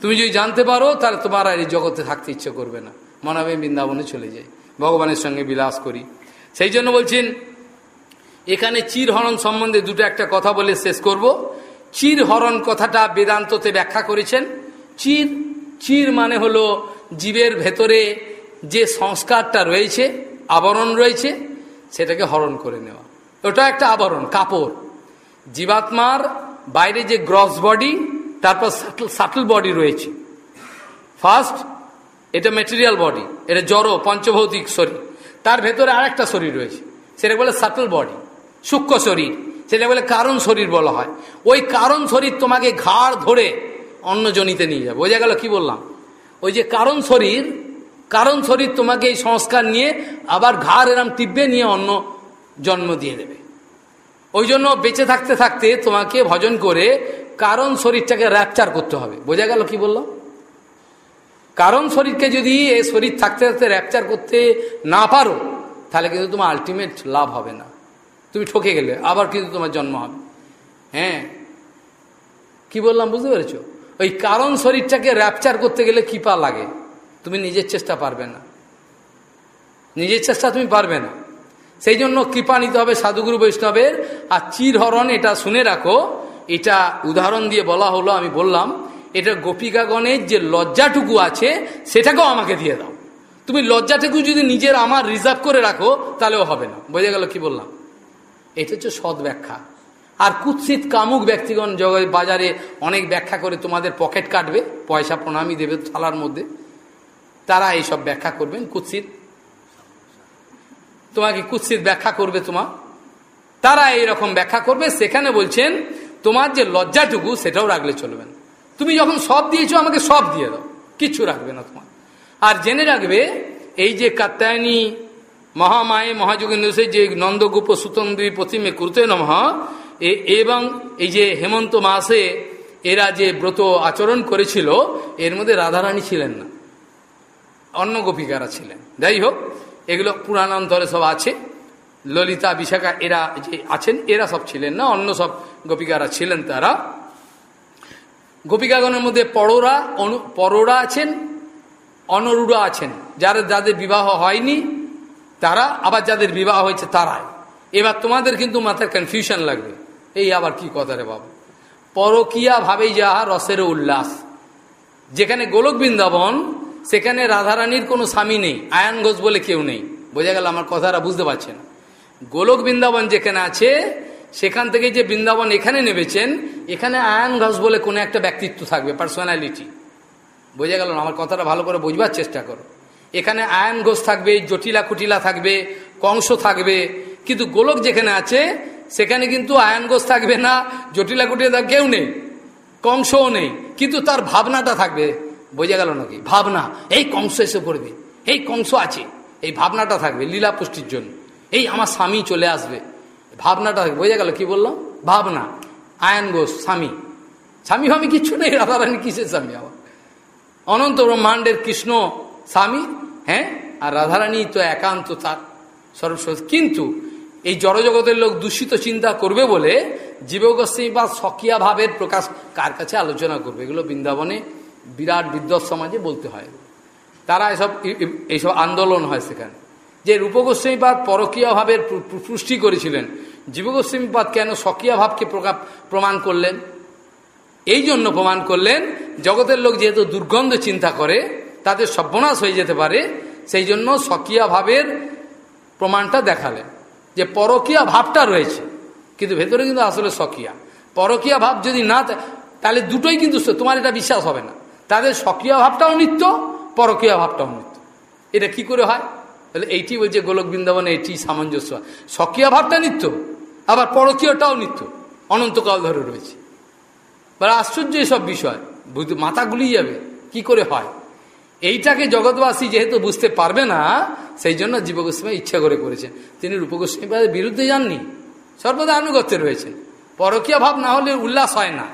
A: তুমি যদি জানতে পারো, তাহলে তোমার আর এই জগতে থাকতে ইচ্ছে করবে না। মনে হবে বৃন্দাবনে চলে যাই, ভগবানের সঙ্গে বিলাস করি। সেই জন্য বলছেন, এখানে চিরহরণ সম্বন্ধে দুটো একটা কথা বলে শেষ করব। চিরহরণ কথাটা বেদান্ততে ব্যাখ্যা করেছেন। চির চির মানে হলো জীবের ভেতরে যে সংস্কারটা রয়েছে, আবরণ রয়েছে, সেটাকে হরণ করে নেওয়া। ওটা একটা আবরণ, কাপড়। জীবাত্মার বাইরে যে গ্রস বডি তারপর সাটল বডি রয়েছে। ফার্স্ট এটা মেটেরিয়াল বডি এটা জড়ো, পঞ্চভৌতিক শরীর। তার ভেতরে আর একটা শরীর রয়েছে সেটা বলে সাটল বডি সূক্ষ্ম শরীর। সেটা বলে কারণ শরীর বলা হয়। ওই কারণ শরীর তোমাকে ঘাড় ধরে অন্য জনিতে নিয়ে যাবে। বোঝা গেল কি বললাম? ওই যে কারণ শরীর কারণ শরীর তোমাকে এই সংস্কার নিয়ে আবার ঘাড় এরম টিপবে নিয়ে অন্য জন্ম দিয়ে দেবে। ওই জন্য বেঁচে থাকতে থাকতে তোমাকে ভজন করে কারণ শরীরটাকে র্যাপচার করতে হবে। বোঝা গেল কি বললাম কারণ শরীরকে যদি এ শরীর থাকতে থাকতে র্যাপচার করতে না পারো, তাহলে কিন্তু তোমার আলটিমেট লাভ হবে না। তুমি ঠকে গেলে, আবার কিন্তু তোমার জন্ম হবে। হ্যাঁ? কি বললাম, বুঝতে পেরেছ? ওই কারণ শরীরটাকে র্যাপচার করতে গেলে কৃপা লাগে। তুমি নিজের চেষ্টা পারবে না। নিজের চেষ্টা তুমি পারবে না। সেই জন্য কৃপা নিতে হবে সাধুগুরু বৈষ্ণবের। আর চিরহরণ এটা শুনে রাখো, এটা উদাহরণ দিয়ে বলা হলো, আমি বললাম, এটা গোপিকাগণের যে লজ্জাটুকু আছে, সেটাকেও আমাকে দিয়ে দাও। তুমি লজ্জাটুকু যদি নিজের আমার রিজার্ভ করে রাখো, তাহলেও হবে না। বোঝা গেল কি বললাম? এটা হচ্ছে সৎ ব্যাখ্যা। আর কুৎসিত কামুক ব্যক্তিগণ জগৎ বাজারে অনেক ব্যাখ্যা করে তোমাদের পকেট কাটবে, পয়সা প্রণামী দেবে থালার মধ্যে। তারা এইসব ব্যাখ্যা করবেন কুৎসিত। তোমাকে কুৎসিত ব্যাখ্যা করবে তোমার তারা এইরকম ব্যাখ্যা করবে, সেখানে বলছেন, তোমার যে লজ্জাটুকু, সেটাও রাখলে চলবে না। তুমি যখন সব দিয়েছ, আমাকে সব দিয়ে দাও। কিচ্ছু রাখবে না তোমার আর জেনে রাখবে, এই যে কাত্যায়নী মহামায়ে মহাযোগেন্দ্র যে নন্দগোপ সুতন্দ্রী প্রতিমে কুরতে নমঃ এবং এই যে হেমন্ত মাসে এরা যে ব্রত আচরণ করেছিল, এর মধ্যে রাধারানী ছিলেন না। অন্য গোপিকারা ছিলেন। যাই হোক এগুলো পুরাণান্তরে সব আছে। ললিতা, বিশাখা, এরা যে আছেন, এরা সব ছিলেন না, অন্য সব গোপিকারা ছিলেন তারা। গোপিকাগণের মধ্যে পরোরা, অনু, পরোরা আছেন অনরুরা আছেন। যারা যাদের বিবাহ হয়নি, তারা, আবার যাদের বিবাহ হয়েছে, তারাই। এবার তোমাদের কিন্তু মাথায় কনফিউশন লাগবে। এই আবার কি কথা রে বাবা? পরকিয়া ভাবেই যাহা রসের উল্লাস। যেখানে গোলক বৃন্দাবন সেখানে রাধারানীর কোনো স্বামী নেই, আয়ান ঘোষ বলে কেউ নেই। বোঝা গেল আমার কথাটা বুঝতে পারছেন। গোলক বৃন্দাবন যেখানে আছে, সেখান থেকে যে বৃন্দাবন এখানে নেমেছেন, এখানে আয়ান ঘোষ বলে কোনো একটা ব্যক্তিত্ব থাকবে পার্সোনালিটি বোঝা গেল আমার কথাটা ভালো করে বুঝবার চেষ্টা করো। এখানে আয়ন ঘোষ থাকবে, জটিলা কুটিলা থাকবে, কংস থাকবে, কিন্তু গোলক যেখানে আছে, সেখানে কিন্তু আয়ন ঘোষ থাকবে না, জটিলা কুটিলা কেউ নেই, কংসও নেই, কিন্তু তার ভাবনাটা থাকবে বোঝা গেল নাকি? ভাবনা, এই কংস এসে পড়বে। এই কংস আছে, এই ভাবনাটা থাকবে, লীলা পুষ্টির জন্য। এই আমার স্বামী চলে আসবে। ভাবনাটা থাকবে, বোঝা গেল, কি বললাম ভাবনা, আয়ন ঘোষ, স্বামী। স্বামী ভাবি কিচ্ছু নেই রাধারানী কিসের স্বামী আবার অনন্ত ব্রহ্মাণ্ডের কৃষ্ণ স্বামী হ্যাঁ? আর রাধারানী তো একান্ত তার সর্বস্ব কিন্তু এই জড়জগতের লোক দূষিত চিন্তা করবে বলে জীবগোস্বামী বা সকিয়া ভাবের প্রকাশ কার কাছে আলোচনা করবে? এগুলো বৃন্দাবনে বিরাট বিদ্বৎ সমাজে বলতে হয়। তারা এসব এইসব আন্দোলন হয় সেখানে। যে রূপগোস্বামীপাদ পরকীয় ভাবের পুষ্টি করেছিলেন জীবগোস্বামীপাদ কেন স্বকীয় ভাবকে প্রমাণ করলেন? এই জন্য প্রমাণ করলেন, জগতের লোক যেহেতু দুর্গন্ধ চিন্তা করে, তাদের সর্বনাশ হয়ে যেতে পারে, সেই জন্য স্বকীয় ভাবের প্রমাণটা দেখালেন। যে পরকীয়া ভাবটা রয়েছে, কিন্তু ভেতরে কিন্তু আসলে স্বকীয়া। পরকীয়া ভাব যদি না তাহলে দুটোই কিন্তু তোমার এটা বিশ্বাস হবে না। তাদের স্বকীয় ভাবটাও নিত্য পরকীয়া ভাবটাও নিত্য। এটা কি করে হয়? তাহলে এইটি বলছে গোলক বৃন্দাবনে, এইটি সামঞ্জস্য। স্বকীয় ভাবটা নিত্য, আবার পরকীয়টাও নিত্য। অনন্তকাল ধরে রয়েছে। বড় আশ্চর্য এসব বিষয়। মাথা গুলিয়ে যাবে। কি করে হয়? এইটাকে জগৎবাসী যেহেতু বুঝতে পারবে না, সেই জন্য জীবগোস্বামী ইচ্ছা করে করেছেন তিনি রূপগোস্বামীর বিরুদ্ধে যাননি। সর্বদা আনুগত্যে রয়েছেন পরকীয় ভাব না হলে উল্লাস হয় না।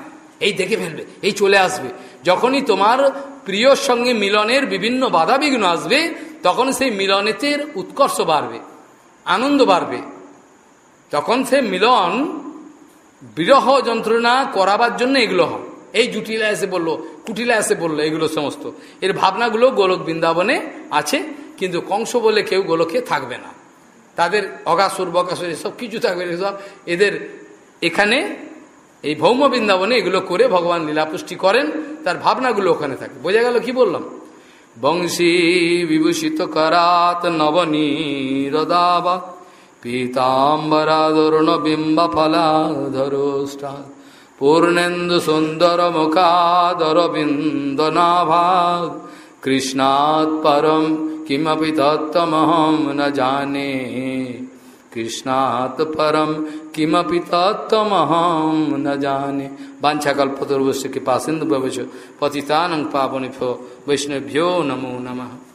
A: এই দেখে ফেলবে, এই চলে আসবে। যখনই তোমার প্রিয়র সঙ্গে মিলনের বিভিন্ন বাধা বিঘ্ন আসবে, তখন সেই মিলনেতের উৎকর্ষ বাড়বে, আনন্দ বাড়বে। তখন সে মিলন বিরহ যন্ত্রণা করাবার জন্য এগুলো হয়। এই জুটিলা এসে বলল, কুটিলা এসে বলল, এগুলো সমস্ত। এর ভাবনাগুলো গোলক বৃন্দাবনে আছে, কিন্তু কংস বলে কেউ গোলকে থাকবে না। তাদের অগাসুর, বকাসুর, এসব কিছু থাকবে সব এদের এখানে এই ভৌম বৃন্দাবনে এগুলো করে ভগবান লীলাপুষ্টি করেন, তার ভাবনাগুলো ওখানে থাকে। বোঝা গেল কি বললাম? বংশী বিভূষিত করাত নবনীরদাবা পীতাম্বরাদরুণ বিম্ব ফলাধরোষ্ঠা পূর্ণেন্দু সুন্দর মুখাদর বিন্দনাভাগ কৃষ্ণাৎ পরম কিমপি তত্তমহম ন জানে। কৃষ্ণাৎ পরম, কিমপি তত্ত্বমহম ন জানে। বাঞ্ছাকল্পতর্বশ্য কৃপা সিন্ধু ভবচ পতিতানং পাবনিভ্যো বৈষ্ণভ্যো নমো নমঃ।